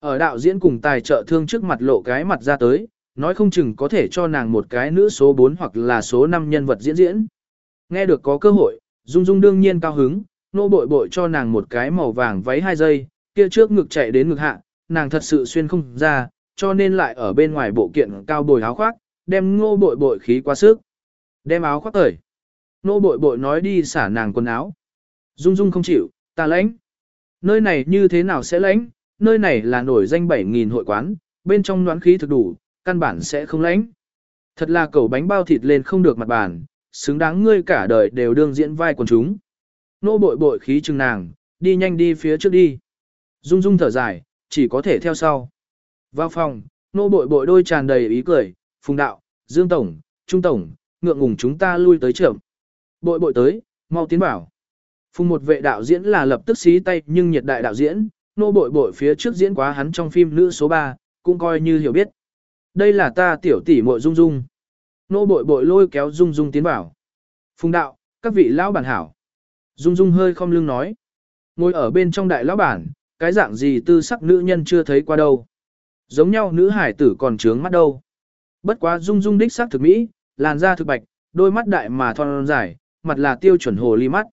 Ở đạo diễn cùng tài trợ thương trước mặt lộ cái mặt ra tới, nói không chừng có thể cho nàng một cái nữ số 4 hoặc là số 5 nhân vật diễn diễn. Nghe được có cơ hội, Dung Dung đương nhiên cao hứng, nô bội bội cho nàng một cái màu vàng váy hai giây, kia trước ngực chạy đến ngực hạ, nàng thật sự xuyên không ra, cho nên lại ở bên ngoài bộ kiện cao bồi áo khoác, đem ngô bội bội khí quá sức. Đem áo khoác thời. Nô bội bội nói đi xả nàng quần áo. Dung Dung không chịu, ta lãnh. Nơi này như thế nào sẽ lãnh, nơi này là nổi danh 7.000 hội quán, bên trong noán khí thực đủ, căn bản sẽ không lãnh. Thật là cầu bánh bao thịt lên không được mặt bàn, xứng đáng ngươi cả đời đều đương diễn vai quần chúng. Nô bội bội khí chừng nàng, đi nhanh đi phía trước đi. Dung dung thở dài, chỉ có thể theo sau. Vào phòng, nô bội bội đôi tràn đầy ý cười, phùng đạo, dương tổng, trung tổng, ngượng ngùng chúng ta lui tới trưởng. Bội bội tới, mau tiến bảo. Phùng một vệ đạo diễn là lập tức xí tay nhưng nhiệt đại đạo diễn, nô bội bội phía trước diễn quá hắn trong phim nữ số 3, cũng coi như hiểu biết. Đây là ta tiểu tỷ muội Dung Dung. Nô bội bội lôi kéo Dung Dung tiến bảo. Phùng đạo, các vị lão bản hảo. Dung Dung hơi không lưng nói. Ngồi ở bên trong đại lão bản, cái dạng gì tư sắc nữ nhân chưa thấy qua đâu. Giống nhau nữ hải tử còn trướng mắt đâu. Bất quá Dung Dung đích sắc thực mỹ, làn da thực bạch, đôi mắt đại mà thon dài, mặt là tiêu chuẩn hồ ly mắt.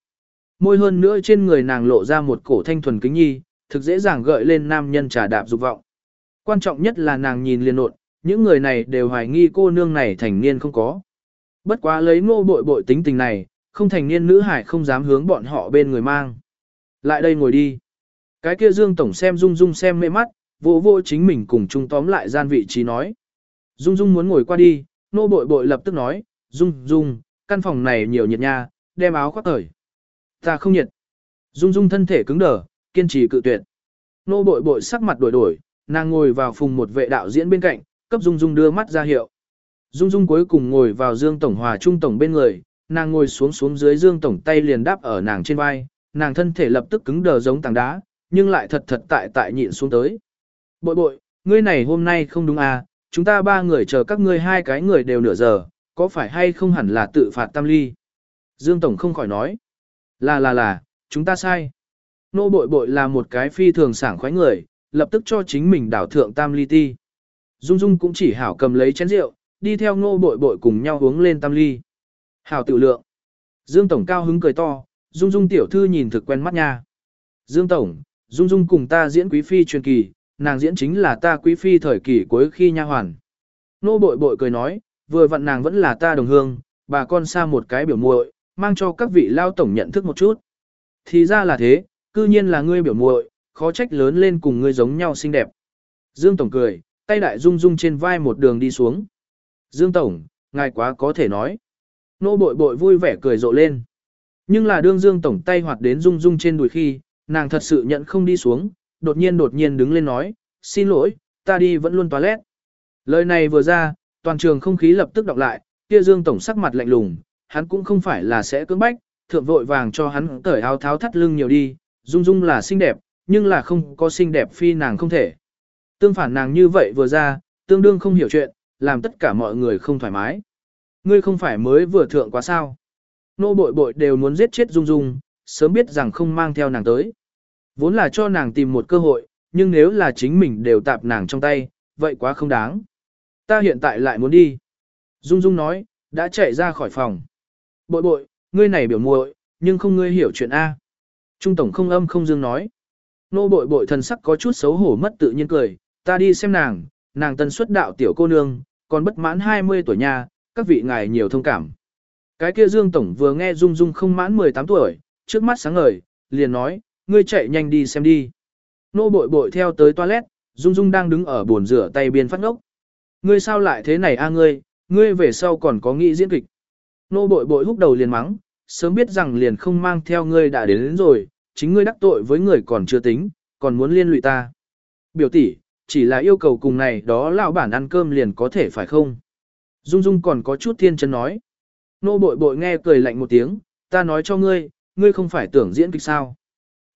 Môi hơn nữa trên người nàng lộ ra một cổ thanh thuần kính nhi, thực dễ dàng gợi lên nam nhân trà đạp dục vọng. Quan trọng nhất là nàng nhìn liền nột, những người này đều hoài nghi cô nương này thành niên không có. Bất quá lấy ngô bội bội tính tình này, không thành niên nữ hải không dám hướng bọn họ bên người mang. Lại đây ngồi đi. Cái kia Dương Tổng xem Dung Dung xem mê mắt, vô vô chính mình cùng chung tóm lại gian vị trí nói. Dung Dung muốn ngồi qua đi, nô bội bội lập tức nói, Dung Dung, căn phòng này nhiều nhiệt nha, đem áo khoác thời. Ta không nhiệt. Dung Dung thân thể cứng đờ, kiên trì cự tuyệt. Nô bội bội sắc mặt đổi đổi, nàng ngồi vào phùng một vệ đạo diễn bên cạnh, cấp Dung Dung đưa mắt ra hiệu. Dung Dung cuối cùng ngồi vào Dương Tổng Hòa Trung Tổng bên người, nàng ngồi xuống xuống dưới Dương Tổng tay liền đáp ở nàng trên vai, nàng thân thể lập tức cứng đờ giống tảng đá, nhưng lại thật thật tại tại nhịn xuống tới. Bội bội, ngươi này hôm nay không đúng à, chúng ta ba người chờ các ngươi hai cái người đều nửa giờ, có phải hay không hẳn là tự phạt tam ly? Dương Tổng không khỏi nói. Là là là, chúng ta sai. Nô bội bội là một cái phi thường sảng khoái người, lập tức cho chính mình đảo thượng tam ly ti. Dung Dung cũng chỉ hảo cầm lấy chén rượu, đi theo ngô bội bội cùng nhau uống lên tam ly. Hảo tự lượng. Dương Tổng cao hứng cười to, Dung Dung tiểu thư nhìn thực quen mắt nha. Dương Tổng, Dung Dung cùng ta diễn quý phi truyền kỳ, nàng diễn chính là ta quý phi thời kỳ cuối khi nha hoàn. Nô bội bội cười nói, vừa vặn nàng vẫn là ta đồng hương, bà con xa một cái biểu muội, mang cho các vị lao tổng nhận thức một chút. Thì ra là thế, cư nhiên là ngươi biểu muội, khó trách lớn lên cùng ngươi giống nhau xinh đẹp. Dương Tổng cười, tay đại rung rung trên vai một đường đi xuống. Dương Tổng, ngài quá có thể nói. Nô bội bội vui vẻ cười rộ lên. Nhưng là đương Dương Tổng tay hoạt đến rung rung trên đùi khi, nàng thật sự nhận không đi xuống, đột nhiên đột nhiên đứng lên nói, xin lỗi, ta đi vẫn luôn toilet. Lời này vừa ra, toàn trường không khí lập tức đọc lại, kia Dương Tổng sắc mặt lạnh lùng, hắn cũng không phải là sẽ cưỡng bách, thượng vội vàng cho hắn cởi áo tháo thắt lưng nhiều đi, dung dung là xinh đẹp, nhưng là không có xinh đẹp phi nàng không thể. Tương phản nàng như vậy vừa ra, tương đương không hiểu chuyện, làm tất cả mọi người không thoải mái. Ngươi không phải mới vừa thượng quá sao. Nô bội bội đều muốn giết chết dung dung, sớm biết rằng không mang theo nàng tới. Vốn là cho nàng tìm một cơ hội, nhưng nếu là chính mình đều tạp nàng trong tay, vậy quá không đáng. Ta hiện tại lại muốn đi. Dung Dung nói, đã chạy ra khỏi phòng. Bội bội, ngươi này biểu muội, nhưng không ngươi hiểu chuyện A. Trung tổng không âm không dương nói. Nô bội bội thần sắc có chút xấu hổ mất tự nhiên cười, ta đi xem nàng, nàng tân xuất đạo tiểu cô nương, còn bất mãn 20 tuổi nha, các vị ngài nhiều thông cảm. Cái kia Dương Tổng vừa nghe Dung Dung không mãn 18 tuổi, trước mắt sáng ngời, liền nói, ngươi chạy nhanh đi xem đi. Nô bội bội theo tới toilet, Dung Dung đang đứng ở bồn rửa tay biên phát ngốc. Ngươi sao lại thế này a ngươi, ngươi về sau còn có nghĩ diễn kịch. Nô bội bội húc đầu liền mắng, sớm biết rằng liền không mang theo ngươi đã đến, đến rồi, chính ngươi đắc tội với người còn chưa tính, còn muốn liên lụy ta. Biểu tỷ, chỉ là yêu cầu cùng này đó lão bản ăn cơm liền có thể phải không? Dung Dung còn có chút thiên chân nói. Nô bội bội nghe cười lạnh một tiếng, ta nói cho ngươi, ngươi không phải tưởng diễn kịch sao.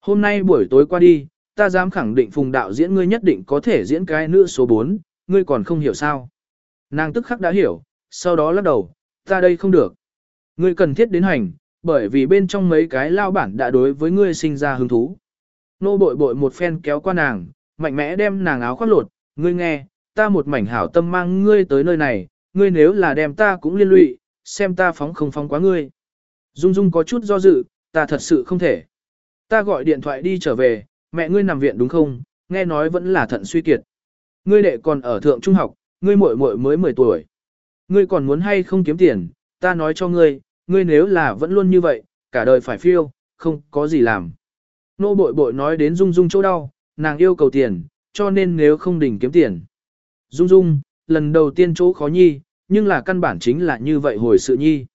Hôm nay buổi tối qua đi, ta dám khẳng định phùng đạo diễn ngươi nhất định có thể diễn cái nữ số 4, ngươi còn không hiểu sao. Nàng tức khắc đã hiểu, sau đó lắc đầu, ta đây không được. Ngươi cần thiết đến hành, bởi vì bên trong mấy cái lao bản đã đối với ngươi sinh ra hứng thú. Nô bội bội một phen kéo qua nàng, mạnh mẽ đem nàng áo khoác lột, ngươi nghe, ta một mảnh hảo tâm mang ngươi tới nơi này, ngươi nếu là đem ta cũng liên lụy, xem ta phóng không phóng quá ngươi. Dung Dung có chút do dự, ta thật sự không thể. Ta gọi điện thoại đi trở về, mẹ ngươi nằm viện đúng không, nghe nói vẫn là thận suy kiệt. Ngươi đệ còn ở thượng trung học, ngươi muội muội mới 10 tuổi. Ngươi còn muốn hay không kiếm tiền, ta nói cho ngươi, ngươi nếu là vẫn luôn như vậy, cả đời phải phiêu, không có gì làm. Nô bội bội nói đến Dung Dung chỗ đau, nàng yêu cầu tiền, cho nên nếu không đỉnh kiếm tiền. Dung Dung, lần đầu tiên chỗ khó nhi, nhưng là căn bản chính là như vậy hồi sự nhi.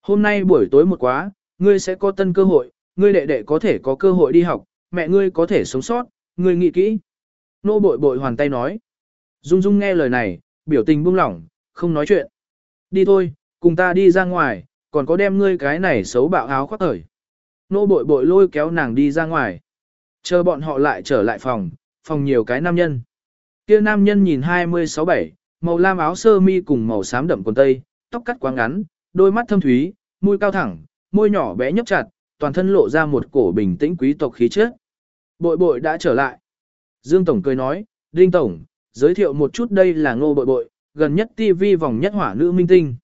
Hôm nay buổi tối một quá, ngươi sẽ có tân cơ hội, ngươi đệ đệ có thể có cơ hội đi học, mẹ ngươi có thể sống sót, ngươi nghĩ kỹ. Nô bội bội hoàn tay nói. Dung Dung nghe lời này, biểu tình buông lỏng, không nói chuyện. Đi thôi, cùng ta đi ra ngoài, còn có đem ngươi cái này xấu bạo áo khoác thời. Nô bội bội lôi kéo nàng đi ra ngoài. Chờ bọn họ lại trở lại phòng, phòng nhiều cái nam nhân. Kia nam nhân nhìn 26-7, màu lam áo sơ mi cùng màu xám đậm quần tây, tóc cắt quá ngắn, đôi mắt thâm thúy, mũi cao thẳng, môi nhỏ bé nhấp chặt, toàn thân lộ ra một cổ bình tĩnh quý tộc khí chất. Bội bội đã trở lại. Dương Tổng cười nói, Đinh Tổng, giới thiệu một chút đây là ngô bội bội, gần nhất TV vòng nhất hỏa nữ minh tinh.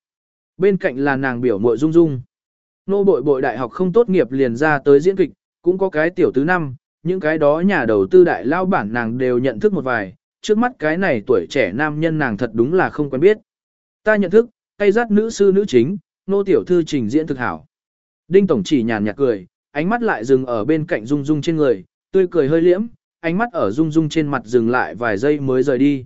Bên cạnh là nàng biểu muội dung dung. Ngô bội bội đại học không tốt nghiệp liền ra tới diễn kịch, cũng có cái tiểu tứ năm, những cái đó nhà đầu tư đại lao bản nàng đều nhận thức một vài, trước mắt cái này tuổi trẻ nam nhân nàng thật đúng là không quen biết. Ta nhận thức, tay giác nữ sư nữ chính, nô tiểu thư trình diễn thực hảo. Đinh Tổng chỉ nhàn nhạt cười, ánh mắt lại dừng ở bên cạnh Dung Dung trên người, tươi cười hơi liễm, ánh mắt ở Dung Dung trên mặt dừng lại vài giây mới rời đi.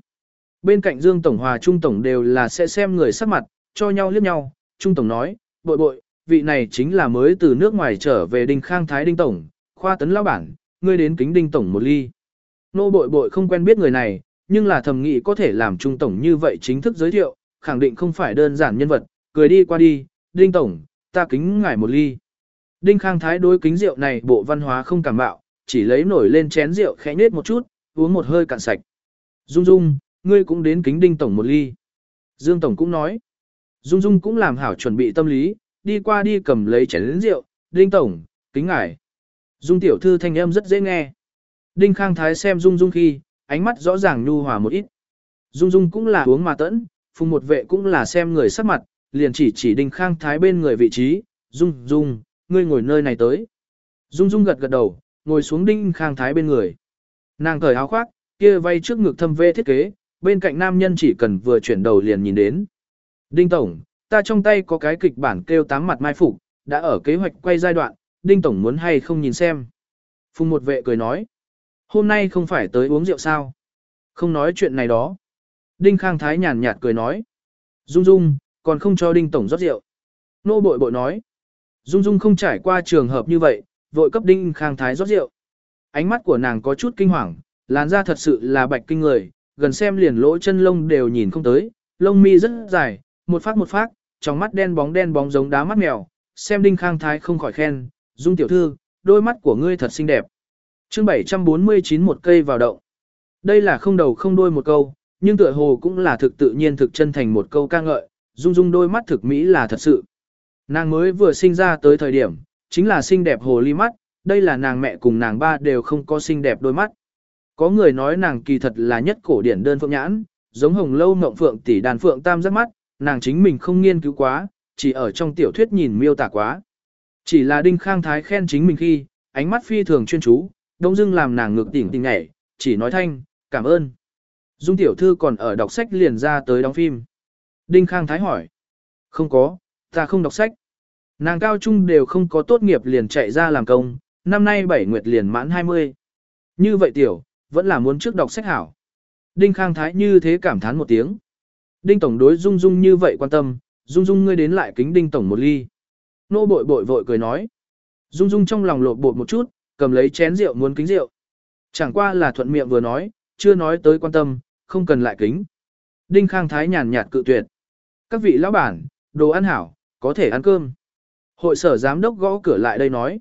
Bên cạnh Dương Tổng Hòa Trung Tổng đều là sẽ xem người sắc mặt, cho nhau liếc nhau, Trung Tổng nói, bội bội, vị này chính là mới từ nước ngoài trở về Đinh Khang Thái Đinh Tổng, khoa tấn lão bản, ngươi đến kính Đinh Tổng một ly. Nô bội bội không quen biết người này, nhưng là thầm nghĩ có thể làm Trung Tổng như vậy chính thức giới thiệu, khẳng định không phải đơn giản nhân vật, cười đi qua đi, Đinh Tổng, ta kính ngài một ly. Đinh Khang Thái đối kính rượu này bộ văn hóa không cảm bạo, chỉ lấy nổi lên chén rượu khẽ nết một chút, uống một hơi cạn sạch. Dung Dung, ngươi cũng đến kính Đinh Tổng một ly. Dương Tổng cũng nói. Dung Dung cũng làm hảo chuẩn bị tâm lý, đi qua đi cầm lấy chén rượu, Đinh Tổng, kính ngài. Dung tiểu thư thanh âm rất dễ nghe. Đinh Khang Thái xem Dung Dung khi, ánh mắt rõ ràng nhu hòa một ít. Dung Dung cũng là uống mà tẫn, phùng một vệ cũng là xem người sắc mặt, liền chỉ chỉ Đinh Khang Thái bên người vị trí, Dung Dung, ngươi ngồi nơi này tới. Dung Dung gật gật đầu, ngồi xuống Đinh Khang Thái bên người. Nàng cởi áo khoác, kia vay trước ngực thâm vê thiết kế, bên cạnh nam nhân chỉ cần vừa chuyển đầu liền nhìn đến. Đinh Tổng, ta trong tay có cái kịch bản kêu tám mặt mai phục, đã ở kế hoạch quay giai đoạn, Đinh Tổng muốn hay không nhìn xem. Phùng một vệ cười nói, hôm nay không phải tới uống rượu sao? Không nói chuyện này đó. Đinh Khang Thái nhàn nhạt cười nói, Dung Dung, còn không cho Đinh Tổng rót rượu. Nô bội bội nói, Dung Dung không trải qua trường hợp như vậy, vội cấp Đinh Khang Thái rót rượu. Ánh mắt của nàng có chút kinh hoàng, làn da thật sự là bạch kinh người, gần xem liền lỗ chân lông đều nhìn không tới, lông mi rất dài, một phát một phát, trong mắt đen bóng đen bóng giống đá mắt mèo, xem Đinh Khang Thái không khỏi khen, Dung tiểu thư, đôi mắt của ngươi thật xinh đẹp. chương 749 một cây vào đậu. Đây là không đầu không đuôi một câu, nhưng tựa hồ cũng là thực tự nhiên thực chân thành một câu ca ngợi, Dung Dung đôi mắt thực mỹ là thật sự. Nàng mới vừa sinh ra tới thời điểm, chính là xinh đẹp hồ ly mắt, đây là nàng mẹ cùng nàng ba đều không có xinh đẹp đôi mắt. Có người nói nàng kỳ thật là nhất cổ điển đơn phượng nhãn, giống hồng lâu mộng phượng tỷ đàn phượng tam giác mắt, nàng chính mình không nghiên cứu quá, chỉ ở trong tiểu thuyết nhìn miêu tả quá. Chỉ là Đinh Khang Thái khen chính mình khi, ánh mắt phi thường chuyên chú, đông dưng làm nàng ngược tỉnh tỉnh nhảy, chỉ nói thanh, cảm ơn. Dung tiểu thư còn ở đọc sách liền ra tới đóng phim. Đinh Khang Thái hỏi. Không có, ta không đọc sách. Nàng cao trung đều không có tốt nghiệp liền chạy ra làm công, năm nay bảy nguyệt liền mãn 20. Như vậy tiểu, vẫn là muốn trước đọc sách hảo. Đinh Khang Thái như thế cảm thán một tiếng. Đinh Tổng đối Dung Dung như vậy quan tâm, Dung Dung ngươi đến lại kính Đinh Tổng một ly. Nô bội bội vội cười nói. Dung Dung trong lòng lột bột một chút, cầm lấy chén rượu muốn kính rượu. Chẳng qua là thuận miệng vừa nói, chưa nói tới quan tâm, không cần lại kính. Đinh Khang Thái nhàn nhạt cự tuyệt. Các vị lão bản, đồ ăn hảo, có thể ăn cơm. Hội sở giám đốc gõ cửa lại đây nói.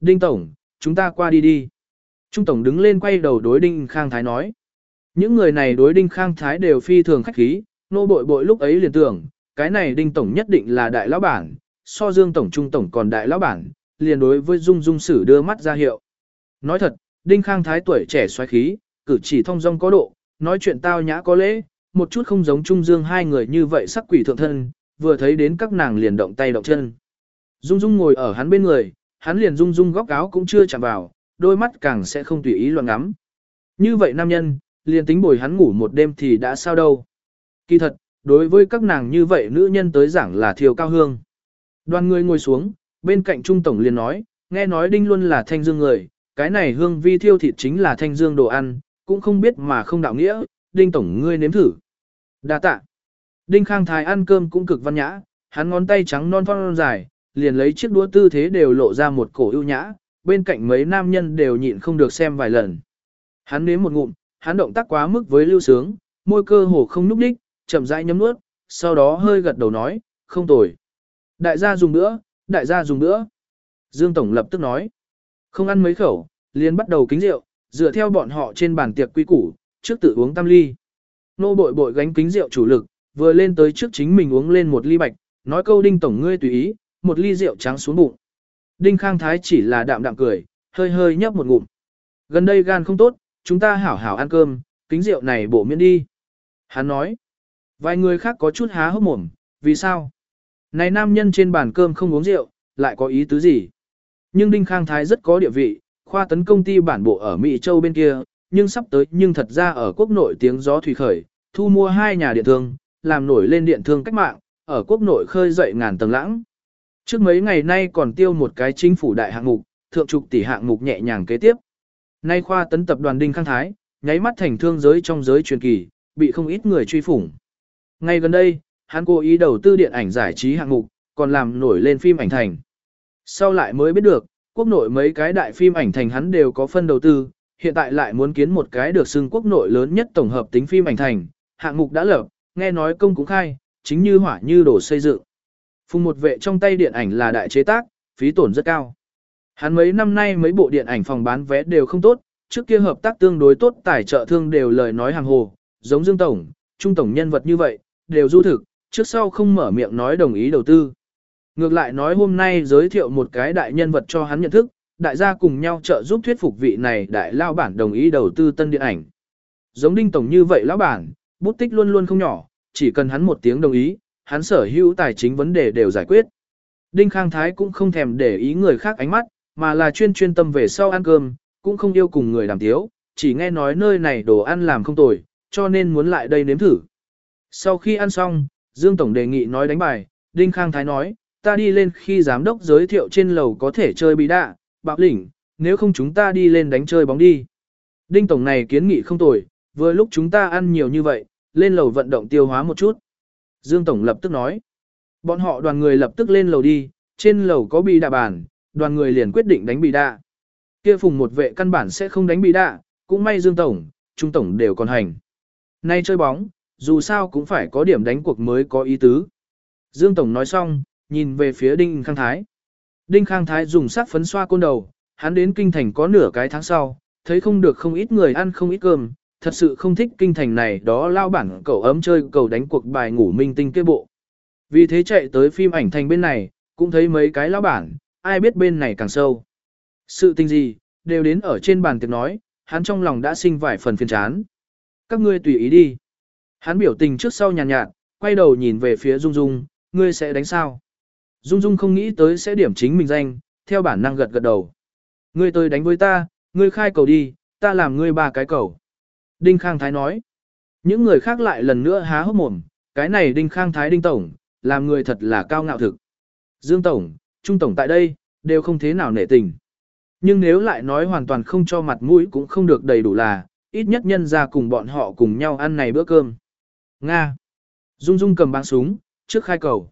Đinh Tổng, chúng ta qua đi đi. Trung Tổng đứng lên quay đầu đối Đinh Khang Thái nói. Những người này đối Đinh Khang Thái đều phi thường khách khí, nô bội bội lúc ấy liền tưởng, cái này Đinh Tổng nhất định là đại lão bản, so Dương Tổng Trung Tổng còn đại lão bản, liền đối với Dung Dung Sử đưa mắt ra hiệu. Nói thật, Đinh Khang Thái tuổi trẻ xoáy khí, cử chỉ thông dong có độ, nói chuyện tao nhã có lễ, một chút không giống Trung Dương hai người như vậy sắc quỷ thượng thân, vừa thấy đến các nàng liền động tay động chân. Dung Dung ngồi ở hắn bên người, hắn liền Dung Dung góc áo cũng chưa chạm vào, đôi mắt càng sẽ không tùy ý loạn ngắm. Như vậy nam nhân, liền tính bồi hắn ngủ một đêm thì đã sao đâu. Kỳ thật, đối với các nàng như vậy nữ nhân tới giảng là thiêu cao hương. Đoàn người ngồi xuống, bên cạnh Trung Tổng liền nói, nghe nói Đinh luôn là thanh dương người, cái này hương vi thiêu thịt chính là thanh dương đồ ăn, cũng không biết mà không đạo nghĩa, Đinh Tổng ngươi nếm thử. đa tạ. Đinh Khang Thái ăn cơm cũng cực văn nhã, hắn ngón tay trắng non thon dài, liền lấy chiếc đũa tư thế đều lộ ra một cổ ưu nhã, bên cạnh mấy nam nhân đều nhịn không được xem vài lần. Hắn nếm một ngụm, hắn động tác quá mức với lưu sướng, môi cơ hồ không núp đích, chậm rãi nhấm nuốt, sau đó hơi gật đầu nói, không tồi. Đại gia dùng nữa, đại gia dùng nữa. Dương Tổng lập tức nói, không ăn mấy khẩu, liền bắt đầu kính rượu, dựa theo bọn họ trên bàn tiệc quy củ, trước tự uống tam ly. Nô bội bội gánh kính rượu chủ lực, vừa lên tới trước chính mình uống lên một ly bạch, nói câu đinh tổng ngươi tùy ý, một ly rượu trắng xuống bụng. Đinh Khang Thái chỉ là đạm đạm cười, hơi hơi nhấp một ngụm. Gần đây gan không tốt, chúng ta hảo hảo ăn cơm, kính rượu này bổ miễn đi. Hắn nói, vài người khác có chút há hốc mồm, vì sao? Này nam nhân trên bàn cơm không uống rượu, lại có ý tứ gì? Nhưng Đinh Khang Thái rất có địa vị, khoa tấn công ty bản bộ ở Mỹ Châu bên kia, nhưng sắp tới nhưng thật ra ở quốc nội tiếng gió thủy khởi, thu mua hai nhà điện thương, làm nổi lên điện thương cách mạng, ở quốc nội khơi dậy ngàn tầng lãng. Trước mấy ngày nay còn tiêu một cái chính phủ đại hạng mục, thượng trục tỷ hạng mục nhẹ nhàng kế tiếp. Nay khoa tấn tập đoàn Đinh Khang Thái, nháy mắt thành thương giới trong giới truyền kỳ, bị không ít người truy phủng. Ngay gần đây, hắn cố ý đầu tư điện ảnh giải trí hạng mục, còn làm nổi lên phim ảnh thành. Sau lại mới biết được, quốc nội mấy cái đại phim ảnh thành hắn đều có phân đầu tư, hiện tại lại muốn kiến một cái được xưng quốc nội lớn nhất tổng hợp tính phim ảnh thành, hạng mục đã lập, nghe nói công cũng khai, chính như hỏa như đổ xây dựng. Phùng một vệ trong tay điện ảnh là đại chế tác, phí tổn rất cao. Hắn mấy năm nay mấy bộ điện ảnh phòng bán vé đều không tốt, trước kia hợp tác tương đối tốt tài trợ thương đều lời nói hàng hồ, giống Dương Tổng, Trung Tổng nhân vật như vậy, đều du thực, trước sau không mở miệng nói đồng ý đầu tư. Ngược lại nói hôm nay giới thiệu một cái đại nhân vật cho hắn nhận thức, đại gia cùng nhau trợ giúp thuyết phục vị này đại lao bản đồng ý đầu tư tân điện ảnh. Giống Đinh Tổng như vậy lão bản, bút tích luôn luôn không nhỏ, chỉ cần hắn một tiếng đồng ý, hắn sở hữu tài chính vấn đề đều giải quyết. Đinh Khang Thái cũng không thèm để ý người khác ánh mắt, mà là chuyên chuyên tâm về sau ăn cơm, cũng không yêu cùng người làm thiếu chỉ nghe nói nơi này đồ ăn làm không tồi, cho nên muốn lại đây nếm thử. Sau khi ăn xong, Dương Tổng đề nghị nói đánh bài, Đinh Khang Thái nói, ta đi lên khi giám đốc giới thiệu trên lầu có thể chơi bí đạ, bạc lĩnh, nếu không chúng ta đi lên đánh chơi bóng đi. Đinh Tổng này kiến nghị không tồi, vừa lúc chúng ta ăn nhiều như vậy, lên lầu vận động tiêu hóa một chút. Dương Tổng lập tức nói. Bọn họ đoàn người lập tức lên lầu đi, trên lầu có bị đạ bàn, đoàn người liền quyết định đánh bị đạ. Kia phùng một vệ căn bản sẽ không đánh bị đạ, cũng may Dương Tổng, Trung Tổng đều còn hành. Nay chơi bóng, dù sao cũng phải có điểm đánh cuộc mới có ý tứ. Dương Tổng nói xong, nhìn về phía Đinh Khang Thái. Đinh Khang Thái dùng sắc phấn xoa côn đầu, hắn đến kinh thành có nửa cái tháng sau, thấy không được không ít người ăn không ít cơm, thật sự không thích kinh thành này đó lao bản cậu ấm chơi cầu đánh cuộc bài ngủ minh tinh kê bộ. Vì thế chạy tới phim ảnh thành bên này, cũng thấy mấy cái lao bản, ai biết bên này càng sâu. Sự tình gì, đều đến ở trên bàn tiệc nói, hắn trong lòng đã sinh vài phần phiền chán. Các ngươi tùy ý đi. Hắn biểu tình trước sau nhàn nhạt, nhạt, quay đầu nhìn về phía Dung Dung, ngươi sẽ đánh sao? Dung Dung không nghĩ tới sẽ điểm chính mình danh, theo bản năng gật gật đầu. Ngươi tới đánh với ta, ngươi khai cầu đi, ta làm ngươi ba cái cầu. Đinh Khang Thái nói. Những người khác lại lần nữa há hốc mồm, cái này Đinh Khang Thái Đinh Tổng, làm người thật là cao ngạo thực. Dương Tổng, Trung Tổng tại đây, đều không thế nào nể tình. Nhưng nếu lại nói hoàn toàn không cho mặt mũi cũng không được đầy đủ là, ít nhất nhân ra cùng bọn họ cùng nhau ăn này bữa cơm. Nga. Dung Dung cầm băng súng, trước khai cầu.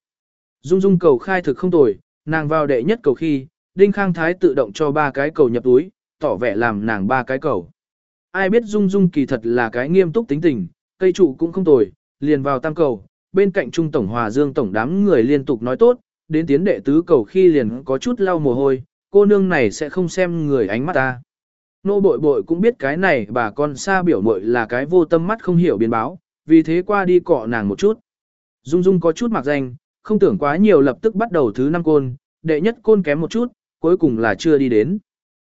Dung Dung cầu khai thực không tồi, nàng vào đệ nhất cầu khi, Đinh Khang Thái tự động cho ba cái cầu nhập túi, tỏ vẻ làm nàng ba cái cầu. Ai biết Dung Dung kỳ thật là cái nghiêm túc tính tình, cây trụ cũng không tồi, liền vào tam cầu, bên cạnh Trung Tổng Hòa Dương Tổng đám người liên tục nói tốt, đến tiến đệ tứ cầu khi liền có chút lau mồ hôi, cô nương này sẽ không xem người ánh mắt ta. Nô bội bội cũng biết cái này bà con xa biểu mội là cái vô tâm mắt không hiểu biến báo, vì thế qua đi cọ nàng một chút. Dung Dung có chút mặc danh, không tưởng quá nhiều lập tức bắt đầu thứ năm côn, đệ nhất côn kém một chút, cuối cùng là chưa đi đến.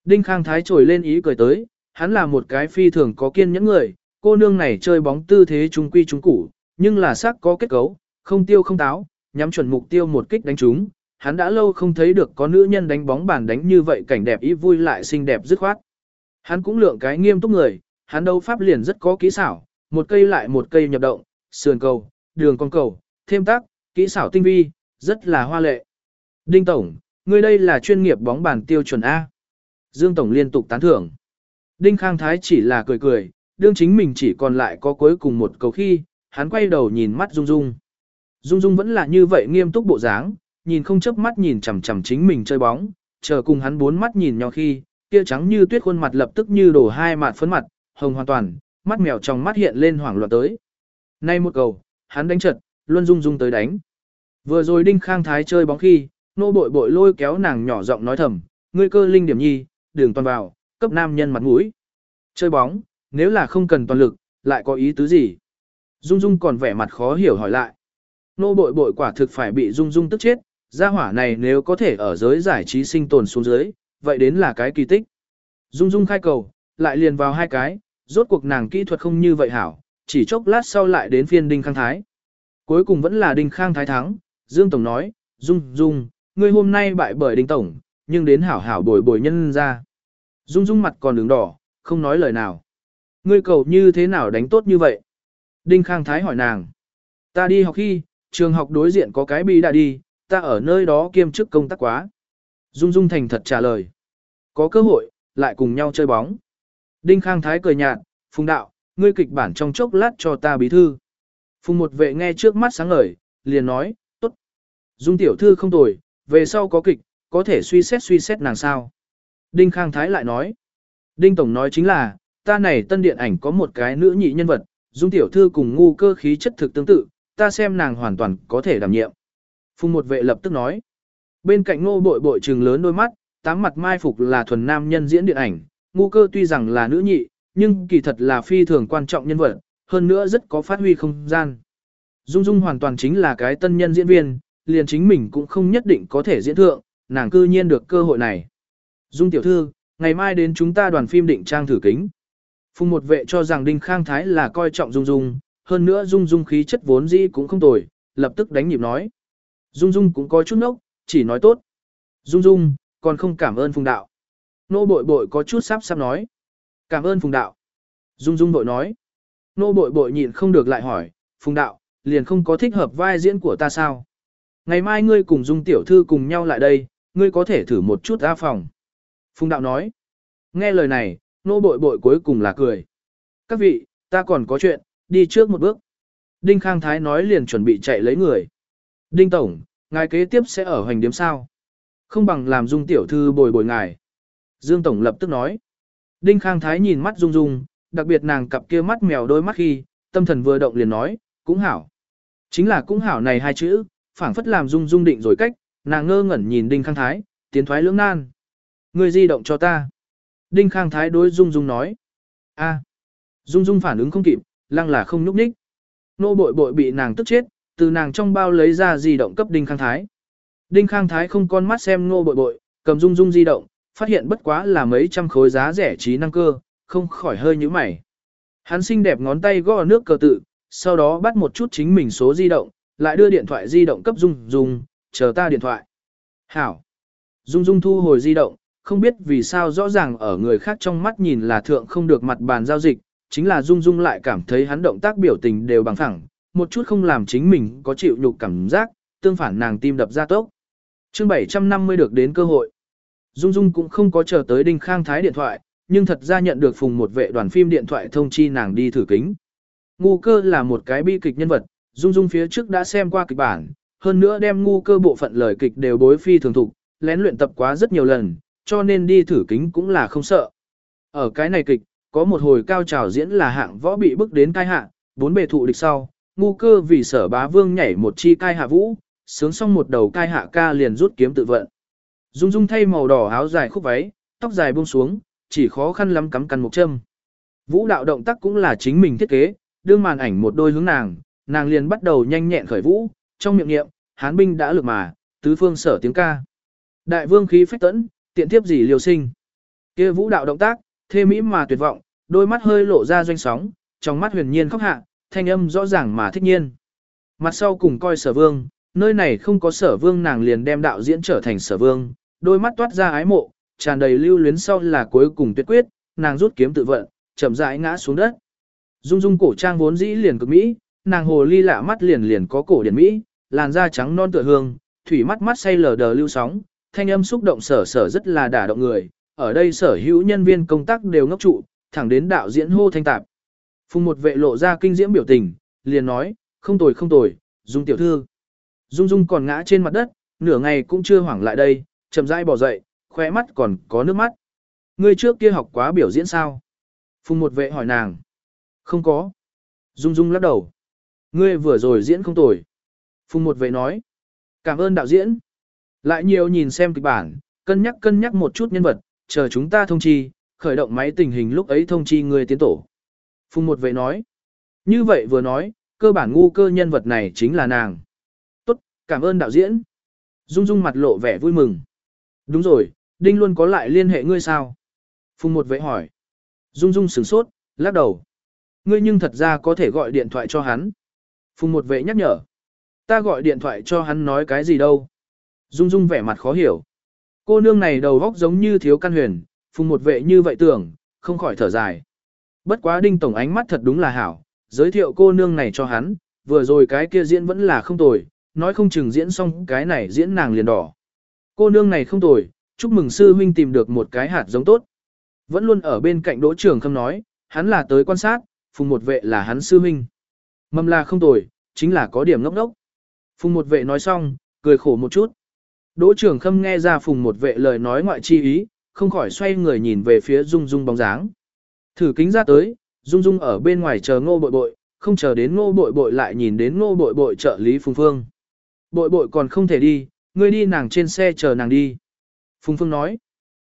Đinh Khang Thái trồi lên ý cười tới, hắn là một cái phi thường có kiên nhẫn người, cô nương này chơi bóng tư thế trung quy trung củ, nhưng là sắc có kết cấu, không tiêu không táo, nhắm chuẩn mục tiêu một kích đánh trúng. Hắn đã lâu không thấy được có nữ nhân đánh bóng bàn đánh như vậy cảnh đẹp ý vui lại xinh đẹp dứt khoát. Hắn cũng lượng cái nghiêm túc người, hắn đấu pháp liền rất có kỹ xảo, một cây lại một cây nhập động, sườn cầu, đường con cầu, thêm tác, kỹ xảo tinh vi, rất là hoa lệ. Đinh Tổng, ngươi đây là chuyên nghiệp bóng bàn tiêu chuẩn A. Dương Tổng liên tục tán thưởng. Đinh Khang Thái chỉ là cười cười, đương chính mình chỉ còn lại có cuối cùng một cầu khi, hắn quay đầu nhìn mắt Dung Dung. Dung Dung vẫn là như vậy nghiêm túc bộ dáng, nhìn không chớp mắt nhìn chằm chằm chính mình chơi bóng, chờ cùng hắn bốn mắt nhìn nhau khi, kia trắng như tuyết khuôn mặt lập tức như đổ hai mạt phấn mặt, hồng hoàn toàn, mắt mèo trong mắt hiện lên hoảng loạn tới. Nay một cầu, hắn đánh trật, Luân Dung Dung tới đánh. Vừa rồi Đinh Khang Thái chơi bóng khi, nô bội bội lôi kéo nàng nhỏ giọng nói thầm, ngươi cơ linh điểm nhi, đường toàn vào, cấp nam nhân mặt mũi. Chơi bóng, nếu là không cần toàn lực, lại có ý tứ gì? Dung Dung còn vẻ mặt khó hiểu hỏi lại. Nô bội bội quả thực phải bị Dung Dung tức chết, gia hỏa này nếu có thể ở giới giải trí sinh tồn xuống dưới, vậy đến là cái kỳ tích. Dung Dung khai cầu, lại liền vào hai cái, rốt cuộc nàng kỹ thuật không như vậy hảo, chỉ chốc lát sau lại đến phiên Đinh Khang Thái. Cuối cùng vẫn là Đinh Khang Thái thắng, Dương Tổng nói, Dung Dung, ngươi hôm nay bại bởi Đinh Tổng, nhưng đến hảo hảo bồi bồi nhân ra. Dung Dung mặt còn đường đỏ, không nói lời nào. Ngươi cầu như thế nào đánh tốt như vậy? Đinh Khang Thái hỏi nàng. Ta đi học khi, trường học đối diện có cái bi đã đi, ta ở nơi đó kiêm chức công tác quá. Dung Dung thành thật trả lời. Có cơ hội, lại cùng nhau chơi bóng. Đinh Khang Thái cười nhạt, Phùng Đạo, ngươi kịch bản trong chốc lát cho ta bí thư. Phùng một vệ nghe trước mắt sáng ngời, liền nói, tốt. Dung tiểu thư không tồi, về sau có kịch, có thể suy xét suy xét nàng sao. Đinh Khang Thái lại nói. Đinh Tổng nói chính là, ta này tân điện ảnh có một cái nữ nhị nhân vật, Dung tiểu thư cùng ngu cơ khí chất thực tương tự, ta xem nàng hoàn toàn có thể đảm nhiệm. Phùng một vệ lập tức nói. Bên cạnh ngô bội bội trừng lớn đôi mắt, tám mặt mai phục là thuần nam nhân diễn điện ảnh, ngu cơ tuy rằng là nữ nhị, nhưng kỳ thật là phi thường quan trọng nhân vật, hơn nữa rất có phát huy không gian. Dung Dung hoàn toàn chính là cái tân nhân diễn viên, liền chính mình cũng không nhất định có thể diễn thượng, nàng cư nhiên được cơ hội này. Dung tiểu thư, ngày mai đến chúng ta đoàn phim định trang thử kính. Phùng một vệ cho rằng Đinh Khang Thái là coi trọng Dung Dung, hơn nữa Dung Dung khí chất vốn dĩ cũng không tồi, lập tức đánh nhịp nói. Dung Dung cũng có chút nốc, chỉ nói tốt. Dung Dung, còn không cảm ơn Phùng Đạo. Nô bội bội có chút sắp sắp nói. Cảm ơn Phùng Đạo. Dung Dung bội nói. Nô bội bội nhịn không được lại hỏi, Phùng Đạo, liền không có thích hợp vai diễn của ta sao? Ngày mai ngươi cùng Dung Tiểu Thư cùng nhau lại đây, ngươi có thể thử một chút ra phòng. Phùng Đạo nói. Nghe lời này, nô bội bội cuối cùng là cười. Các vị, ta còn có chuyện, đi trước một bước. Đinh Khang Thái nói liền chuẩn bị chạy lấy người. Đinh Tổng, ngài kế tiếp sẽ ở hoành điếm sao? Không bằng làm Dung Tiểu Thư bồi bồi ngài. Dương Tổng lập tức nói. Đinh Khang Thái nhìn mắt Dung Dung, đặc biệt nàng cặp kia mắt mèo đôi mắt khi, tâm thần vừa động liền nói, cũng hảo. Chính là cũng hảo này hai chữ, phảng phất làm Dung Dung định rồi cách, nàng ngơ ngẩn nhìn Đinh Khang Thái, tiến thoái lưỡng nan. Người di động cho ta. Đinh Khang Thái đối Dung Dung nói. a Dung Dung phản ứng không kịp, lăng là không nhúc nhích. Nô bội bội bị nàng tức chết, từ nàng trong bao lấy ra di động cấp Đinh Khang Thái. Đinh Khang Thái không con mắt xem nô bội bội, cầm Dung Dung di động, phát hiện bất quá là mấy trăm khối giá rẻ trí năng cơ, không khỏi hơi nhíu mày. Hắn xinh đẹp ngón tay gõ nước cờ tự, sau đó bắt một chút chính mình số di động, lại đưa điện thoại di động cấp Dung Dung, chờ ta điện thoại. Hảo. Dung Dung thu hồi di động, không biết vì sao rõ ràng ở người khác trong mắt nhìn là thượng không được mặt bàn giao dịch, chính là Dung Dung lại cảm thấy hắn động tác biểu tình đều bằng phẳng, một chút không làm chính mình có chịu nhục cảm giác, tương phản nàng tim đập ra tốc. Chương 750 được đến cơ hội. Dung Dung cũng không có chờ tới Đinh Khang Thái điện thoại, nhưng thật ra nhận được phùng một vệ đoàn phim điện thoại thông chi nàng đi thử kính. Ngu cơ là một cái bi kịch nhân vật, Dung Dung phía trước đã xem qua kịch bản, hơn nữa đem ngu cơ bộ phận lời kịch đều bối phi thường thục, lén luyện tập quá rất nhiều lần, cho nên đi thử kính cũng là không sợ. Ở cái này kịch, có một hồi cao trào diễn là hạng võ bị bức đến cai hạ, bốn bề thụ địch sau, ngu cơ vì sở bá vương nhảy một chi cai hạ vũ, sướng xong một đầu cai hạ ca liền rút kiếm tự vận. Dung Dung thay màu đỏ áo dài khúc váy, tóc dài buông xuống, chỉ khó khăn lắm cắm căn một châm. Vũ đạo động tác cũng là chính mình thiết kế, đương màn ảnh một đôi hướng nàng, nàng liền bắt đầu nhanh nhẹn khởi vũ, trong miệng niệm, hán binh đã lực mà, tứ phương sở tiếng ca. Đại vương khí phách tẫn, tiện tiếp gì liều sinh. kia vũ đạo động tác, thê mỹ mà tuyệt vọng, đôi mắt hơi lộ ra doanh sóng, trong mắt huyền nhiên khóc hạ, thanh âm rõ ràng mà thích nhiên. Mặt sau cùng coi sở vương, nơi này không có sở vương nàng liền đem đạo diễn trở thành sở vương, đôi mắt toát ra ái mộ, tràn đầy lưu luyến sau là cuối cùng tuyệt quyết, nàng rút kiếm tự vận, chậm rãi ngã xuống đất. Dung dung cổ trang vốn dĩ liền cực mỹ, nàng hồ ly lạ mắt liền liền có cổ điển mỹ, làn da trắng non tựa hương, thủy mắt mắt say lờ đờ lưu sóng, thanh âm xúc động sở sở rất là đả động người. Ở đây sở hữu nhân viên công tác đều ngốc trụ, thẳng đến đạo diễn hô thanh tạp. Phùng một vệ lộ ra kinh diễm biểu tình, liền nói, không tồi không tồi, dung tiểu thư. Dung dung còn ngã trên mặt đất, nửa ngày cũng chưa hoảng lại đây, chậm rãi bỏ dậy, khóe mắt còn có nước mắt. Ngươi trước kia học quá biểu diễn sao? Phùng một vệ hỏi nàng. Không có. Dung dung lắc đầu. Ngươi vừa rồi diễn không tồi. Phùng một vệ nói. Cảm ơn đạo diễn. Lại nhiều nhìn xem kịch bản, cân nhắc cân nhắc một chút nhân vật, chờ chúng ta thông chi, khởi động máy tình hình lúc ấy thông chi người tiến tổ. Phùng một vệ nói. Như vậy vừa nói, cơ bản ngu cơ nhân vật này chính là nàng. Tốt, cảm ơn đạo diễn. Dung dung mặt lộ vẻ vui mừng. Đúng rồi, Đinh luôn có lại liên hệ ngươi sao? Phùng một vệ hỏi. Dung dung sửng sốt, lắc đầu. Ngươi nhưng thật ra có thể gọi điện thoại cho hắn. Phùng một vệ nhắc nhở. Ta gọi điện thoại cho hắn nói cái gì đâu. Dung dung vẻ mặt khó hiểu. Cô nương này đầu góc giống như thiếu căn huyền, phùng một vệ như vậy tưởng, không khỏi thở dài. Bất quá đinh tổng ánh mắt thật đúng là hảo, giới thiệu cô nương này cho hắn, vừa rồi cái kia diễn vẫn là không tồi, nói không chừng diễn xong cái này diễn nàng liền đỏ. Cô nương này không tồi, chúc mừng sư huynh tìm được một cái hạt giống tốt. Vẫn luôn ở bên cạnh đỗ trường khâm nói, hắn là tới quan sát, phùng một vệ là hắn sư huynh. Mầm là không tồi, chính là có điểm ngốc ngốc. Phùng một vệ nói xong, cười khổ một chút. Đỗ trưởng khâm nghe ra phùng một vệ lời nói ngoại chi ý, không khỏi xoay người nhìn về phía Dung Dung bóng dáng. Thử kính ra tới, Dung Dung ở bên ngoài chờ ngô bội bội, không chờ đến ngô bội bội lại nhìn đến ngô bội bội trợ lý Phùng Phương. Bội bội còn không thể đi, ngươi đi nàng trên xe chờ nàng đi. Phùng Phương nói,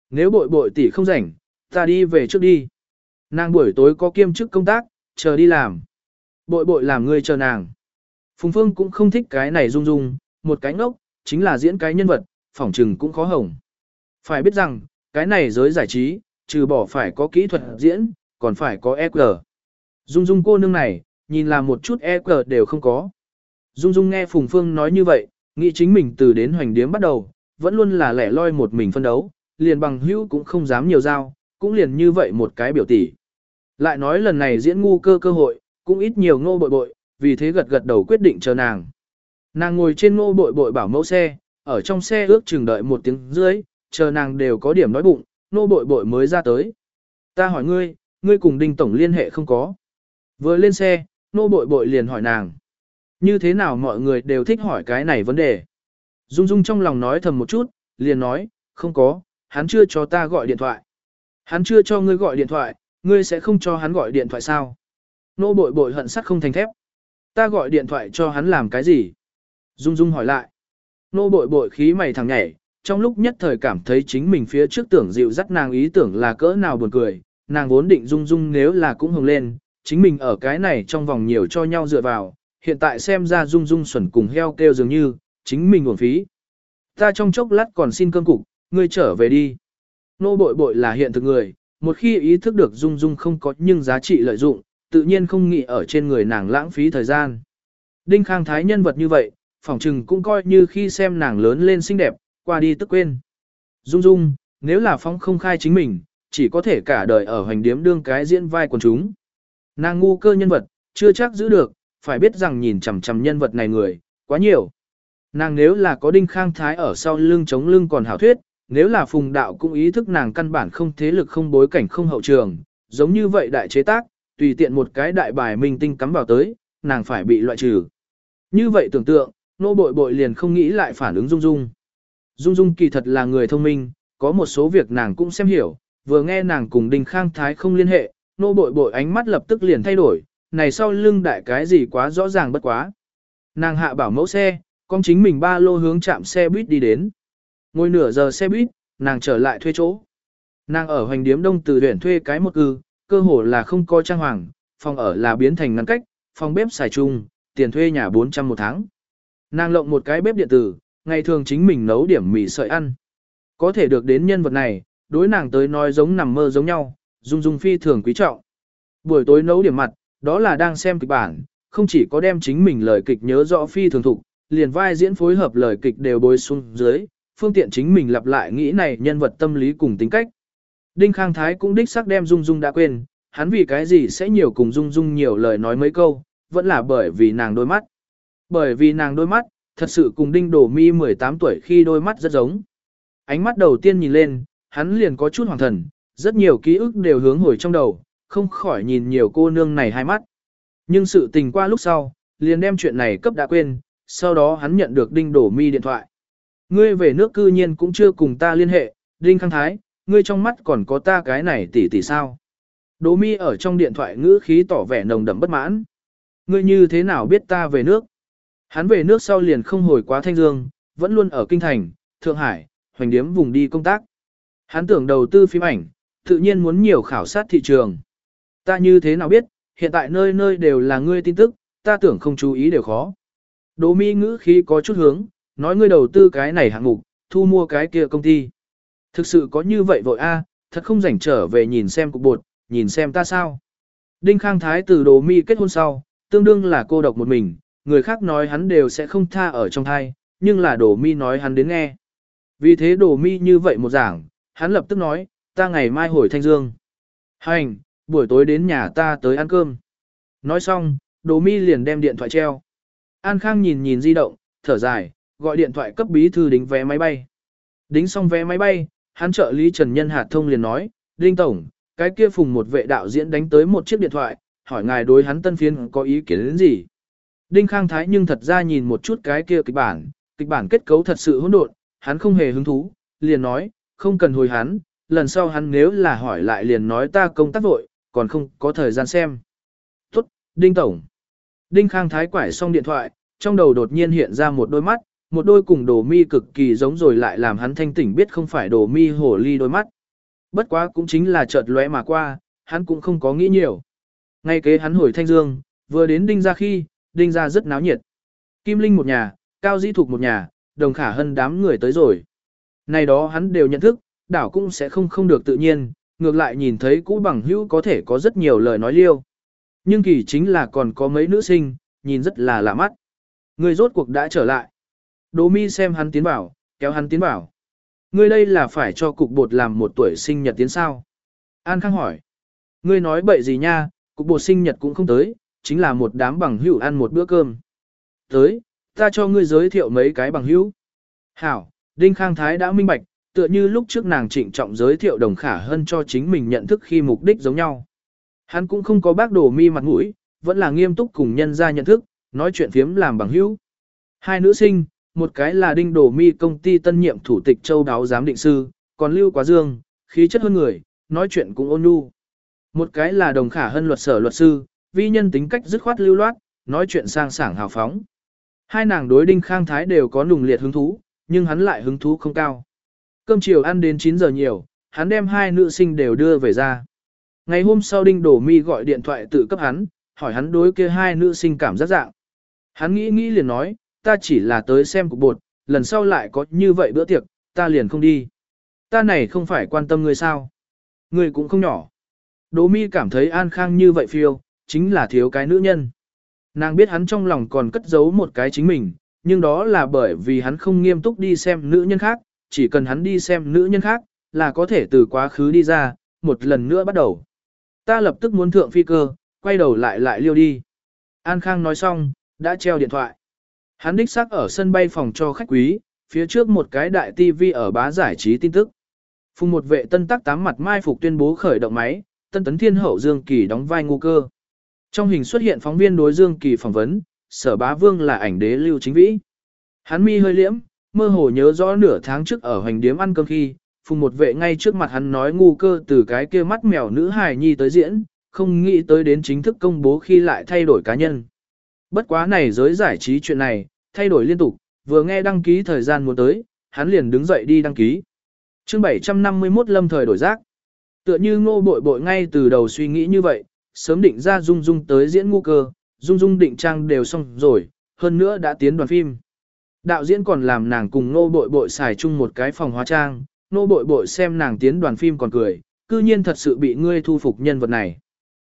nếu bội bội tỷ không rảnh, ta đi về trước đi. Nàng buổi tối có kiêm chức công tác, chờ đi làm. Bội bội làm người chờ nàng. Phùng Phương cũng không thích cái này rung rung, một cái ngốc, chính là diễn cái nhân vật, phỏng trừng cũng khó hồng. Phải biết rằng, cái này giới giải trí, trừ bỏ phải có kỹ thuật diễn, còn phải có EQ. Dung Dung cô nương này, nhìn là một chút EQ đều không có. Dung Dung nghe Phùng Phương nói như vậy, nghĩ chính mình từ đến hoành điếm bắt đầu, vẫn luôn là lẻ loi một mình phân đấu, liền bằng hữu cũng không dám nhiều giao, cũng liền như vậy một cái biểu tỷ. Lại nói lần này diễn ngu cơ cơ hội, cũng ít nhiều ngô bội bội, vì thế gật gật đầu quyết định chờ nàng. Nàng ngồi trên ngô bội bội bảo mẫu xe, ở trong xe ước chừng đợi một tiếng dưới, chờ nàng đều có điểm nói bụng, ngô bội bội mới ra tới. Ta hỏi ngươi, ngươi cùng đinh tổng liên hệ không có. Vừa lên xe, ngô bội bội liền hỏi nàng. Như thế nào mọi người đều thích hỏi cái này vấn đề. Dung Dung trong lòng nói thầm một chút, liền nói, không có, hắn chưa cho ta gọi điện thoại. Hắn chưa cho ngươi gọi điện thoại, ngươi sẽ không cho hắn gọi điện thoại sao? Nô bội bội hận sắt không thành thép. Ta gọi điện thoại cho hắn làm cái gì? Dung Dung hỏi lại. Nô bội bội khí mày thằng nhảy, trong lúc nhất thời cảm thấy chính mình phía trước tưởng dịu dắt nàng ý tưởng là cỡ nào buồn cười, nàng vốn định Dung Dung nếu là cũng hồng lên, chính mình ở cái này trong vòng nhiều cho nhau dựa vào, hiện tại xem ra Dung Dung xuẩn cùng heo kêu dường như, chính mình uổng phí. Ta trong chốc lát còn xin cơm cục, ngươi trở về đi. Nô bội bội là hiện thực người, một khi ý thức được Dung Dung không có nhưng giá trị lợi dụng, tự nhiên không nghĩ ở trên người nàng lãng phí thời gian. Đinh Khang Thái nhân vật như vậy, phỏng chừng cũng coi như khi xem nàng lớn lên xinh đẹp, qua đi tức quên. Dung Dung, nếu là phong không khai chính mình, chỉ có thể cả đời ở hành điếm đương cái diễn vai quần chúng. Nàng ngu cơ nhân vật, chưa chắc giữ được, phải biết rằng nhìn chằm chằm nhân vật này người, quá nhiều. Nàng nếu là có đinh khang thái ở sau lưng chống lưng còn hảo thuyết, nếu là phùng đạo cũng ý thức nàng căn bản không thế lực không bối cảnh không hậu trường, giống như vậy đại chế tác, tùy tiện một cái đại bài minh tinh cắm vào tới, nàng phải bị loại trừ. Như vậy tưởng tượng, nô bội bội liền không nghĩ lại phản ứng Dung Dung. Dung Dung kỳ thật là người thông minh, có một số việc nàng cũng xem hiểu, vừa nghe nàng cùng Đinh Khang Thái không liên hệ, nô bội bội ánh mắt lập tức liền thay đổi, này sau lưng đại cái gì quá rõ ràng bất quá. Nàng hạ bảo mẫu xe, con chính mình ba lô hướng chạm xe buýt đi đến. Ngồi nửa giờ xe buýt, nàng trở lại thuê chỗ. Nàng ở hoành điếm đông từ huyện thuê cái một cư, cơ hồ là không có trang hoàng, phòng ở là biến thành ngăn cách, phòng bếp xài chung, tiền thuê nhà 400 một tháng. Nàng lộng một cái bếp điện tử, ngày thường chính mình nấu điểm mì sợi ăn. Có thể được đến nhân vật này, đối nàng tới nói giống nằm mơ giống nhau, dung dung phi thường quý trọng. Buổi tối nấu điểm mặt, đó là đang xem kịch bản, không chỉ có đem chính mình lời kịch nhớ rõ phi thường thục, liền vai diễn phối hợp lời kịch đều bôi xuống dưới, phương tiện chính mình lặp lại nghĩ này nhân vật tâm lý cùng tính cách. Đinh Khang Thái cũng đích xác đem Dung Dung đã quên, hắn vì cái gì sẽ nhiều cùng Dung Dung nhiều lời nói mấy câu, vẫn là bởi vì nàng đôi mắt. Bởi vì nàng đôi mắt, thật sự cùng Đinh Đổ Mi 18 tuổi khi đôi mắt rất giống. Ánh mắt đầu tiên nhìn lên, hắn liền có chút hoàng thần, rất nhiều ký ức đều hướng hồi trong đầu, không khỏi nhìn nhiều cô nương này hai mắt. Nhưng sự tình qua lúc sau, liền đem chuyện này cấp đã quên, sau đó hắn nhận được Đinh Đổ Mi điện thoại. Ngươi về nước cư nhiên cũng chưa cùng ta liên hệ, Đinh Khang Thái, ngươi trong mắt còn có ta cái này tỷ tỷ sao? Đỗ Mi ở trong điện thoại ngữ khí tỏ vẻ nồng đậm bất mãn. Ngươi như thế nào biết ta về nước? Hắn về nước sau liền không hồi quá Thanh Dương, vẫn luôn ở Kinh Thành, Thượng Hải, hoành điếm vùng đi công tác. Hắn tưởng đầu tư phim ảnh, tự nhiên muốn nhiều khảo sát thị trường. Ta như thế nào biết, hiện tại nơi nơi đều là ngươi tin tức, ta tưởng không chú ý đều khó. Đỗ Mi ngữ khí có chút hướng, nói ngươi đầu tư cái này hạng mục, thu mua cái kia công ty. Thực sự có như vậy vội a, à, thật không rảnh trở về nhìn xem cục bột, nhìn xem ta sao. Đinh Khang Thái từ Đỗ Mi kết hôn sau, tương đương là cô độc một mình, người khác nói hắn đều sẽ không tha ở trong thai, nhưng là Đỗ Mi nói hắn đến nghe. Vì thế Đỗ Mi như vậy một giảng, hắn lập tức nói, ta ngày mai hồi Thanh Dương. Hành, buổi tối đến nhà ta tới ăn cơm. Nói xong, Đỗ Mi liền đem điện thoại treo. An Khang nhìn nhìn di động, thở dài, gọi điện thoại cấp bí thư đính vé máy bay. Đính xong vé máy bay, hắn trợ lý Trần Nhân Hạt Thông liền nói, Đinh Tổng, cái kia phùng một vệ đạo diễn đánh tới một chiếc điện thoại, hỏi ngài đối hắn tân phiên có ý kiến đến gì. Đinh Khang Thái nhưng thật ra nhìn một chút cái kia kịch bản, kịch bản kết cấu thật sự hỗn độn, hắn không hề hứng thú, liền nói, không cần hồi hắn, lần sau hắn nếu là hỏi lại liền nói ta công tác vội, còn không có thời gian xem. Tốt, Đinh Tổng. Đinh Khang Thái quải xong điện thoại, trong đầu đột nhiên hiện ra một đôi mắt, một đôi cùng đồ mi cực kỳ giống rồi lại làm hắn thanh tỉnh biết không phải đồ mi hổ ly đôi mắt. Bất quá cũng chính là chợt lóe mà qua, hắn cũng không có nghĩ nhiều. Ngay kế hắn hồi thanh dương, vừa đến đinh ra khi, đinh ra rất náo nhiệt. Kim Linh một nhà, Cao Dĩ Thục một nhà, đồng khả hân đám người tới rồi. Này đó hắn đều nhận thức, đảo cũng sẽ không không được tự nhiên, ngược lại nhìn thấy cũ bằng hữu có thể có rất nhiều lời nói liêu. Nhưng kỳ chính là còn có mấy nữ sinh, nhìn rất là lạ mắt. Người rốt cuộc đã trở lại. Đỗ mi xem hắn tiến bảo kéo hắn tiến bảo Ngươi đây là phải cho cục bột làm một tuổi sinh nhật tiến sao? An Khang hỏi. Ngươi nói bậy gì nha, cục bột sinh nhật cũng không tới, chính là một đám bằng hữu ăn một bữa cơm. Tới, ta cho ngươi giới thiệu mấy cái bằng hữu. Hảo, Đinh Khang Thái đã minh bạch, tựa như lúc trước nàng trịnh trọng giới thiệu đồng khả hơn cho chính mình nhận thức khi mục đích giống nhau. Hắn cũng không có bác đổ mi mặt mũi, vẫn là nghiêm túc cùng nhân ra nhận thức, nói chuyện phiếm làm bằng hữu. Hai nữ sinh, một cái là đinh đổ mi công ty tân nhiệm thủ tịch châu đáo giám định sư, còn lưu quá dương, khí chất hơn người, nói chuyện cũng ôn nhu. Một cái là đồng khả hân luật sở luật sư, vi nhân tính cách dứt khoát lưu loát, nói chuyện sang sảng hào phóng. Hai nàng đối đinh khang thái đều có nùng liệt hứng thú, nhưng hắn lại hứng thú không cao. Cơm chiều ăn đến 9 giờ nhiều, hắn đem hai nữ sinh đều đưa về ra. Ngày hôm sau đinh đổ mi gọi điện thoại tự cấp hắn, hỏi hắn đối kia hai nữ sinh cảm giác dạng. Hắn nghĩ nghĩ liền nói, ta chỉ là tới xem cục bột, lần sau lại có như vậy bữa tiệc, ta liền không đi. Ta này không phải quan tâm ngươi sao. Ngươi cũng không nhỏ. Đỗ mi cảm thấy an khang như vậy phiêu, chính là thiếu cái nữ nhân. Nàng biết hắn trong lòng còn cất giấu một cái chính mình, nhưng đó là bởi vì hắn không nghiêm túc đi xem nữ nhân khác, chỉ cần hắn đi xem nữ nhân khác, là có thể từ quá khứ đi ra, một lần nữa bắt đầu. Ta lập tức muốn thượng phi cơ, quay đầu lại lại liêu đi. An Khang nói xong, đã treo điện thoại. Hắn đích xác ở sân bay phòng cho khách quý, phía trước một cái đại TV ở bá giải trí tin tức. Phùng một vệ tân tắc tám mặt mai phục tuyên bố khởi động máy, tân tấn thiên hậu Dương Kỳ đóng vai ngu cơ. Trong hình xuất hiện phóng viên đối Dương Kỳ phỏng vấn, sở bá vương là ảnh đế lưu chính vĩ. Hắn mi hơi liễm, mơ hồ nhớ rõ nửa tháng trước ở hoành điếm ăn cơm khi, phùng một vệ ngay trước mặt hắn nói ngu cơ từ cái kia mắt mèo nữ hài nhi tới diễn, không nghĩ tới đến chính thức công bố khi lại thay đổi cá nhân. Bất quá này giới giải trí chuyện này, thay đổi liên tục, vừa nghe đăng ký thời gian muốn tới, hắn liền đứng dậy đi đăng ký. chương 751 lâm thời đổi giác. Tựa như ngô bội bội ngay từ đầu suy nghĩ như vậy, sớm định ra Dung Dung tới diễn ngu cơ, Dung Dung định trang đều xong rồi, hơn nữa đã tiến đoàn phim. Đạo diễn còn làm nàng cùng ngô bội bội xài chung một cái phòng hóa trang, nô bội bội xem nàng tiến đoàn phim còn cười, cư nhiên thật sự bị ngươi thu phục nhân vật này.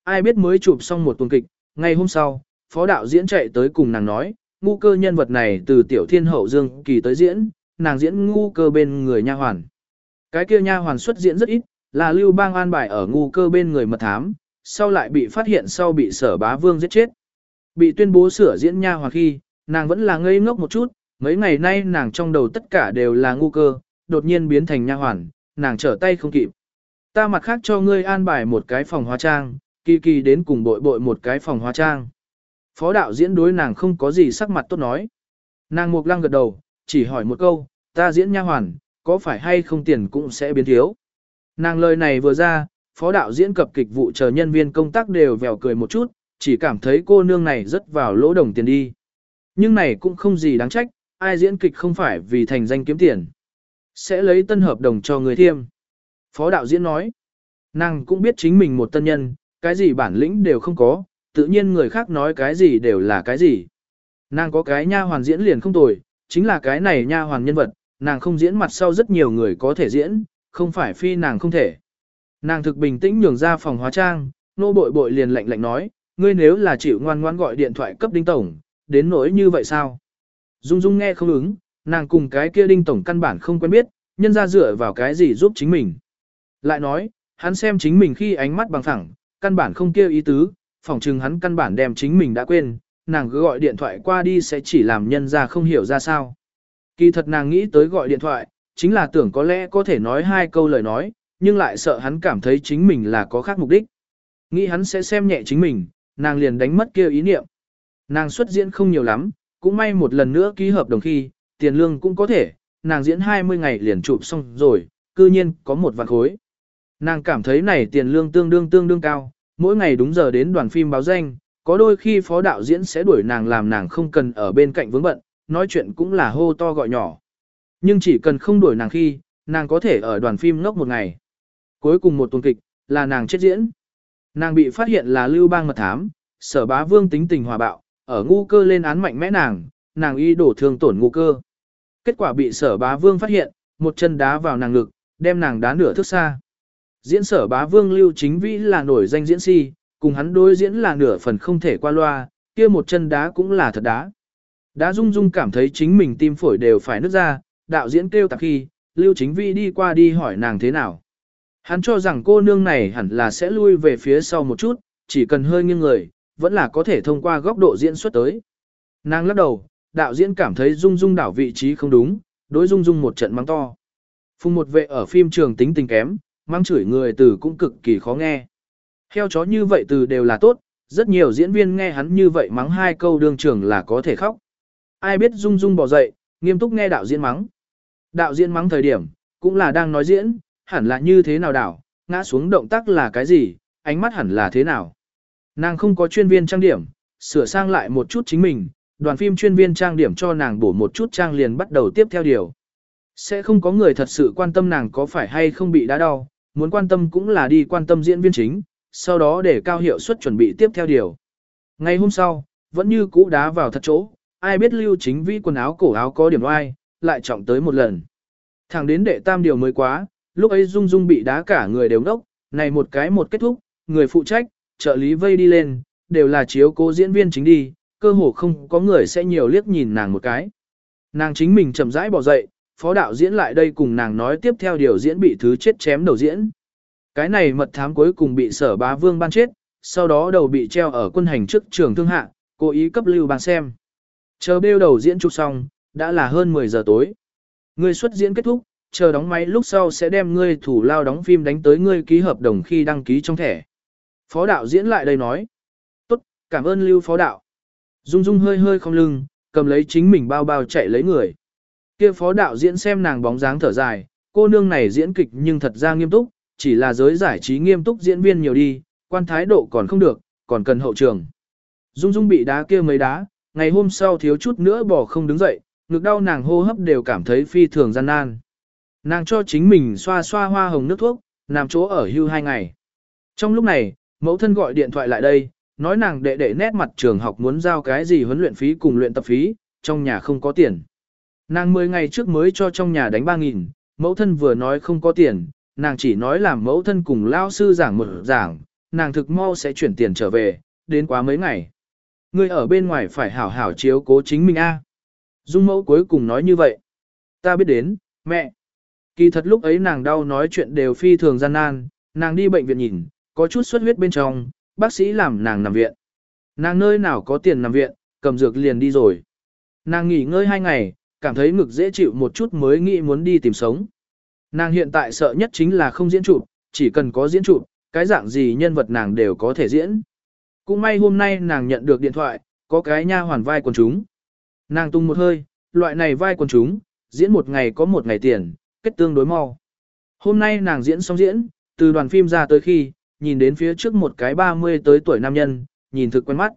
Ai biết mới chụp xong một tuần kịch, ngày hôm sau, phó đạo diễn chạy tới cùng nàng nói, ngu cơ nhân vật này từ tiểu thiên hậu dương kỳ tới diễn, nàng diễn ngu cơ bên người nha hoàn. Cái kia nha hoàn xuất diễn rất ít, là lưu bang an bài ở ngu cơ bên người mật thám, sau lại bị phát hiện sau bị sở bá vương giết chết. Bị tuyên bố sửa diễn nha hoàn khi, nàng vẫn là ngây ngốc một chút, mấy ngày nay nàng trong đầu tất cả đều là ngu cơ, đột nhiên biến thành nha hoàn, nàng trở tay không kịp. Ta mặt khác cho ngươi an bài một cái phòng hóa trang, kỳ kỳ đến cùng bội bội một cái phòng hóa trang. Phó đạo diễn đối nàng không có gì sắc mặt tốt nói. Nàng mục lăng gật đầu, chỉ hỏi một câu, ta diễn nha hoàn, có phải hay không tiền cũng sẽ biến thiếu. Nàng lời này vừa ra, phó đạo diễn cập kịch vụ chờ nhân viên công tác đều vèo cười một chút, chỉ cảm thấy cô nương này rất vào lỗ đồng tiền đi. Nhưng này cũng không gì đáng trách, ai diễn kịch không phải vì thành danh kiếm tiền. Sẽ lấy tân hợp đồng cho người thiêm. Phó đạo diễn nói, nàng cũng biết chính mình một tân nhân, cái gì bản lĩnh đều không có, tự nhiên người khác nói cái gì đều là cái gì. Nàng có cái nha hoàn diễn liền không tồi, chính là cái này nha hoàn nhân vật, nàng không diễn mặt sau rất nhiều người có thể diễn, không phải phi nàng không thể. Nàng thực bình tĩnh nhường ra phòng hóa trang, nô bội bội liền lạnh lạnh nói, ngươi nếu là chịu ngoan ngoan gọi điện thoại cấp đinh tổng, đến nỗi như vậy sao? Dung Dung nghe không ứng, nàng cùng cái kia đinh tổng căn bản không quen biết, nhân ra dựa vào cái gì giúp chính mình. Lại nói, hắn xem chính mình khi ánh mắt bằng thẳng, căn bản không kêu ý tứ, phỏng chừng hắn căn bản đem chính mình đã quên, nàng cứ gọi điện thoại qua đi sẽ chỉ làm nhân ra không hiểu ra sao. Kỳ thật nàng nghĩ tới gọi điện thoại, chính là tưởng có lẽ có thể nói hai câu lời nói, nhưng lại sợ hắn cảm thấy chính mình là có khác mục đích. Nghĩ hắn sẽ xem nhẹ chính mình, nàng liền đánh mất kia ý niệm. Nàng xuất diễn không nhiều lắm, cũng may một lần nữa ký hợp đồng khi, tiền lương cũng có thể, nàng diễn 20 ngày liền chụp xong rồi, cư nhiên có một vạn khối. Nàng cảm thấy này tiền lương tương đương tương đương cao, mỗi ngày đúng giờ đến đoàn phim báo danh, có đôi khi phó đạo diễn sẽ đuổi nàng làm nàng không cần ở bên cạnh vướng bận, nói chuyện cũng là hô to gọi nhỏ. Nhưng chỉ cần không đuổi nàng khi, nàng có thể ở đoàn phim ngốc một ngày. Cuối cùng một tuần kịch, là nàng chết diễn. Nàng bị phát hiện là lưu bang mật thám, sở bá vương tính tình hòa bạo, ở ngu cơ lên án mạnh mẽ nàng, nàng y đổ thương tổn ngu cơ. Kết quả bị sở bá vương phát hiện, một chân đá vào nàng ngực, đem nàng đá nửa thước xa. Diễn sở bá vương lưu chính vĩ là nổi danh diễn si, cùng hắn đối diễn là nửa phần không thể qua loa, kia một chân đá cũng là thật đá. Đá dung dung cảm thấy chính mình tim phổi đều phải nứt ra, đạo diễn kêu tạp khi, lưu chính vĩ đi qua đi hỏi nàng thế nào. Hắn cho rằng cô nương này hẳn là sẽ lui về phía sau một chút, chỉ cần hơi nghiêng người, vẫn là có thể thông qua góc độ diễn xuất tới. Nàng lắc đầu, đạo diễn cảm thấy dung dung đảo vị trí không đúng, đối dung dung một trận mắng to. Phùng một vệ ở phim trường tính tình kém, mắng chửi người từ cũng cực kỳ khó nghe. Theo chó như vậy từ đều là tốt, rất nhiều diễn viên nghe hắn như vậy mắng hai câu đương trường là có thể khóc. Ai biết Dung Dung bỏ dậy, nghiêm túc nghe đạo diễn mắng. Đạo diễn mắng thời điểm, cũng là đang nói diễn, hẳn là như thế nào đảo, ngã xuống động tác là cái gì, ánh mắt hẳn là thế nào. Nàng không có chuyên viên trang điểm, sửa sang lại một chút chính mình, đoàn phim chuyên viên trang điểm cho nàng bổ một chút trang liền bắt đầu tiếp theo điều. Sẽ không có người thật sự quan tâm nàng có phải hay không bị đá đau, muốn quan tâm cũng là đi quan tâm diễn viên chính, sau đó để cao hiệu suất chuẩn bị tiếp theo điều. Ngày hôm sau, vẫn như cũ đá vào thật chỗ, ai biết lưu chính vi quần áo cổ áo có điểm oai, lại trọng tới một lần. Thẳng đến đệ tam điều mới quá, lúc ấy Dung Dung bị đá cả người đều ngốc, này một cái một kết thúc, người phụ trách, trợ lý vây đi lên, đều là chiếu cố diễn viên chính đi, cơ hồ không có người sẽ nhiều liếc nhìn nàng một cái. Nàng chính mình chậm rãi bỏ dậy, phó đạo diễn lại đây cùng nàng nói tiếp theo điều diễn bị thứ chết chém đầu diễn. Cái này mật thám cuối cùng bị sở bá vương ban chết, sau đó đầu bị treo ở quân hành trước trường thương hạ, cố ý cấp lưu bang xem. Chờ bêu đầu diễn chụp xong, đã là hơn 10 giờ tối. Người xuất diễn kết thúc, chờ đóng máy lúc sau sẽ đem ngươi thủ lao đóng phim đánh tới ngươi ký hợp đồng khi đăng ký trong thẻ. Phó đạo diễn lại đây nói. Tốt, cảm ơn lưu phó đạo. Dung Dung hơi hơi không lưng, cầm lấy chính mình bao bao chạy lấy người. Kia phó đạo diễn xem nàng bóng dáng thở dài, cô nương này diễn kịch nhưng thật ra nghiêm túc, chỉ là giới giải trí nghiêm túc diễn viên nhiều đi, quan thái độ còn không được, còn cần hậu trường. Dung Dung bị đá kia mấy đá, ngày hôm sau thiếu chút nữa bỏ không đứng dậy, ngực đau nàng hô hấp đều cảm thấy phi thường gian nan. Nàng cho chính mình xoa xoa hoa hồng nước thuốc, nằm chỗ ở hưu hai ngày. Trong lúc này, mẫu thân gọi điện thoại lại đây, nói nàng đệ đệ nét mặt trường học muốn giao cái gì huấn luyện phí cùng luyện tập phí, trong nhà không có tiền. Nàng 10 ngày trước mới cho trong nhà đánh 3.000, mẫu thân vừa nói không có tiền, nàng chỉ nói làm mẫu thân cùng lao sư giảng một giảng, nàng thực mau sẽ chuyển tiền trở về, đến quá mấy ngày. Người ở bên ngoài phải hảo hảo chiếu cố chính mình a. Dung mẫu cuối cùng nói như vậy. Ta biết đến, mẹ. Kỳ thật lúc ấy nàng đau nói chuyện đều phi thường gian nan, nàng đi bệnh viện nhìn, có chút xuất huyết bên trong, bác sĩ làm nàng nằm viện. Nàng nơi nào có tiền nằm viện, cầm dược liền đi rồi. Nàng nghỉ ngơi hai ngày, cảm thấy ngực dễ chịu một chút mới nghĩ muốn đi tìm sống. Nàng hiện tại sợ nhất chính là không diễn chụp, chỉ cần có diễn chụp, cái dạng gì nhân vật nàng đều có thể diễn. Cũng may hôm nay nàng nhận được điện thoại, có cái nha hoàn vai quần chúng. Nàng tung một hơi, loại này vai quần chúng, diễn một ngày có một ngày tiền, kết tương đối mau. Hôm nay nàng diễn xong diễn, từ đoàn phim ra tới khi, nhìn đến phía trước một cái 30 tới tuổi nam nhân, nhìn thực quen mắt.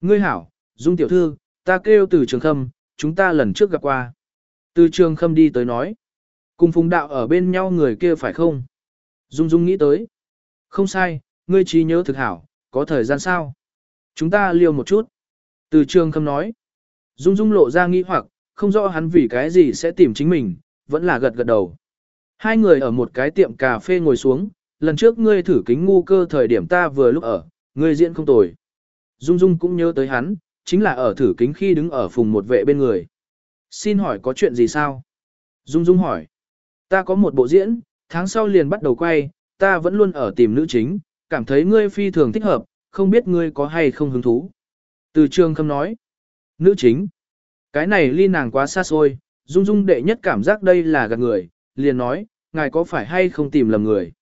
Ngươi hảo, Dung tiểu thư, ta kêu từ trường khâm, chúng ta lần trước gặp qua. Từ trường khâm đi tới nói. Cùng phùng đạo ở bên nhau người kia phải không? Dung Dung nghĩ tới. Không sai, ngươi trí nhớ thực hảo, có thời gian sao? Chúng ta liêu một chút. Từ trường khâm nói. Dung Dung lộ ra nghĩ hoặc, không rõ hắn vì cái gì sẽ tìm chính mình, vẫn là gật gật đầu. Hai người ở một cái tiệm cà phê ngồi xuống, lần trước ngươi thử kính ngu cơ thời điểm ta vừa lúc ở, ngươi diễn không tồi. Dung Dung cũng nhớ tới hắn, chính là ở thử kính khi đứng ở phùng một vệ bên người. Xin hỏi có chuyện gì sao? Dung Dung hỏi. Ta có một bộ diễn, tháng sau liền bắt đầu quay, ta vẫn luôn ở tìm nữ chính, cảm thấy ngươi phi thường thích hợp, không biết ngươi có hay không hứng thú. Từ trường khâm nói. Nữ chính. Cái này ly nàng quá xa xôi, Dung Dung đệ nhất cảm giác đây là gạt người, liền nói, ngài có phải hay không tìm lầm người.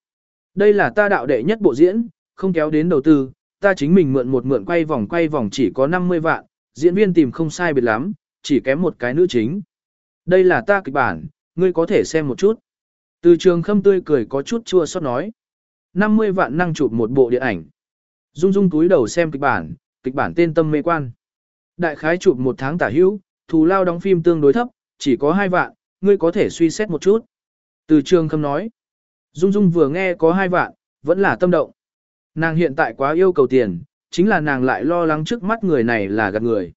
Đây là ta đạo đệ nhất bộ diễn, không kéo đến đầu tư, ta chính mình mượn một mượn quay vòng quay vòng chỉ có 50 vạn, diễn viên tìm không sai biệt lắm, chỉ kém một cái nữ chính. Đây là ta kịch bản, ngươi có thể xem một chút. Từ trường khâm tươi cười có chút chua xót nói. 50 vạn năng chụp một bộ điện ảnh. Dung dung túi đầu xem kịch bản, kịch bản tên tâm mê quan. Đại khái chụp một tháng tả hữu, thù lao đóng phim tương đối thấp, chỉ có 2 vạn, ngươi có thể suy xét một chút. Từ trường khâm nói. Dung dung vừa nghe có hai vạn, vẫn là tâm động. Nàng hiện tại quá yêu cầu tiền, chính là nàng lại lo lắng trước mắt người này là gạt người.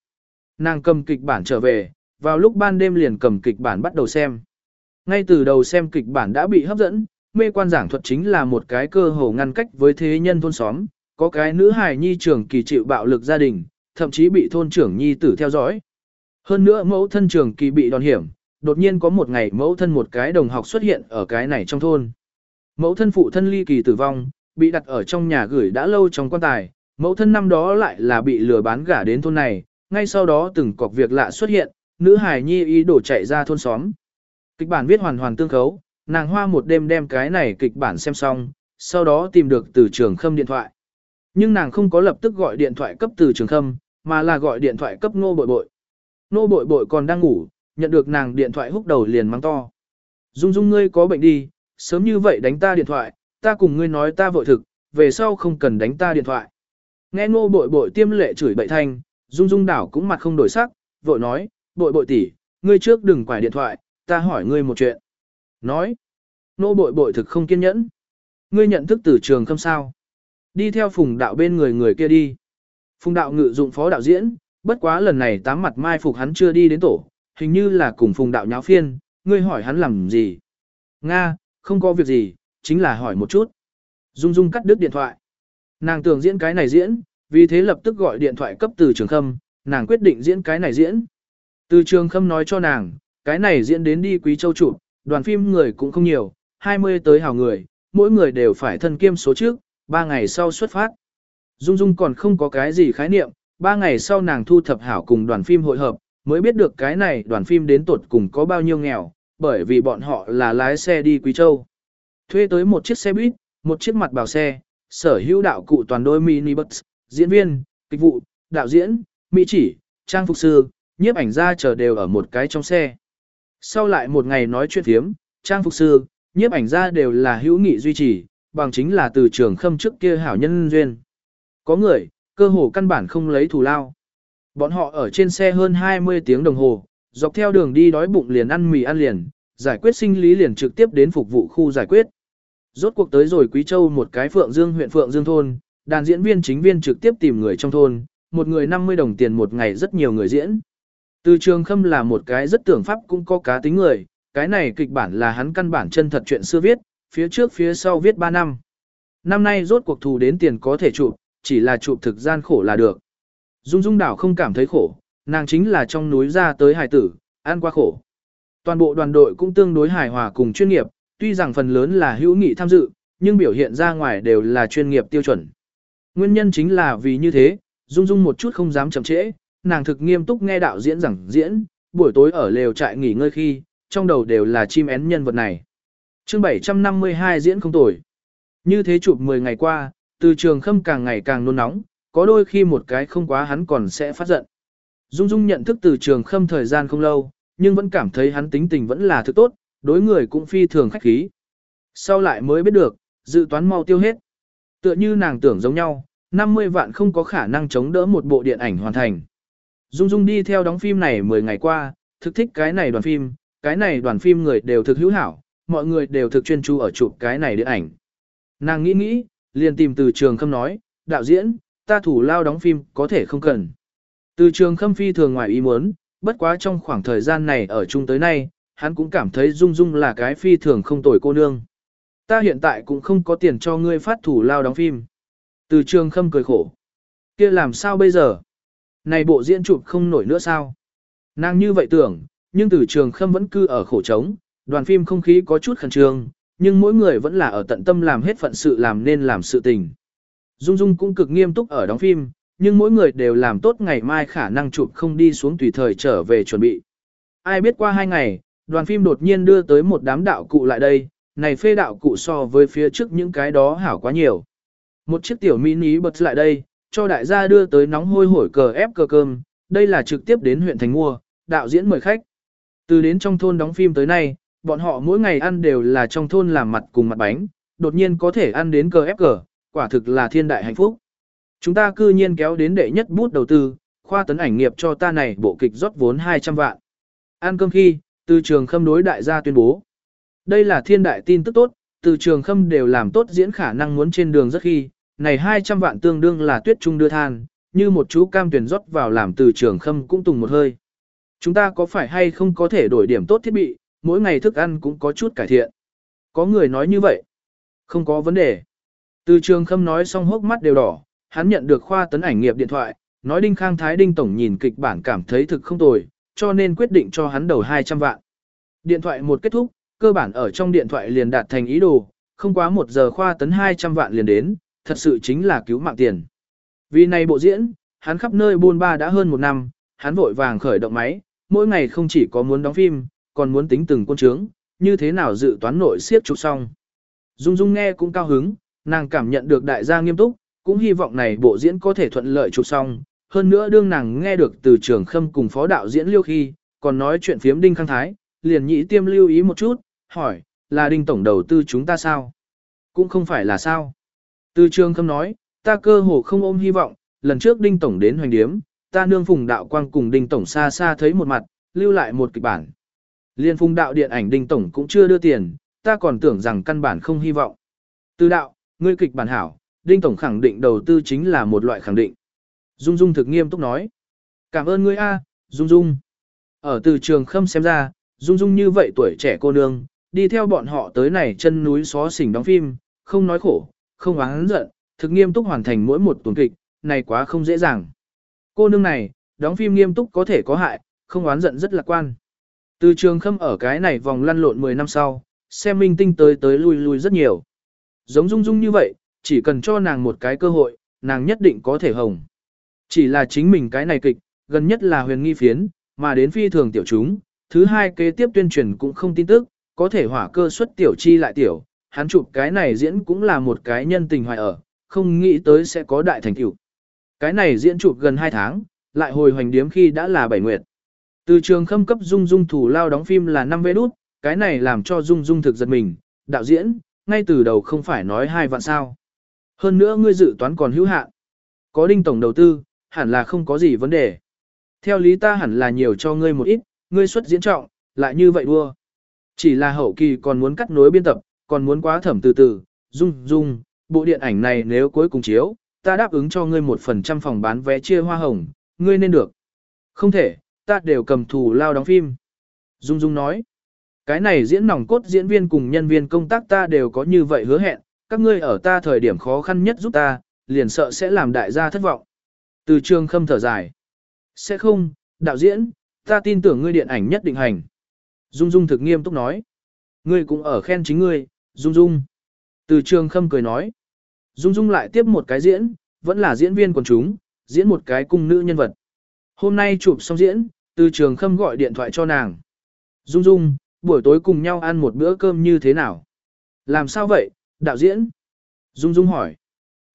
Nàng cầm kịch bản trở về, vào lúc ban đêm liền cầm kịch bản bắt đầu xem. Ngay từ đầu xem kịch bản đã bị hấp dẫn, mê quan giảng thuật chính là một cái cơ hồ ngăn cách với thế nhân thôn xóm, có cái nữ hài nhi trưởng kỳ chịu bạo lực gia đình, thậm chí bị thôn trưởng nhi tử theo dõi. Hơn nữa mẫu thân trưởng kỳ bị đòn hiểm, đột nhiên có một ngày mẫu thân một cái đồng học xuất hiện ở cái này trong thôn. Mẫu thân phụ thân ly kỳ tử vong, bị đặt ở trong nhà gửi đã lâu trong quan tài, mẫu thân năm đó lại là bị lừa bán gả đến thôn này, ngay sau đó từng cọc việc lạ xuất hiện, nữ hài nhi ý đổ chạy ra thôn xóm. Kịch bản viết hoàn hoàn tương khấu, nàng hoa một đêm đem cái này kịch bản xem xong, sau đó tìm được từ trường khâm điện thoại. Nhưng nàng không có lập tức gọi điện thoại cấp từ trường khâm, mà là gọi điện thoại cấp nô bội bội. Nô bội bội còn đang ngủ, nhận được nàng điện thoại húc đầu liền mắng to. Dung dung ngươi có bệnh đi, sớm như vậy đánh ta điện thoại, ta cùng ngươi nói ta vội thực, về sau không cần đánh ta điện thoại. Nghe ngô bội bội tiêm lệ chửi bậy thanh, dung dung đảo cũng mặt không đổi sắc, vội nói, bội bội tỷ, ngươi trước đừng quải điện thoại, ta hỏi ngươi một chuyện. Nói, nô bội bội thực không kiên nhẫn. Ngươi nhận thức từ trường không sao. Đi theo phùng đạo bên người người kia đi. Phùng đạo ngự dụng phó đạo diễn, bất quá lần này tám mặt mai phục hắn chưa đi đến tổ, hình như là cùng phùng đạo nháo phiên, ngươi hỏi hắn làm gì. Nga, không có việc gì, chính là hỏi một chút. Dung Dung cắt đứt điện thoại. Nàng tưởng diễn cái này diễn, vì thế lập tức gọi điện thoại cấp từ trường khâm, nàng quyết định diễn cái này diễn. Từ trường khâm nói cho nàng, cái này diễn đến đi Quý Châu trụ, đoàn phim người cũng không nhiều, 20 tới hào người, mỗi người đều phải thân kiêm số trước, 3 ngày sau xuất phát. Dung Dung còn không có cái gì khái niệm, 3 ngày sau nàng thu thập hảo cùng đoàn phim hội hợp, mới biết được cái này đoàn phim đến tột cùng có bao nhiêu nghèo, bởi vì bọn họ là lái xe đi Quý Châu. Thuê tới một chiếc xe buýt, một chiếc mặt bảo xe, sở hữu đạo cụ toàn đôi mini bus, diễn viên, kịch vụ, đạo diễn, mỹ chỉ, trang phục sư, nhiếp ảnh gia chờ đều ở một cái trong xe. Sau lại một ngày nói chuyện thiếm, trang phục sư, nhiếp ảnh gia đều là hữu nghị duy trì, bằng chính là từ trường khâm trước kia hảo nhân duyên. Có người, cơ hồ căn bản không lấy thù lao. Bọn họ ở trên xe hơn 20 tiếng đồng hồ, dọc theo đường đi đói bụng liền ăn mì ăn liền, giải quyết sinh lý liền trực tiếp đến phục vụ khu giải quyết. Rốt cuộc tới rồi Quý Châu một cái Phượng Dương huyện Phượng Dương thôn, đàn diễn viên chính viên trực tiếp tìm người trong thôn, một người 50 đồng tiền một ngày rất nhiều người diễn. Từ trường khâm là một cái rất tưởng pháp cũng có cá tính người, cái này kịch bản là hắn căn bản chân thật chuyện xưa viết, phía trước phía sau viết 3 năm. Năm nay rốt cuộc thù đến tiền có thể chụp, chỉ là chụp thực gian khổ là được. Dung Dung đảo không cảm thấy khổ, nàng chính là trong núi ra tới hài tử, ăn qua khổ. Toàn bộ đoàn đội cũng tương đối hài hòa cùng chuyên nghiệp, tuy rằng phần lớn là hữu nghị tham dự, nhưng biểu hiện ra ngoài đều là chuyên nghiệp tiêu chuẩn. Nguyên nhân chính là vì như thế, Dung Dung một chút không dám chậm trễ, nàng thực nghiêm túc nghe đạo diễn rằng diễn, buổi tối ở lều trại nghỉ ngơi khi, trong đầu đều là chim én nhân vật này. chương 752 diễn không tồi. Như thế chụp 10 ngày qua, từ trường khâm càng ngày càng nôn nóng, có đôi khi một cái không quá hắn còn sẽ phát giận. Dung Dung nhận thức từ trường khâm thời gian không lâu, nhưng vẫn cảm thấy hắn tính tình vẫn là thứ tốt, đối người cũng phi thường khách khí. Sau lại mới biết được, dự toán mau tiêu hết. Tựa như nàng tưởng giống nhau, 50 vạn không có khả năng chống đỡ một bộ điện ảnh hoàn thành. Dung Dung đi theo đóng phim này 10 ngày qua, thực thích cái này đoàn phim, cái này đoàn phim người đều thực hữu hảo, mọi người đều thực chuyên chú ở chụp cái này điện ảnh. Nàng nghĩ nghĩ, liền tìm từ trường khâm nói, đạo diễn, ta thủ lao đóng phim có thể không cần. Từ trường khâm phi thường ngoài ý muốn, bất quá trong khoảng thời gian này ở chung tới nay, hắn cũng cảm thấy Dung Dung là cái phi thường không tồi cô nương. Ta hiện tại cũng không có tiền cho ngươi phát thủ lao đóng phim. Từ trường khâm cười khổ. kia làm sao bây giờ? Này bộ diễn chụp không nổi nữa sao? Nàng như vậy tưởng, nhưng từ trường khâm vẫn cư ở khổ trống, đoàn phim không khí có chút khẩn trương, nhưng mỗi người vẫn là ở tận tâm làm hết phận sự làm nên làm sự tình. Dung Dung cũng cực nghiêm túc ở đóng phim, nhưng mỗi người đều làm tốt ngày mai khả năng chụp không đi xuống tùy thời trở về chuẩn bị. Ai biết qua hai ngày, đoàn phim đột nhiên đưa tới một đám đạo cụ lại đây, này phê đạo cụ so với phía trước những cái đó hảo quá nhiều. Một chiếc tiểu mini bật lại đây, cho đại gia đưa tới nóng hôi hổi cờ ép cờ cơm, đây là trực tiếp đến huyện thành mua, đạo diễn mời khách. Từ đến trong thôn đóng phim tới nay, bọn họ mỗi ngày ăn đều là trong thôn làm mặt cùng mặt bánh, đột nhiên có thể ăn đến cờ ép cờ, quả thực là thiên đại hạnh phúc. Chúng ta cư nhiên kéo đến đệ nhất bút đầu tư, khoa tấn ảnh nghiệp cho ta này bộ kịch rót vốn 200 vạn. Ăn cơm khi, từ trường khâm đối đại gia tuyên bố. Đây là thiên đại tin tức tốt, từ trường khâm đều làm tốt diễn khả năng muốn trên đường rất khi, này 200 vạn tương đương là tuyết trung đưa than, như một chú cam tuyển rót vào làm từ trường khâm cũng tùng một hơi. Chúng ta có phải hay không có thể đổi điểm tốt thiết bị, mỗi ngày thức ăn cũng có chút cải thiện. Có người nói như vậy. Không có vấn đề. Từ trường khâm nói xong hốc mắt đều đỏ, hắn nhận được khoa tấn ảnh nghiệp điện thoại, nói Đinh Khang Thái Đinh Tổng nhìn kịch bản cảm thấy thực không tồi, cho nên quyết định cho hắn đầu 200 vạn. Điện thoại một kết thúc, cơ bản ở trong điện thoại liền đạt thành ý đồ, không quá một giờ khoa tấn 200 vạn liền đến, thật sự chính là cứu mạng tiền. Vì này bộ diễn, hắn khắp nơi buôn ba đã hơn một năm, hắn vội vàng khởi động máy, mỗi ngày không chỉ có muốn đóng phim, còn muốn tính từng quân trướng, như thế nào dự toán nội siết chụp xong. Dung Dung nghe cũng cao hứng, nàng cảm nhận được đại gia nghiêm túc, cũng hy vọng này bộ diễn có thể thuận lợi chụp xong. Hơn nữa đương nàng nghe được từ trường khâm cùng phó đạo diễn liêu khi, còn nói chuyện phiếm Đinh Khang Thái, liền nhị tiêm lưu ý một chút, hỏi, là Đinh Tổng đầu tư chúng ta sao? Cũng không phải là sao. Từ trường khâm nói, ta cơ hồ không ôm hy vọng, lần trước Đinh Tổng đến hoành điếm, ta nương phùng đạo quang cùng Đinh Tổng xa xa thấy một mặt, lưu lại một kịch bản. Liên phùng đạo điện ảnh Đinh Tổng cũng chưa đưa tiền, ta còn tưởng rằng căn bản không hy vọng. Từ đạo, ngươi kịch bản hảo, Đinh Tổng khẳng định đầu tư chính là một loại khẳng định. Dung Dung thực nghiêm túc nói. Cảm ơn ngươi A, Dung Dung. Ở từ trường khâm xem ra, Dung Dung như vậy tuổi trẻ cô nương, đi theo bọn họ tới này chân núi xó xỉnh đóng phim, không nói khổ, không oán giận, thực nghiêm túc hoàn thành mỗi một tuần kịch, này quá không dễ dàng. Cô nương này, đóng phim nghiêm túc có thể có hại, không oán giận rất lạc quan. Từ trường khâm ở cái này vòng lăn lộn 10 năm sau, xem minh tinh tới tới lui lui rất nhiều. Giống Dung Dung như vậy, chỉ cần cho nàng một cái cơ hội, nàng nhất định có thể hồng. Chỉ là chính mình cái này kịch, gần nhất là huyền nghi phiến, mà đến phi thường tiểu chúng, thứ hai kế tiếp tuyên truyền cũng không tin tức, có thể hỏa cơ suất tiểu chi lại tiểu, hắn chụp cái này diễn cũng là một cái nhân tình hoài ở, không nghĩ tới sẽ có đại thành tựu. Cái này diễn chụp gần 2 tháng, lại hồi hoành điếm khi đã là 7 nguyệt. Từ trường khâm cấp Dung Dung thủ lao đóng phim là 5 vé đút, cái này làm cho Dung Dung thực giật mình, đạo diễn, ngay từ đầu không phải nói hai vạn sao. Hơn nữa ngươi dự toán còn hữu hạn. Có đinh tổng đầu tư, hẳn là không có gì vấn đề. Theo lý ta hẳn là nhiều cho ngươi một ít, ngươi xuất diễn trọng, lại như vậy đua. Chỉ là hậu kỳ còn muốn cắt nối biên tập, còn muốn quá thẩm từ từ, dung dung, bộ điện ảnh này nếu cuối cùng chiếu, ta đáp ứng cho ngươi một phần trăm phòng bán vé chia hoa hồng, ngươi nên được. Không thể, ta đều cầm thù lao đóng phim. Dung Dung nói, cái này diễn nòng cốt diễn viên cùng nhân viên công tác ta đều có như vậy hứa hẹn, các ngươi ở ta thời điểm khó khăn nhất giúp ta, liền sợ sẽ làm đại gia thất vọng. Từ trường khâm thở dài. Sẽ không, đạo diễn, ta tin tưởng ngươi điện ảnh nhất định hành. Dung Dung thực nghiêm túc nói. Ngươi cũng ở khen chính ngươi, Dung Dung. Từ trường khâm cười nói. Dung Dung lại tiếp một cái diễn, vẫn là diễn viên quần chúng, diễn một cái cung nữ nhân vật. Hôm nay chụp xong diễn, từ trường khâm gọi điện thoại cho nàng. Dung Dung, buổi tối cùng nhau ăn một bữa cơm như thế nào? Làm sao vậy, đạo diễn? Dung Dung hỏi.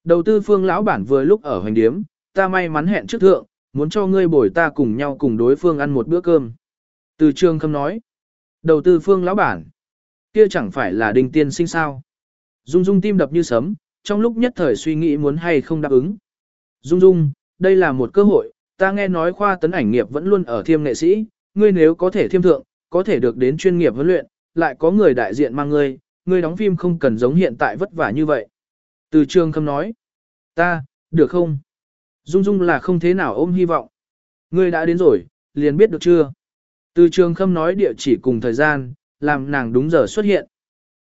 Đầu tư phương lão bản vừa lúc ở hoành điếm, ta may mắn hẹn trước thượng, muốn cho ngươi bồi ta cùng nhau cùng đối phương ăn một bữa cơm. Từ trường khâm nói. Đầu tư phương lão bản. Kia chẳng phải là đình tiên sinh sao. Dung Dung tim đập như sấm, trong lúc nhất thời suy nghĩ muốn hay không đáp ứng. Dung Dung, đây là một cơ hội, ta nghe nói khoa tấn ảnh nghiệp vẫn luôn ở thiêm nghệ sĩ, ngươi nếu có thể thiêm thượng, có thể được đến chuyên nghiệp huấn luyện, lại có người đại diện mang ngươi, ngươi đóng phim không cần giống hiện tại vất vả như vậy. Từ trường khâm nói, ta, được không? Dung Dung là không thế nào ôm hy vọng. Ngươi đã đến rồi, liền biết được chưa? Từ trường khâm nói địa chỉ cùng thời gian, làm nàng đúng giờ xuất hiện.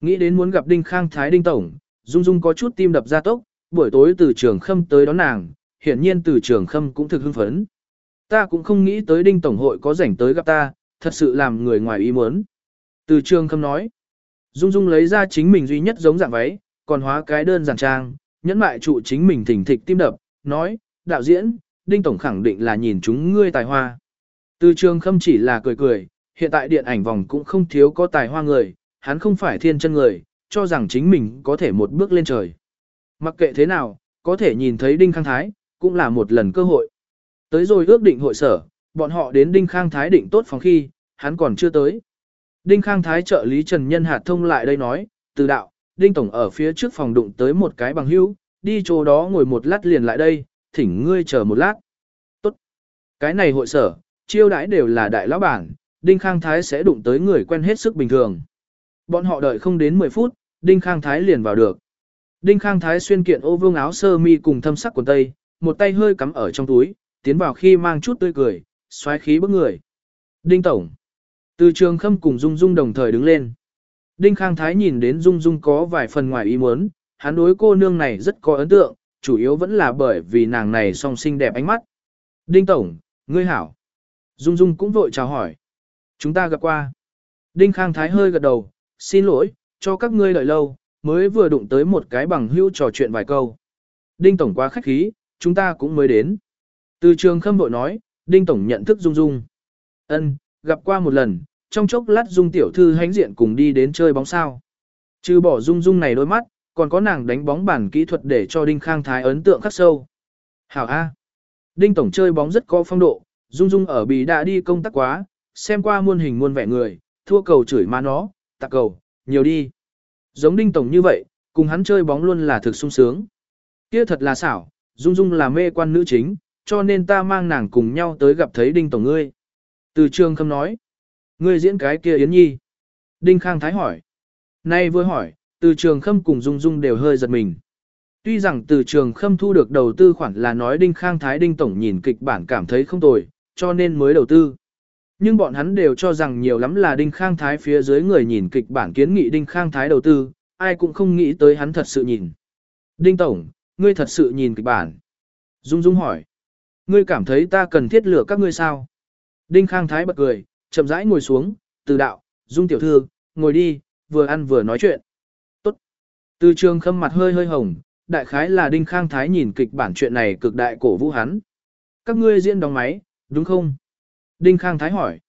Nghĩ đến muốn gặp Đinh Khang Thái Đinh Tổng, Dung Dung có chút tim đập ra tốc, buổi tối từ trường khâm tới đón nàng, hiển nhiên từ trường khâm cũng thực hưng phấn. Ta cũng không nghĩ tới Đinh Tổng hội có rảnh tới gặp ta, thật sự làm người ngoài ý muốn. Từ trường khâm nói, Dung Dung lấy ra chính mình duy nhất giống dạng váy, còn hóa cái đơn giản trang, nhẫn mại trụ chính mình thỉnh thịch tim đập, nói, đạo diễn, Đinh Tổng khẳng định là nhìn chúng ngươi tài hoa. Từ trường khâm chỉ là cười cười, hiện tại điện ảnh vòng cũng không thiếu có tài hoa người, hắn không phải thiên chân người, cho rằng chính mình có thể một bước lên trời. Mặc kệ thế nào, có thể nhìn thấy Đinh Khang Thái, cũng là một lần cơ hội. Tới rồi ước định hội sở, bọn họ đến Đinh Khang Thái định tốt phòng khi, hắn còn chưa tới. Đinh Khang Thái trợ lý Trần Nhân Hạt thông lại đây nói, từ đạo, Đinh Tổng ở phía trước phòng đụng tới một cái bằng hữu, đi chỗ đó ngồi một lát liền lại đây, thỉnh ngươi chờ một lát. Tốt. Cái này hội sở, chiêu đãi đều là đại lão bản, Đinh Khang Thái sẽ đụng tới người quen hết sức bình thường. Bọn họ đợi không đến 10 phút, Đinh Khang Thái liền vào được. Đinh Khang Thái xuyên kiện ô vương áo sơ mi cùng thâm sắc quần tây, một tay hơi cắm ở trong túi, tiến vào khi mang chút tươi cười, xoáy khí bức người. Đinh Tổng. Từ trường khâm cùng Dung Dung đồng thời đứng lên. Đinh Khang Thái nhìn đến Dung Dung có vài phần ngoài ý muốn, hắn đối cô nương này rất có ấn tượng, chủ yếu vẫn là bởi vì nàng này song xinh đẹp ánh mắt. Đinh Tổng, ngươi hảo. Dung Dung cũng vội chào hỏi. Chúng ta gặp qua. Đinh Khang Thái hơi gật đầu, xin lỗi, cho các ngươi đợi lâu, mới vừa đụng tới một cái bằng hữu trò chuyện vài câu. Đinh Tổng quá khách khí, chúng ta cũng mới đến. Từ trường khâm vội nói, Đinh Tổng nhận thức Dung Dung. Ân, gặp qua một lần, trong chốc lát Dung Tiểu Thư hánh diện cùng đi đến chơi bóng sao. Trừ bỏ Dung Dung này đôi mắt, còn có nàng đánh bóng bản kỹ thuật để cho Đinh Khang Thái ấn tượng khắc sâu. Hảo A. Đinh Tổng chơi bóng rất có phong độ, Dung Dung ở bì đã đi công tác quá, xem qua muôn hình muôn vẻ người, thua cầu chửi má nó, tạc cầu, nhiều đi. Giống Đinh Tổng như vậy, cùng hắn chơi bóng luôn là thực sung sướng. Kia thật là xảo, Dung Dung là mê quan nữ chính, cho nên ta mang nàng cùng nhau tới gặp thấy Đinh Tổng ngươi. Từ trường khâm nói, ngươi diễn cái kia Yến Nhi. Đinh Khang Thái hỏi. Nay vừa hỏi, từ trường khâm cùng Dung Dung đều hơi giật mình. Tuy rằng từ trường khâm thu được đầu tư khoản là nói Đinh Khang Thái Đinh Tổng nhìn kịch bản cảm thấy không tồi, cho nên mới đầu tư. Nhưng bọn hắn đều cho rằng nhiều lắm là Đinh Khang Thái phía dưới người nhìn kịch bản kiến nghị Đinh Khang Thái đầu tư, ai cũng không nghĩ tới hắn thật sự nhìn. Đinh Tổng, ngươi thật sự nhìn kịch bản. Dung Dung hỏi. Ngươi cảm thấy ta cần thiết lửa các ngươi sao? Đinh Khang Thái bật cười, chậm rãi ngồi xuống, từ đạo, Dung Tiểu Thư, ngồi đi, vừa ăn vừa nói chuyện. Tốt. Từ trường khâm mặt hơi hơi hồng, đại khái là Đinh Khang Thái nhìn kịch bản chuyện này cực đại cổ vũ hắn. Các ngươi diễn đóng máy, đúng không? Đinh Khang Thái hỏi.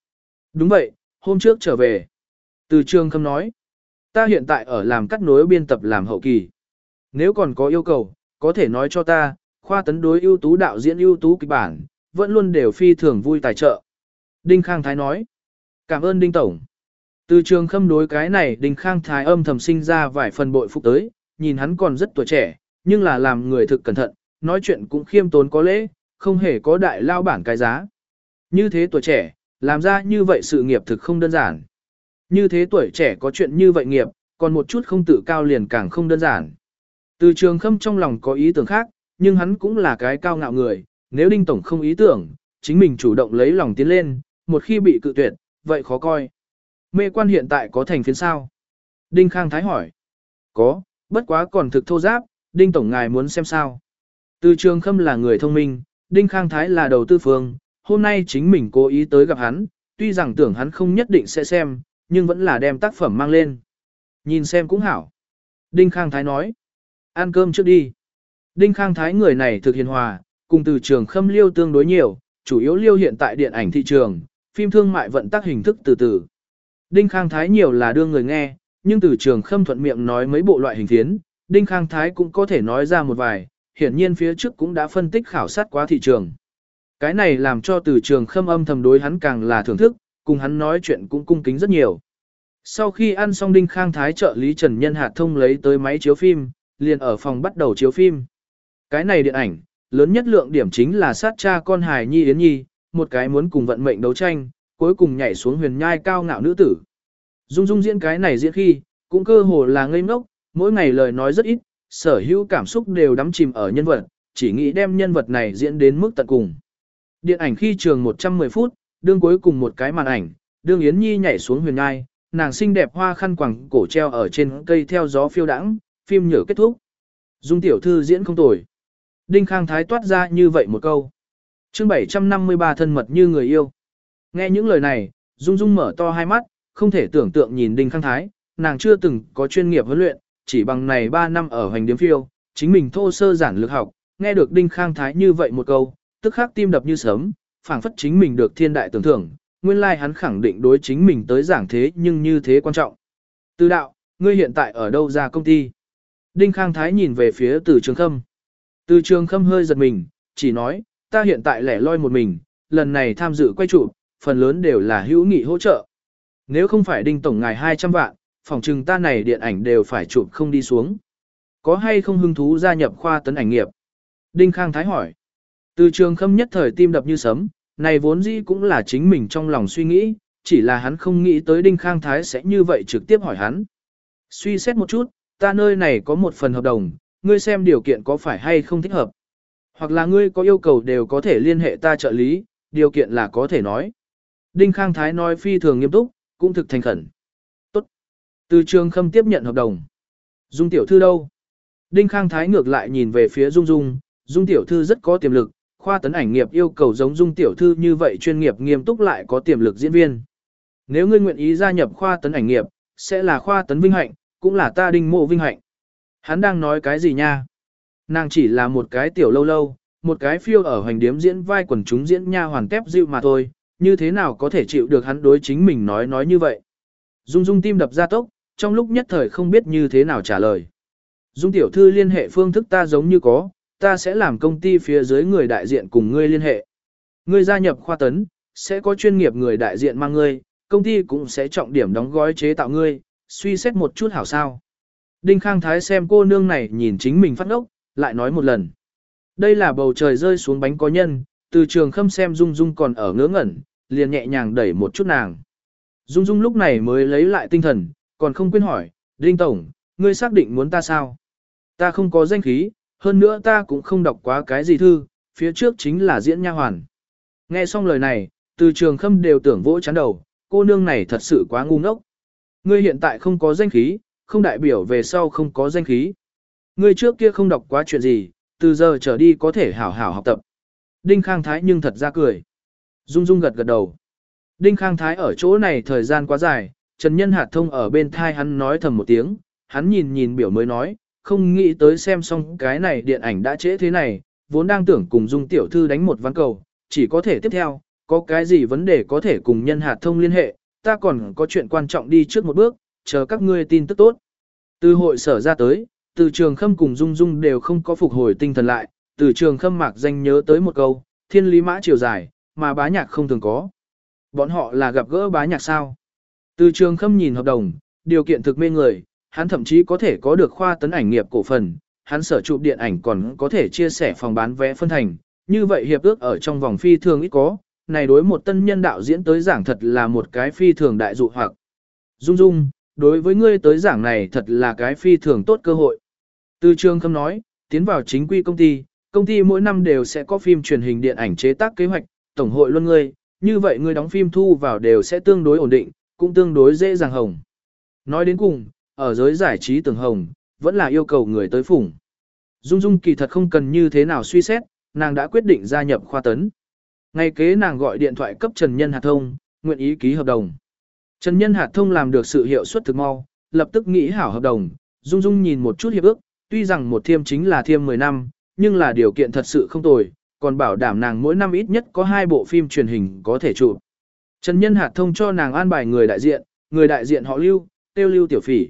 Đúng vậy, hôm trước trở về. Từ trường khâm nói. Ta hiện tại ở làm cắt nối biên tập làm hậu kỳ. Nếu còn có yêu cầu, có thể nói cho ta, khoa tấn đối ưu tú đạo diễn ưu tú kịch bản, vẫn luôn đều phi thường vui tài trợ. Đinh Khang Thái nói. Cảm ơn Đinh Tổng. Từ trường khâm đối cái này Đinh Khang Thái âm thầm sinh ra vài phần bội phục tới, nhìn hắn còn rất tuổi trẻ, nhưng là làm người thực cẩn thận, nói chuyện cũng khiêm tốn có lễ, không hề có đại lao bản cái giá. Như thế tuổi trẻ, làm ra như vậy sự nghiệp thực không đơn giản. Như thế tuổi trẻ có chuyện như vậy nghiệp, còn một chút không tự cao liền càng không đơn giản. Từ trường khâm trong lòng có ý tưởng khác, nhưng hắn cũng là cái cao ngạo người, nếu Đinh Tổng không ý tưởng, chính mình chủ động lấy lòng tiến lên, một khi bị cự tuyệt, vậy khó coi. Mê quan hiện tại có thành phiến sao? Đinh Khang Thái hỏi. Có, bất quá còn thực thô giáp, Đinh Tổng ngài muốn xem sao? Từ trường khâm là người thông minh, Đinh Khang Thái là đầu tư phương, hôm nay chính mình cố ý tới gặp hắn, tuy rằng tưởng hắn không nhất định sẽ xem, nhưng vẫn là đem tác phẩm mang lên. Nhìn xem cũng hảo. Đinh Khang Thái nói. Ăn cơm trước đi. Đinh Khang Thái người này thực hiền hòa, cùng từ trường khâm liêu tương đối nhiều, chủ yếu liêu hiện tại điện ảnh thị trường, phim thương mại vận tác hình thức từ từ. Đinh Khang Thái nhiều là đưa người nghe, nhưng từ trường khâm thuận miệng nói mấy bộ loại hình thiến, Đinh Khang Thái cũng có thể nói ra một vài, hiển nhiên phía trước cũng đã phân tích khảo sát quá thị trường. Cái này làm cho từ trường khâm âm thầm đối hắn càng là thưởng thức, cùng hắn nói chuyện cũng cung kính rất nhiều. Sau khi ăn xong Đinh Khang Thái trợ lý Trần Nhân Hạt Thông lấy tới máy chiếu phim, liền ở phòng bắt đầu chiếu phim. Cái này điện ảnh, lớn nhất lượng điểm chính là sát cha con hài Nhi Yến Nhi, một cái muốn cùng vận mệnh đấu tranh, cuối cùng nhảy xuống huyền nhai cao ngạo nữ tử. Dung Dung diễn cái này diễn khi, cũng cơ hồ là ngây ngốc, mỗi ngày lời nói rất ít, sở hữu cảm xúc đều đắm chìm ở nhân vật, chỉ nghĩ đem nhân vật này diễn đến mức tận cùng. Điện ảnh khi trường 110 phút, đương cuối cùng một cái màn ảnh, đương Yến Nhi nhảy xuống huyền nhai, nàng xinh đẹp hoa khăn quàng cổ treo ở trên cây theo gió phiêu đãng, phim nhở kết thúc. Dung tiểu thư diễn không tồi. Đinh Khang Thái toát ra như vậy một câu chương 753 thân mật như người yêu. Nghe những lời này, Dung Dung mở to hai mắt, không thể tưởng tượng nhìn Đinh Khang Thái, nàng chưa từng có chuyên nghiệp huấn luyện, chỉ bằng này 3 năm ở hành điếm phiêu, chính mình thô sơ giản lược học, nghe được Đinh Khang Thái như vậy một câu, tức khắc tim đập như sớm, phảng phất chính mình được thiên đại tưởng thưởng, nguyên lai like hắn khẳng định đối chính mình tới giảng thế nhưng như thế quan trọng. Từ đạo, ngươi hiện tại ở đâu ra công ty? Đinh Khang Thái nhìn về phía từ trường khâm. Từ trường khâm hơi giật mình, chỉ nói, ta hiện tại lẻ loi một mình, lần này tham dự quay trụ, phần lớn đều là hữu nghị hỗ trợ. Nếu không phải đinh tổng ngài 200 vạn, phòng trừng ta này điện ảnh đều phải chụp không đi xuống. Có hay không hứng thú gia nhập khoa tấn ảnh nghiệp? Đinh Khang Thái hỏi. Từ trường khâm nhất thời tim đập như sấm, này vốn dĩ cũng là chính mình trong lòng suy nghĩ, chỉ là hắn không nghĩ tới Đinh Khang Thái sẽ như vậy trực tiếp hỏi hắn. Suy xét một chút, ta nơi này có một phần hợp đồng, ngươi xem điều kiện có phải hay không thích hợp. Hoặc là ngươi có yêu cầu đều có thể liên hệ ta trợ lý, điều kiện là có thể nói. Đinh Khang Thái nói phi thường nghiêm túc, cũng thực thành khẩn. Tốt. Từ trường khâm tiếp nhận hợp đồng. Dung tiểu thư đâu? Đinh Khang Thái ngược lại nhìn về phía Dung Dung, Dung tiểu thư rất có tiềm lực, khoa tấn ảnh nghiệp yêu cầu giống Dung tiểu thư như vậy chuyên nghiệp nghiêm túc lại có tiềm lực diễn viên. Nếu ngươi nguyện ý gia nhập khoa tấn ảnh nghiệp, sẽ là khoa tấn vinh hạnh, cũng là ta đinh mộ vinh hạnh. Hắn đang nói cái gì nha? Nàng chỉ là một cái tiểu lâu lâu, một cái phiêu ở hoành điếm diễn vai quần chúng diễn nha hoàn tép dịu mà thôi, như thế nào có thể chịu được hắn đối chính mình nói nói như vậy. Dung Dung tim đập ra tốc, trong lúc nhất thời không biết như thế nào trả lời. Dung tiểu thư liên hệ phương thức ta giống như có, ta sẽ làm công ty phía dưới người đại diện cùng ngươi liên hệ. Ngươi gia nhập khoa tấn, sẽ có chuyên nghiệp người đại diện mang ngươi, công ty cũng sẽ trọng điểm đóng gói chế tạo ngươi, suy xét một chút hảo sao. Đinh Khang Thái xem cô nương này nhìn chính mình phát ngốc, lại nói một lần. Đây là bầu trời rơi xuống bánh có nhân, từ trường khâm xem Dung Dung còn ở ngớ ngẩn, liền nhẹ nhàng đẩy một chút nàng. Dung Dung lúc này mới lấy lại tinh thần, còn không quên hỏi, Đinh Tổng, ngươi xác định muốn ta sao? Ta không có danh khí, hơn nữa ta cũng không đọc quá cái gì thư, phía trước chính là diễn nha hoàn. Nghe xong lời này, từ trường khâm đều tưởng vỗ chán đầu, cô nương này thật sự quá ngu ngốc. Ngươi hiện tại không có danh khí, không đại biểu về sau không có danh khí. Ngươi trước kia không đọc quá chuyện gì, từ giờ trở đi có thể hảo hảo học tập. Đinh Khang Thái nhưng thật ra cười. Dung Dung gật gật đầu. Đinh Khang Thái ở chỗ này thời gian quá dài, Trần Nhân Hạt Thông ở bên thai hắn nói thầm một tiếng, hắn nhìn nhìn biểu mới nói, không nghĩ tới xem xong cái này điện ảnh đã trễ thế này, vốn đang tưởng cùng Dung Tiểu Thư đánh một ván cầu, chỉ có thể tiếp theo, có cái gì vấn đề có thể cùng Nhân Hạt Thông liên hệ, ta còn có chuyện quan trọng đi trước một bước, chờ các ngươi tin tức tốt. Từ hội sở ra tới, từ trường khâm cùng Dung Dung đều không có phục hồi tinh thần lại, từ trường khâm mạc danh nhớ tới một câu, thiên lý mã chiều dài, mà bá nhạc không thường có. Bọn họ là gặp gỡ bá nhạc sao? Từ trường khâm nhìn hợp đồng, điều kiện thực mê người, hắn thậm chí có thể có được khoa tấn ảnh nghiệp cổ phần, hắn sở chụp điện ảnh còn có thể chia sẻ phòng bán vé phân thành, như vậy hiệp ước ở trong vòng phi thường ít có, này đối một tân nhân đạo diễn tới giảng thật là một cái phi thường đại dụ hoặc. Dung Dung, đối với ngươi tới giảng này thật là cái phi thường tốt cơ hội. Từ trường khâm nói, tiến vào chính quy công ty, công ty mỗi năm đều sẽ có phim truyền hình điện ảnh chế tác kế hoạch, tổng hội luôn ngươi, như vậy ngươi đóng phim thu vào đều sẽ tương đối ổn định, cũng tương đối dễ dàng hồng. Nói đến cùng, ở giới giải trí tưởng hồng, vẫn là yêu cầu người tới phủng. Dung Dung kỳ thật không cần như thế nào suy xét, nàng đã quyết định gia nhập khoa tấn. Ngay kế nàng gọi điện thoại cấp Trần Nhân Hạt Thông, nguyện ý ký hợp đồng. Trần Nhân Hạt Thông làm được sự hiệu suất thực mau, lập tức nghĩ hảo hợp đồng, Dung Dung nhìn một chút hiệp ước, tuy rằng một thiêm chính là thiêm 10 năm, nhưng là điều kiện thật sự không tồi, còn bảo đảm nàng mỗi năm ít nhất có hai bộ phim truyền hình có thể chụp. Trần Nhân Hạt thông cho nàng an bài người đại diện, người đại diện họ Lưu, tiêu Lưu Tiểu Phỉ.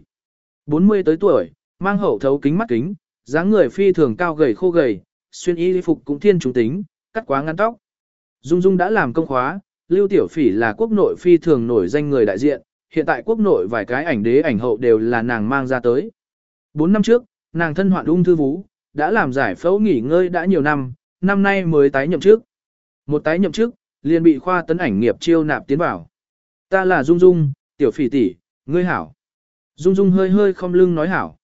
40 tới tuổi, mang hậu thấu kính mắt kính, dáng người phi thường cao gầy khô gầy, xuyên y phục cũng thiên trung tính, cắt quá ngắn tóc. Dung Dung đã làm công khóa, Lưu Tiểu Phỉ là quốc nội phi thường nổi danh người đại diện, hiện tại quốc nội vài cái ảnh đế ảnh hậu đều là nàng mang ra tới. 4 năm trước, nàng thân hoạn ung thư vú, đã làm giải phẫu nghỉ ngơi đã nhiều năm, năm nay mới tái nhậm chức. Một tái nhậm chức, liền bị khoa tấn ảnh nghiệp chiêu nạp tiến vào. Ta là Dung Dung, tiểu phỉ tỷ, ngươi hảo. Dung Dung hơi hơi không lưng nói hảo.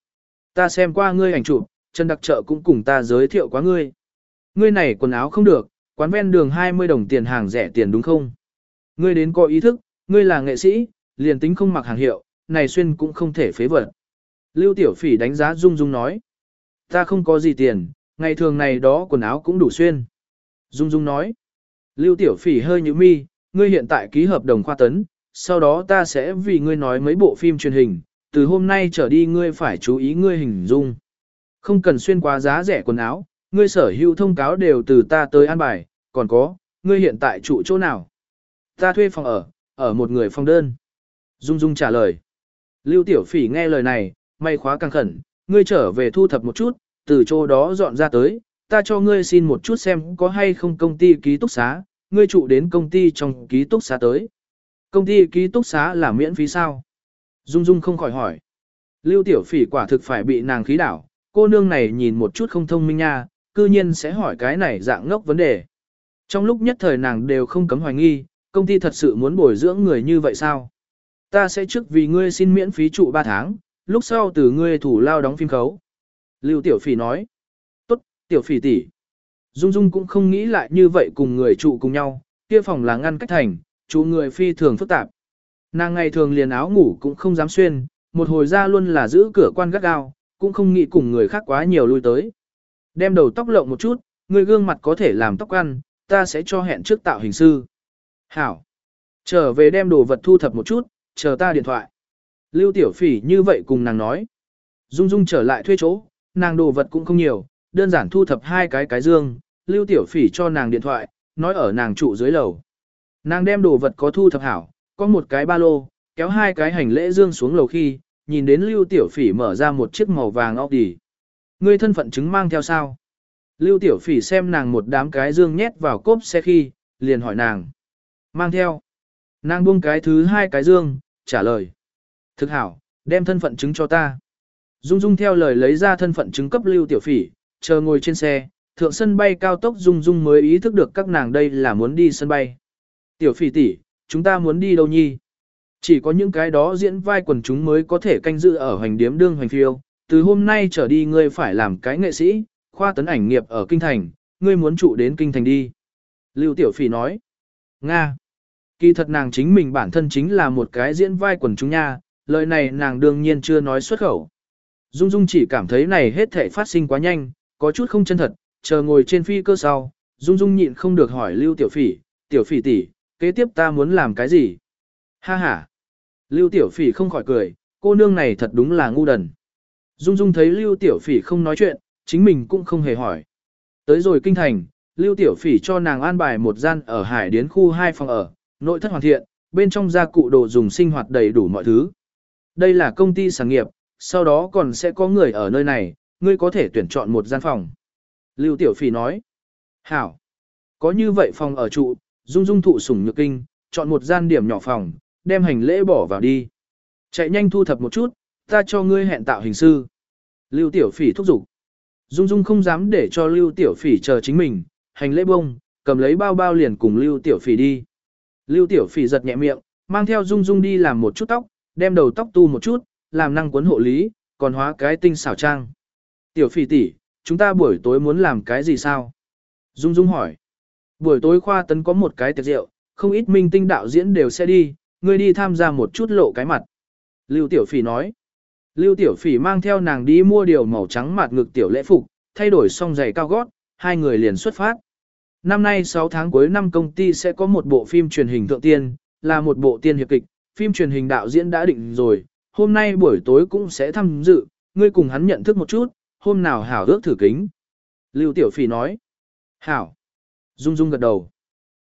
Ta xem qua ngươi ảnh chụp, Trần Đặc Trợ cũng cùng ta giới thiệu quá ngươi. Ngươi này quần áo không được, quán ven đường 20 đồng tiền hàng rẻ tiền đúng không? Ngươi đến có ý thức, ngươi là nghệ sĩ, liền tính không mặc hàng hiệu, này xuyên cũng không thể phế vật. Lưu Tiểu Phỉ đánh giá Dung Dung nói. Ta không có gì tiền, ngày thường này đó quần áo cũng đủ xuyên. Dung Dung nói. Lưu Tiểu Phỉ hơi như mi, ngươi hiện tại ký hợp đồng khoa tấn, sau đó ta sẽ vì ngươi nói mấy bộ phim truyền hình, từ hôm nay trở đi ngươi phải chú ý ngươi hình dung. Không cần xuyên quá giá rẻ quần áo, ngươi sở hữu thông cáo đều từ ta tới an bài, còn có, ngươi hiện tại trụ chỗ nào? Ta thuê phòng ở, ở một người phòng đơn. Dung Dung trả lời. Lưu Tiểu Phỉ nghe lời này, may khóa căng khẩn, ngươi trở về thu thập một chút, từ chỗ đó dọn ra tới, ta cho ngươi xin một chút xem có hay không công ty ký túc xá, ngươi trụ đến công ty trong ký túc xá tới. Công ty ký túc xá là miễn phí sao? Dung Dung không khỏi hỏi. Lưu Tiểu Phỉ quả thực phải bị nàng khí đảo, cô nương này nhìn một chút không thông minh nha, cư nhiên sẽ hỏi cái này dạng ngốc vấn đề. Trong lúc nhất thời nàng đều không cấm hoài nghi, công ty thật sự muốn bồi dưỡng người như vậy sao? Ta sẽ trước vì ngươi xin miễn phí trụ 3 tháng, lúc sau từ ngươi thủ lao đóng phim khấu. Lưu Tiểu Phỉ nói. Tốt, Tiểu Phỉ tỷ. Dung Dung cũng không nghĩ lại như vậy cùng người trụ cùng nhau, kia phòng là ngăn cách thành, trụ người phi thường phức tạp. Nàng ngày thường liền áo ngủ cũng không dám xuyên, một hồi ra luôn là giữ cửa quan gắt gao, cũng không nghĩ cùng người khác quá nhiều lui tới. Đem đầu tóc lộng một chút, người gương mặt có thể làm tóc ăn, ta sẽ cho hẹn trước tạo hình sư. Hảo. Trở về đem đồ vật thu thập một chút, chờ ta điện thoại. Lưu Tiểu Phỉ như vậy cùng nàng nói. Dung Dung trở lại thuê chỗ, nàng đồ vật cũng không nhiều, đơn giản thu thập hai cái cái dương, Lưu Tiểu Phỉ cho nàng điện thoại, nói ở nàng trụ dưới lầu. Nàng đem đồ vật có thu thập hảo, có một cái ba lô, kéo hai cái hành lễ dương xuống lầu khi, nhìn đến Lưu Tiểu Phỉ mở ra một chiếc màu vàng Audi. Ngươi thân phận chứng mang theo sao? Lưu Tiểu Phỉ xem nàng một đám cái dương nhét vào cốp xe khi, liền hỏi nàng. Mang theo. Nàng buông cái thứ hai cái dương, trả lời. Thực hảo, đem thân phận chứng cho ta. Dung Dung theo lời lấy ra thân phận chứng cấp Lưu Tiểu Phỉ, chờ ngồi trên xe, thượng sân bay cao tốc Dung Dung mới ý thức được các nàng đây là muốn đi sân bay. Tiểu Phỉ tỷ, chúng ta muốn đi đâu nhi? Chỉ có những cái đó diễn vai quần chúng mới có thể canh giữ ở hoành điếm đương hoành phiêu. Từ hôm nay trở đi ngươi phải làm cái nghệ sĩ, khoa tấn ảnh nghiệp ở Kinh Thành, ngươi muốn trụ đến Kinh Thành đi. Lưu Tiểu Phỉ nói. Nga. Kỳ thật nàng chính mình bản thân chính là một cái diễn vai quần chúng nha, lời này nàng đương nhiên chưa nói xuất khẩu. Dung Dung chỉ cảm thấy này hết thể phát sinh quá nhanh, có chút không chân thật, chờ ngồi trên phi cơ sau, Dung Dung nhịn không được hỏi Lưu Tiểu Phỉ, Tiểu Phỉ tỷ, kế tiếp ta muốn làm cái gì? Ha ha! Lưu Tiểu Phỉ không khỏi cười, cô nương này thật đúng là ngu đần. Dung Dung thấy Lưu Tiểu Phỉ không nói chuyện, chính mình cũng không hề hỏi. Tới rồi kinh thành, Lưu Tiểu Phỉ cho nàng an bài một gian ở Hải Điến khu hai phòng ở, nội thất hoàn thiện, bên trong gia cụ đồ dùng sinh hoạt đầy đủ mọi thứ. Đây là công ty sản nghiệp, sau đó còn sẽ có người ở nơi này, ngươi có thể tuyển chọn một gian phòng. Lưu Tiểu Phỉ nói, hảo, có như vậy phòng ở trụ, dung dung thụ sủng nhược kinh, chọn một gian điểm nhỏ phòng, đem hành lễ bỏ vào đi. Chạy nhanh thu thập một chút, ta cho ngươi hẹn tạo hình sư. Lưu Tiểu Phỉ thúc giục. Dung Dung không dám để cho Lưu Tiểu Phỉ chờ chính mình, hành lễ bông, cầm lấy bao bao liền cùng Lưu Tiểu Phỉ đi. Lưu Tiểu Phỉ giật nhẹ miệng, mang theo Dung Dung đi làm một chút tóc, đem đầu tóc tu một chút, làm năng cuốn hộ lý, còn hóa cái tinh xảo trang. Tiểu Phỉ tỷ, chúng ta buổi tối muốn làm cái gì sao? Dung Dung hỏi. Buổi tối khoa tấn có một cái tiệc rượu, không ít minh tinh đạo diễn đều sẽ đi, ngươi đi tham gia một chút lộ cái mặt. Lưu Tiểu Phỉ nói. Lưu Tiểu Phỉ mang theo nàng đi mua điều màu trắng mặt ngực tiểu lễ phục, thay đổi xong giày cao gót, hai người liền xuất phát. Năm nay 6 tháng cuối năm công ty sẽ có một bộ phim truyền hình thượng tiên, là một bộ tiên hiệp kịch, phim truyền hình đạo diễn đã định rồi, hôm nay buổi tối cũng sẽ tham dự, ngươi cùng hắn nhận thức một chút, hôm nào hảo ước thử kính. Lưu Tiểu Phỉ nói. Hảo. Dung Dung gật đầu.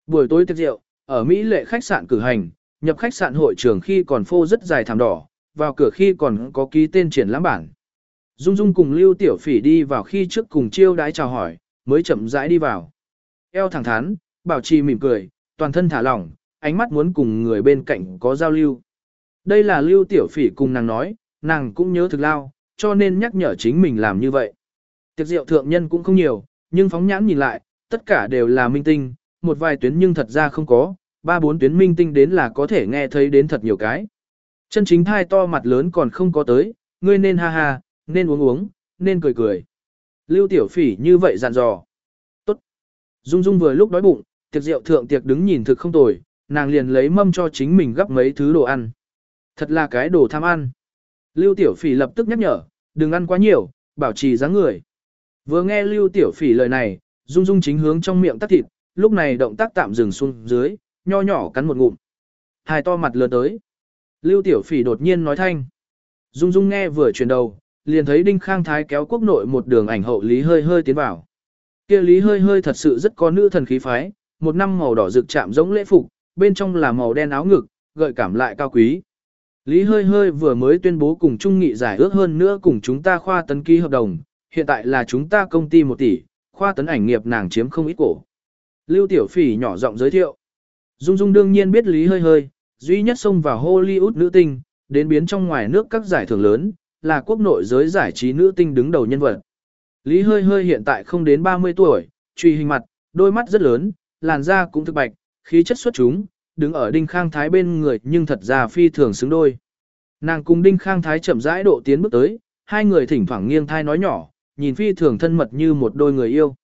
Buổi tối tiệc rượu, ở Mỹ lệ khách sạn cử hành, nhập khách sạn hội trường khi còn phô rất dài thảm đỏ, vào cửa khi còn có ký tên triển lãm bản. Dung Dung cùng Lưu Tiểu Phỉ đi vào khi trước cùng chiêu đái chào hỏi, mới chậm rãi đi vào. Eo thẳng thắn, bảo trì mỉm cười, toàn thân thả lỏng, ánh mắt muốn cùng người bên cạnh có giao lưu. Đây là Lưu Tiểu Phỉ cùng nàng nói, nàng cũng nhớ thực lao, cho nên nhắc nhở chính mình làm như vậy. Tiệc rượu thượng nhân cũng không nhiều, nhưng phóng nhãn nhìn lại, tất cả đều là minh tinh, một vài tuyến nhưng thật ra không có, ba bốn tuyến minh tinh đến là có thể nghe thấy đến thật nhiều cái. Chân chính thai to mặt lớn còn không có tới, ngươi nên ha ha, nên uống uống, nên cười cười. Lưu Tiểu Phỉ như vậy dặn dò. Tốt. Dung Dung vừa lúc đói bụng, tiệc rượu thượng tiệc đứng nhìn thực không tồi, nàng liền lấy mâm cho chính mình gấp mấy thứ đồ ăn. Thật là cái đồ tham ăn. Lưu Tiểu Phỉ lập tức nhắc nhở, đừng ăn quá nhiều, bảo trì dáng người. Vừa nghe Lưu Tiểu Phỉ lời này, Dung Dung chính hướng trong miệng tắt thịt, lúc này động tác tạm dừng xuống dưới, nho nhỏ cắn một ngụm. Hai to mặt lừa tới. Lưu Tiểu Phỉ đột nhiên nói thanh. Dung Dung nghe vừa chuyển đầu, liền thấy Đinh Khang Thái kéo quốc nội một đường ảnh hậu Lý hơi hơi tiến vào. Kia Lý hơi hơi thật sự rất có nữ thần khí phái, một năm màu đỏ rực chạm giống lễ phục, bên trong là màu đen áo ngực, gợi cảm lại cao quý. Lý hơi hơi vừa mới tuyên bố cùng Trung Nghị giải ước hơn nữa cùng chúng ta khoa tấn ký hợp đồng, hiện tại là chúng ta công ty một tỷ, khoa tấn ảnh nghiệp nàng chiếm không ít cổ. Lưu Tiểu Phỉ nhỏ giọng giới thiệu. Dung Dung đương nhiên biết Lý hơi hơi, duy nhất xông vào Hollywood nữ tinh, đến biến trong ngoài nước các giải thưởng lớn, là quốc nội giới giải trí nữ tinh đứng đầu nhân vật. Lý hơi hơi hiện tại không đến 30 tuổi, truy hình mặt, đôi mắt rất lớn, làn da cũng thực bạch, khí chất xuất chúng, đứng ở Đinh Khang Thái bên người nhưng thật ra phi thường xứng đôi. Nàng cùng Đinh Khang Thái chậm rãi độ tiến bước tới, hai người thỉnh thoảng nghiêng thai nói nhỏ, nhìn phi thường thân mật như một đôi người yêu.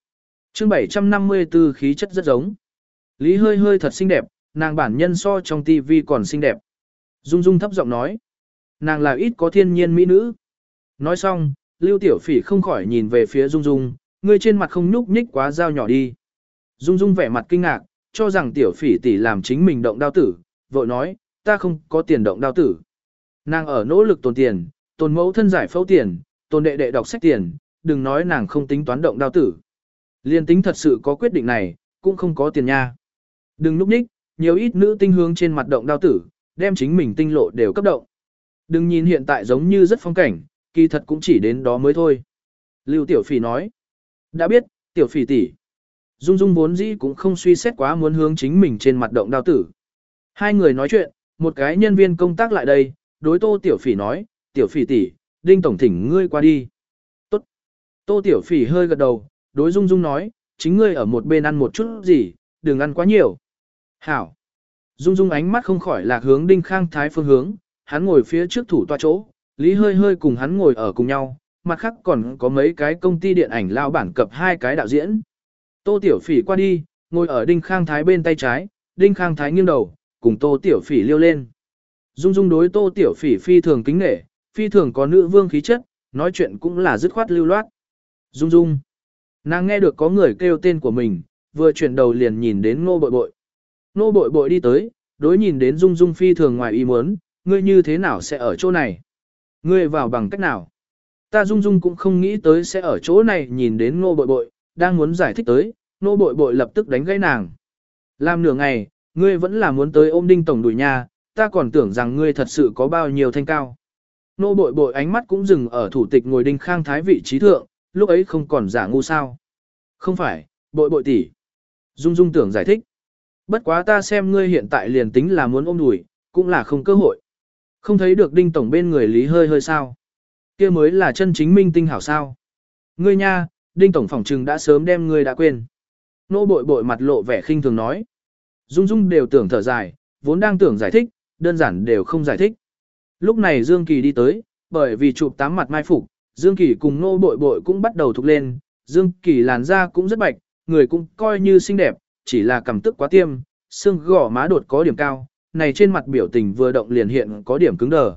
chương 754 khí chất rất giống. Lý hơi hơi thật xinh đẹp, nàng bản nhân so trong tivi còn xinh đẹp. Dung Dung thấp giọng nói. Nàng là ít có thiên nhiên mỹ nữ. Nói xong, Lưu Tiểu Phỉ không khỏi nhìn về phía Dung Dung, người trên mặt không nhúc nhích quá dao nhỏ đi. Dung Dung vẻ mặt kinh ngạc, cho rằng Tiểu Phỉ tỷ làm chính mình động đao tử, vội nói, ta không có tiền động đao tử. Nàng ở nỗ lực tồn tiền, tồn mẫu thân giải phẫu tiền, tồn đệ đệ đọc sách tiền, đừng nói nàng không tính toán động đao tử. Liên tính thật sự có quyết định này, cũng không có tiền nha. Đừng lúc ních, nhiều ít nữ tinh hướng trên mặt động đao tử, đem chính mình tinh lộ đều cấp động. Đừng nhìn hiện tại giống như rất phong cảnh, kỳ thật cũng chỉ đến đó mới thôi. Lưu Tiểu Phỉ nói. Đã biết, Tiểu Phỉ tỷ. Dung Dung vốn dĩ cũng không suy xét quá muốn hướng chính mình trên mặt động đao tử. Hai người nói chuyện, một cái nhân viên công tác lại đây, đối Tô Tiểu Phỉ nói, Tiểu Phỉ tỷ, Đinh Tổng thỉnh ngươi qua đi. Tốt. Tô Tiểu Phỉ hơi gật đầu, đối Dung Dung nói, chính ngươi ở một bên ăn một chút gì, đừng ăn quá nhiều. Hảo. Dung Dung ánh mắt không khỏi lạc hướng Đinh Khang Thái phương hướng, hắn ngồi phía trước thủ toa chỗ, Lý hơi hơi cùng hắn ngồi ở cùng nhau, mặt khác còn có mấy cái công ty điện ảnh lao bản cập hai cái đạo diễn. Tô Tiểu Phỉ qua đi, ngồi ở Đinh Khang Thái bên tay trái, Đinh Khang Thái nghiêng đầu, cùng Tô Tiểu Phỉ liêu lên. Dung Dung đối Tô Tiểu Phỉ phi thường kính nể, phi thường có nữ vương khí chất, nói chuyện cũng là dứt khoát lưu loát. Dung Dung. Nàng nghe được có người kêu tên của mình, vừa chuyển đầu liền nhìn đến ngô bội bội. Ngô bội bội đi tới, đối nhìn đến Dung Dung phi thường ngoài ý muốn, ngươi như thế nào sẽ ở chỗ này? Ngươi vào bằng cách nào? Ta Dung Dung cũng không nghĩ tới sẽ ở chỗ này nhìn đến ngô bội bội, đang muốn giải thích tới, nô bội bội lập tức đánh gãy nàng. Làm nửa ngày, ngươi vẫn là muốn tới ôm đinh tổng đuổi nhà, ta còn tưởng rằng ngươi thật sự có bao nhiêu thanh cao. Nô bội bội ánh mắt cũng dừng ở thủ tịch ngồi đinh khang thái vị trí thượng, lúc ấy không còn giả ngu sao. Không phải, bội bội tỷ. Dung dung tưởng giải thích. Bất quá ta xem ngươi hiện tại liền tính là muốn ôm đùi, cũng là không cơ hội. Không thấy được đinh tổng bên người lý hơi hơi sao. kia mới là chân chính minh tinh hảo sao. Ngươi nha, đinh tổng phòng trừng đã sớm đem ngươi đã quên. Nô bội bội mặt lộ vẻ khinh thường nói. Dung Dung đều tưởng thở dài, vốn đang tưởng giải thích, đơn giản đều không giải thích. Lúc này Dương Kỳ đi tới, bởi vì chụp tám mặt mai phục, Dương Kỳ cùng nô bội bội cũng bắt đầu thục lên, Dương Kỳ làn da cũng rất bạch, người cũng coi như xinh đẹp, chỉ là cầm tức quá tiêm, xương gò má đột có điểm cao, này trên mặt biểu tình vừa động liền hiện có điểm cứng đờ.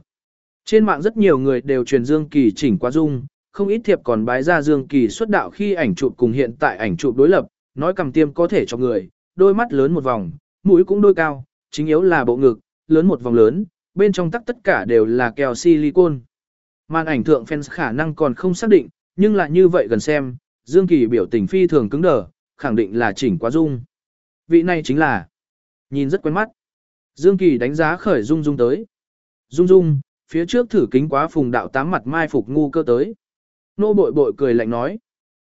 Trên mạng rất nhiều người đều truyền Dương Kỳ chỉnh quá dung, không ít thiệp còn bái ra Dương Kỳ xuất đạo khi ảnh chụp cùng hiện tại ảnh chụp đối lập, nói cầm tiêm có thể cho người, đôi mắt lớn một vòng, mũi cũng đôi cao, chính yếu là bộ ngực, lớn một vòng lớn, bên trong tắc tất cả đều là keo silicon. Màn ảnh thượng fans khả năng còn không xác định, nhưng lại như vậy gần xem, Dương Kỳ biểu tình phi thường cứng đờ, khẳng định là chỉnh quá dung. Vị này chính là, nhìn rất quen mắt. Dương Kỳ đánh giá khởi dung dung tới. Dung dung, phía trước thử kính quá phùng đạo tám mặt mai phục ngu cơ tới. Nô bội bội cười lạnh nói.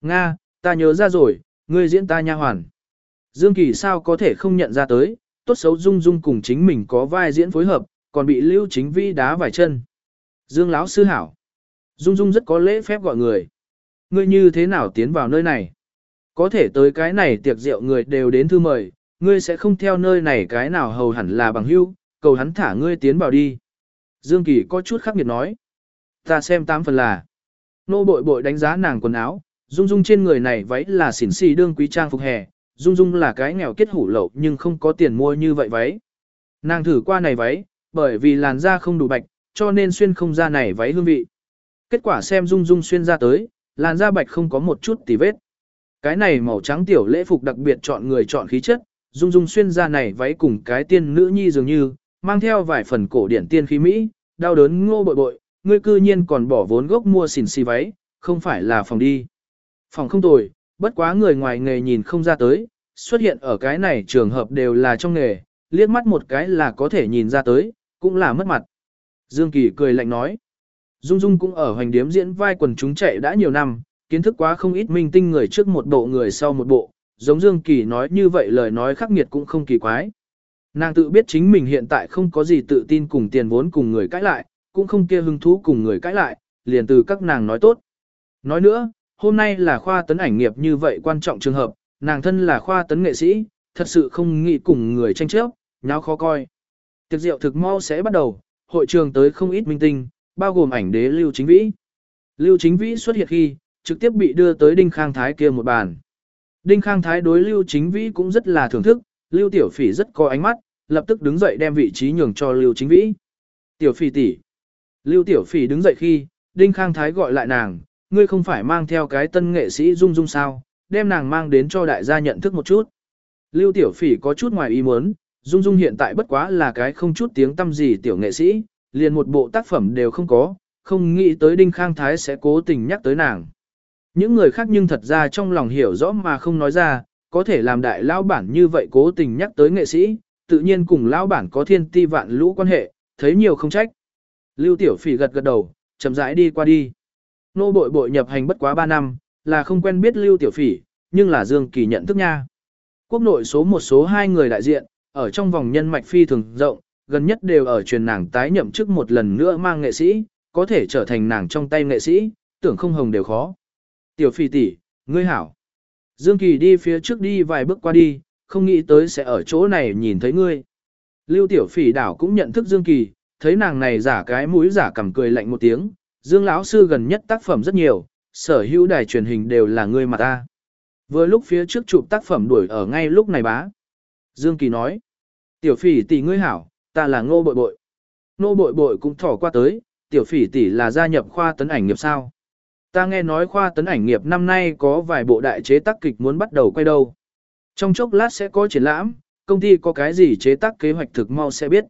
Nga, ta nhớ ra rồi, ngươi diễn ta nha hoàn. Dương Kỳ sao có thể không nhận ra tới, tốt xấu dung dung cùng chính mình có vai diễn phối hợp, còn bị lưu chính vi đá vài chân. Dương lão sư hảo. Dung dung rất có lễ phép gọi người. Ngươi như thế nào tiến vào nơi này? Có thể tới cái này tiệc rượu người đều đến thư mời, ngươi sẽ không theo nơi này cái nào hầu hẳn là bằng hữu, cầu hắn thả ngươi tiến vào đi. Dương Kỳ có chút khắc nghiệt nói. Ta xem tám phần là. Nô bội bội đánh giá nàng quần áo, dung dung trên người này váy là xỉn xì đương quý trang phục hè, dung dung là cái nghèo kết hủ lậu nhưng không có tiền mua như vậy váy. Nàng thử qua này váy, bởi vì làn da không đủ bạch, cho nên xuyên không ra này váy hương vị. Kết quả xem dung dung xuyên ra tới, làn da bạch không có một chút tì vết. Cái này màu trắng tiểu lễ phục đặc biệt chọn người chọn khí chất, dung dung xuyên ra này váy cùng cái tiên nữ nhi dường như, mang theo vài phần cổ điển tiên khí Mỹ, đau đớn ngô bội bội, ngươi cư nhiên còn bỏ vốn gốc mua xỉn xì váy, không phải là phòng đi. Phòng không tồi, bất quá người ngoài nghề nhìn không ra tới, xuất hiện ở cái này trường hợp đều là trong nghề, liếc mắt một cái là có thể nhìn ra tới, cũng là mất mặt. Dương Kỳ cười lạnh nói. Dung Dung cũng ở hoành điếm diễn vai quần chúng chạy đã nhiều năm, kiến thức quá không ít minh tinh người trước một bộ người sau một bộ, giống Dương Kỳ nói như vậy lời nói khắc nghiệt cũng không kỳ quái. Nàng tự biết chính mình hiện tại không có gì tự tin cùng tiền vốn cùng người cãi lại, cũng không kia hứng thú cùng người cãi lại, liền từ các nàng nói tốt. Nói nữa, hôm nay là khoa tấn ảnh nghiệp như vậy quan trọng trường hợp, nàng thân là khoa tấn nghệ sĩ, thật sự không nghĩ cùng người tranh chấp, nháo khó coi. Tiệc rượu thực mau sẽ bắt đầu, hội trường tới không ít minh tinh, bao gồm ảnh đế Lưu Chính Vĩ. Lưu Chính Vĩ xuất hiện khi, trực tiếp bị đưa tới Đinh Khang Thái kia một bàn. Đinh Khang Thái đối Lưu Chính Vĩ cũng rất là thưởng thức, Lưu Tiểu Phỉ rất có ánh mắt, lập tức đứng dậy đem vị trí nhường cho Lưu Chính Vĩ. Tiểu Phỉ tỷ. Lưu Tiểu Phỉ đứng dậy khi, Đinh Khang Thái gọi lại nàng, ngươi không phải mang theo cái tân nghệ sĩ Dung Dung sao, đem nàng mang đến cho đại gia nhận thức một chút. Lưu Tiểu Phỉ có chút ngoài ý muốn, Dung Dung hiện tại bất quá là cái không chút tiếng tâm gì tiểu nghệ sĩ, liền một bộ tác phẩm đều không có, không nghĩ tới Đinh Khang Thái sẽ cố tình nhắc tới nàng. Những người khác nhưng thật ra trong lòng hiểu rõ mà không nói ra, có thể làm đại lão bản như vậy cố tình nhắc tới nghệ sĩ, tự nhiên cùng lão bản có thiên ti vạn lũ quan hệ, thấy nhiều không trách. Lưu Tiểu Phỉ gật gật đầu, chậm rãi đi qua đi. Nô bội bội nhập hành bất quá 3 năm, là không quen biết Lưu Tiểu Phỉ, nhưng là Dương Kỳ nhận thức nha. Quốc nội số một số hai người đại diện, ở trong vòng nhân mạch phi thường rộng, gần nhất đều ở truyền nàng tái nhậm chức một lần nữa mang nghệ sĩ, có thể trở thành nàng trong tay nghệ sĩ, tưởng không hồng đều khó. Tiểu Phỉ tỷ, ngươi hảo. Dương Kỳ đi phía trước đi vài bước qua đi, không nghĩ tới sẽ ở chỗ này nhìn thấy ngươi. Lưu Tiểu Phỉ đảo cũng nhận thức Dương Kỳ, thấy nàng này giả cái mũi giả cầm cười lạnh một tiếng, Dương lão sư gần nhất tác phẩm rất nhiều, sở hữu đài truyền hình đều là ngươi mà ta. Vừa lúc phía trước chụp tác phẩm đuổi ở ngay lúc này bá. Dương Kỳ nói, tiểu phỉ tỷ ngươi hảo, ta là ngô bội bội. Ngô bội bội cũng thỏ qua tới, tiểu phỉ tỷ là gia nhập khoa tấn ảnh nghiệp sao. Ta nghe nói khoa tấn ảnh nghiệp năm nay có vài bộ đại chế tác kịch muốn bắt đầu quay đâu. Trong chốc lát sẽ có triển lãm, công ty có cái gì chế tác kế hoạch thực mau sẽ biết.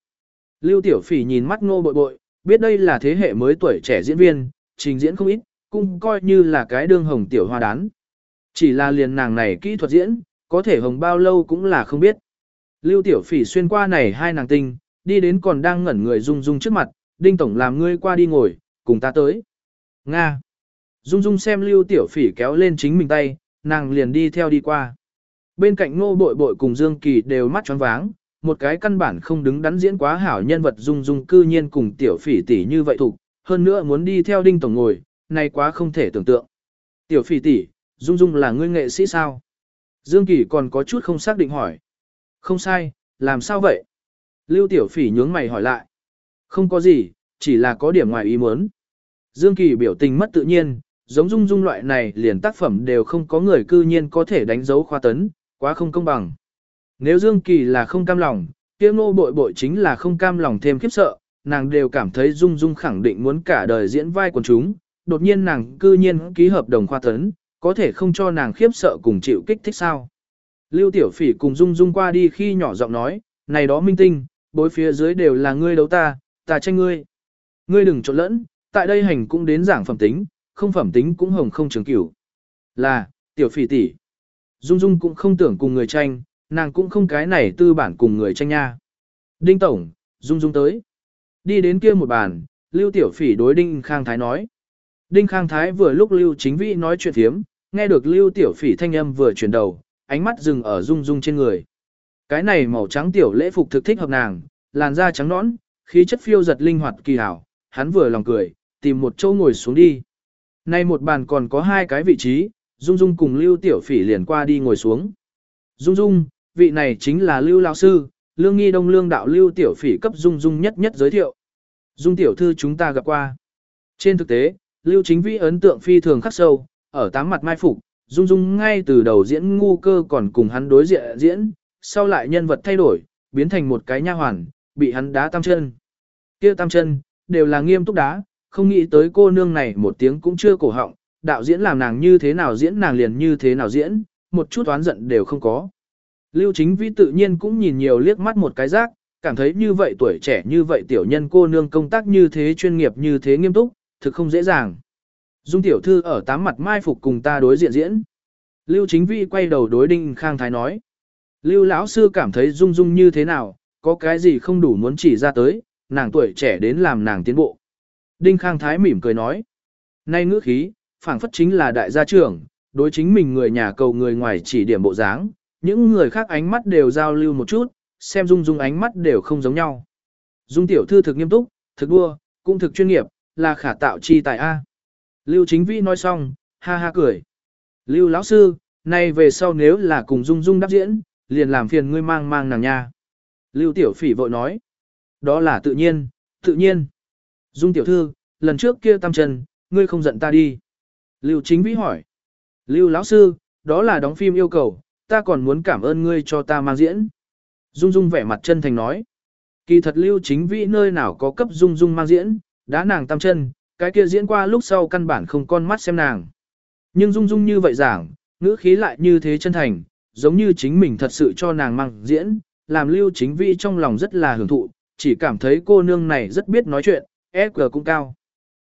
Lưu Tiểu Phỉ nhìn mắt ngô bội bội, biết đây là thế hệ mới tuổi trẻ diễn viên, trình diễn không ít, cũng coi như là cái đương hồng tiểu hoa đán. Chỉ là liền nàng này kỹ thuật diễn, có thể hồng bao lâu cũng là không biết. Lưu Tiểu Phỉ xuyên qua này hai nàng tinh, đi đến còn đang ngẩn người Dung Dung trước mặt, Đinh Tổng làm ngươi qua đi ngồi, cùng ta tới. Nga. Dung Dung xem Lưu Tiểu Phỉ kéo lên chính mình tay, nàng liền đi theo đi qua. Bên cạnh ngô bội bội cùng Dương Kỳ đều mắt tròn váng, một cái căn bản không đứng đắn diễn quá hảo nhân vật Dung Dung cư nhiên cùng Tiểu Phỉ tỷ như vậy thủ, hơn nữa muốn đi theo Đinh Tổng ngồi, này quá không thể tưởng tượng. Tiểu Phỉ tỷ, Dung Dung là ngươi nghệ sĩ sao? Dương Kỳ còn có chút không xác định hỏi. Không sai, làm sao vậy? Lưu Tiểu Phỉ nhướng mày hỏi lại. Không có gì, chỉ là có điểm ngoài ý muốn. Dương Kỳ biểu tình mất tự nhiên, giống dung dung loại này liền tác phẩm đều không có người cư nhiên có thể đánh dấu khoa tấn, quá không công bằng. Nếu Dương Kỳ là không cam lòng, kia ngô bội bội chính là không cam lòng thêm khiếp sợ, nàng đều cảm thấy dung dung khẳng định muốn cả đời diễn vai quần chúng, đột nhiên nàng cư nhiên ký hợp đồng khoa tấn, có thể không cho nàng khiếp sợ cùng chịu kích thích sao. Lưu Tiểu Phỉ cùng Dung Dung qua đi khi nhỏ giọng nói, này đó minh tinh, bối phía dưới đều là ngươi đấu ta, ta tranh ngươi. Ngươi đừng trộn lẫn, tại đây hành cũng đến giảng phẩm tính, không phẩm tính cũng hồng không trường cửu. Là, Tiểu Phỉ tỷ. Dung Dung cũng không tưởng cùng người tranh, nàng cũng không cái này tư bản cùng người tranh nha. Đinh Tổng, Dung Dung tới. Đi đến kia một bàn, Lưu Tiểu Phỉ đối Đinh Khang Thái nói. Đinh Khang Thái vừa lúc Lưu Chính Vĩ nói chuyện thiếm, nghe được Lưu Tiểu Phỉ thanh âm vừa chuyển đầu, ánh mắt dừng ở Dung Dung trên người. Cái này màu trắng tiểu lễ phục thực thích hợp nàng, làn da trắng nõn, khí chất phiêu giật linh hoạt kỳ hảo, hắn vừa lòng cười, tìm một chỗ ngồi xuống đi. Nay một bàn còn có hai cái vị trí, Dung Dung cùng Lưu Tiểu Phỉ liền qua đi ngồi xuống. Dung Dung, vị này chính là Lưu lão sư, Lương Nghi Đông Lương đạo Lưu Tiểu Phỉ cấp Dung Dung nhất nhất giới thiệu. Dung tiểu thư chúng ta gặp qua. Trên thực tế, Lưu Chính Vĩ ấn tượng phi thường khắc sâu, ở tám mặt mai phục, Dung Dung ngay từ đầu diễn ngu cơ còn cùng hắn đối diện diễn, sau lại nhân vật thay đổi, biến thành một cái nha hoàn, bị hắn đá tam chân. Kia tam chân, đều là nghiêm túc đá, không nghĩ tới cô nương này một tiếng cũng chưa cổ họng, đạo diễn làm nàng như thế nào diễn nàng liền như thế nào diễn, một chút oán giận đều không có. Lưu Chính Vĩ tự nhiên cũng nhìn nhiều liếc mắt một cái rác, cảm thấy như vậy tuổi trẻ như vậy tiểu nhân cô nương công tác như thế chuyên nghiệp như thế nghiêm túc, thực không dễ dàng. Dung tiểu thư ở tám mặt mai phục cùng ta đối diện diễn. Lưu Chính Vĩ quay đầu đối Đinh Khang Thái nói. Lưu lão sư cảm thấy Dung Dung như thế nào, có cái gì không đủ muốn chỉ ra tới, nàng tuổi trẻ đến làm nàng tiến bộ. Đinh Khang Thái mỉm cười nói. Nay ngữ khí, phảng phất chính là đại gia trưởng, đối chính mình người nhà cầu người ngoài chỉ điểm bộ dáng, những người khác ánh mắt đều giao lưu một chút, xem Dung Dung ánh mắt đều không giống nhau. Dung tiểu thư thực nghiêm túc, thực đua, cũng thực chuyên nghiệp, là khả tạo chi tài A. Lưu Chính Vĩ nói xong, ha ha cười. Lưu lão sư, nay về sau nếu là cùng Dung Dung đáp diễn, liền làm phiền ngươi mang mang nàng nha. Lưu Tiểu Phỉ vội nói. Đó là tự nhiên, tự nhiên. Dung Tiểu Thư, lần trước kia tam trần, ngươi không giận ta đi. Lưu Chính Vĩ hỏi. Lưu lão sư, đó là đóng phim yêu cầu, ta còn muốn cảm ơn ngươi cho ta mang diễn. Dung Dung vẻ mặt chân thành nói. Kỳ thật Lưu Chính Vĩ nơi nào có cấp Dung Dung mang diễn, đã nàng tam chân, cái kia diễn qua lúc sau căn bản không con mắt xem nàng. Nhưng Dung Dung như vậy giảng, ngữ khí lại như thế chân thành, giống như chính mình thật sự cho nàng mang diễn, làm Lưu Chính Vĩ trong lòng rất là hưởng thụ, chỉ cảm thấy cô nương này rất biết nói chuyện, SQ cũng cao.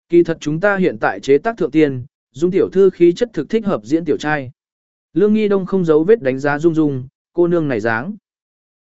Kỳ thật chúng ta hiện tại chế tác thượng tiên, Dung tiểu thư khí chất thực thích hợp diễn tiểu trai. Lương Nghi Đông không giấu vết đánh giá Dung Dung, cô nương này dáng.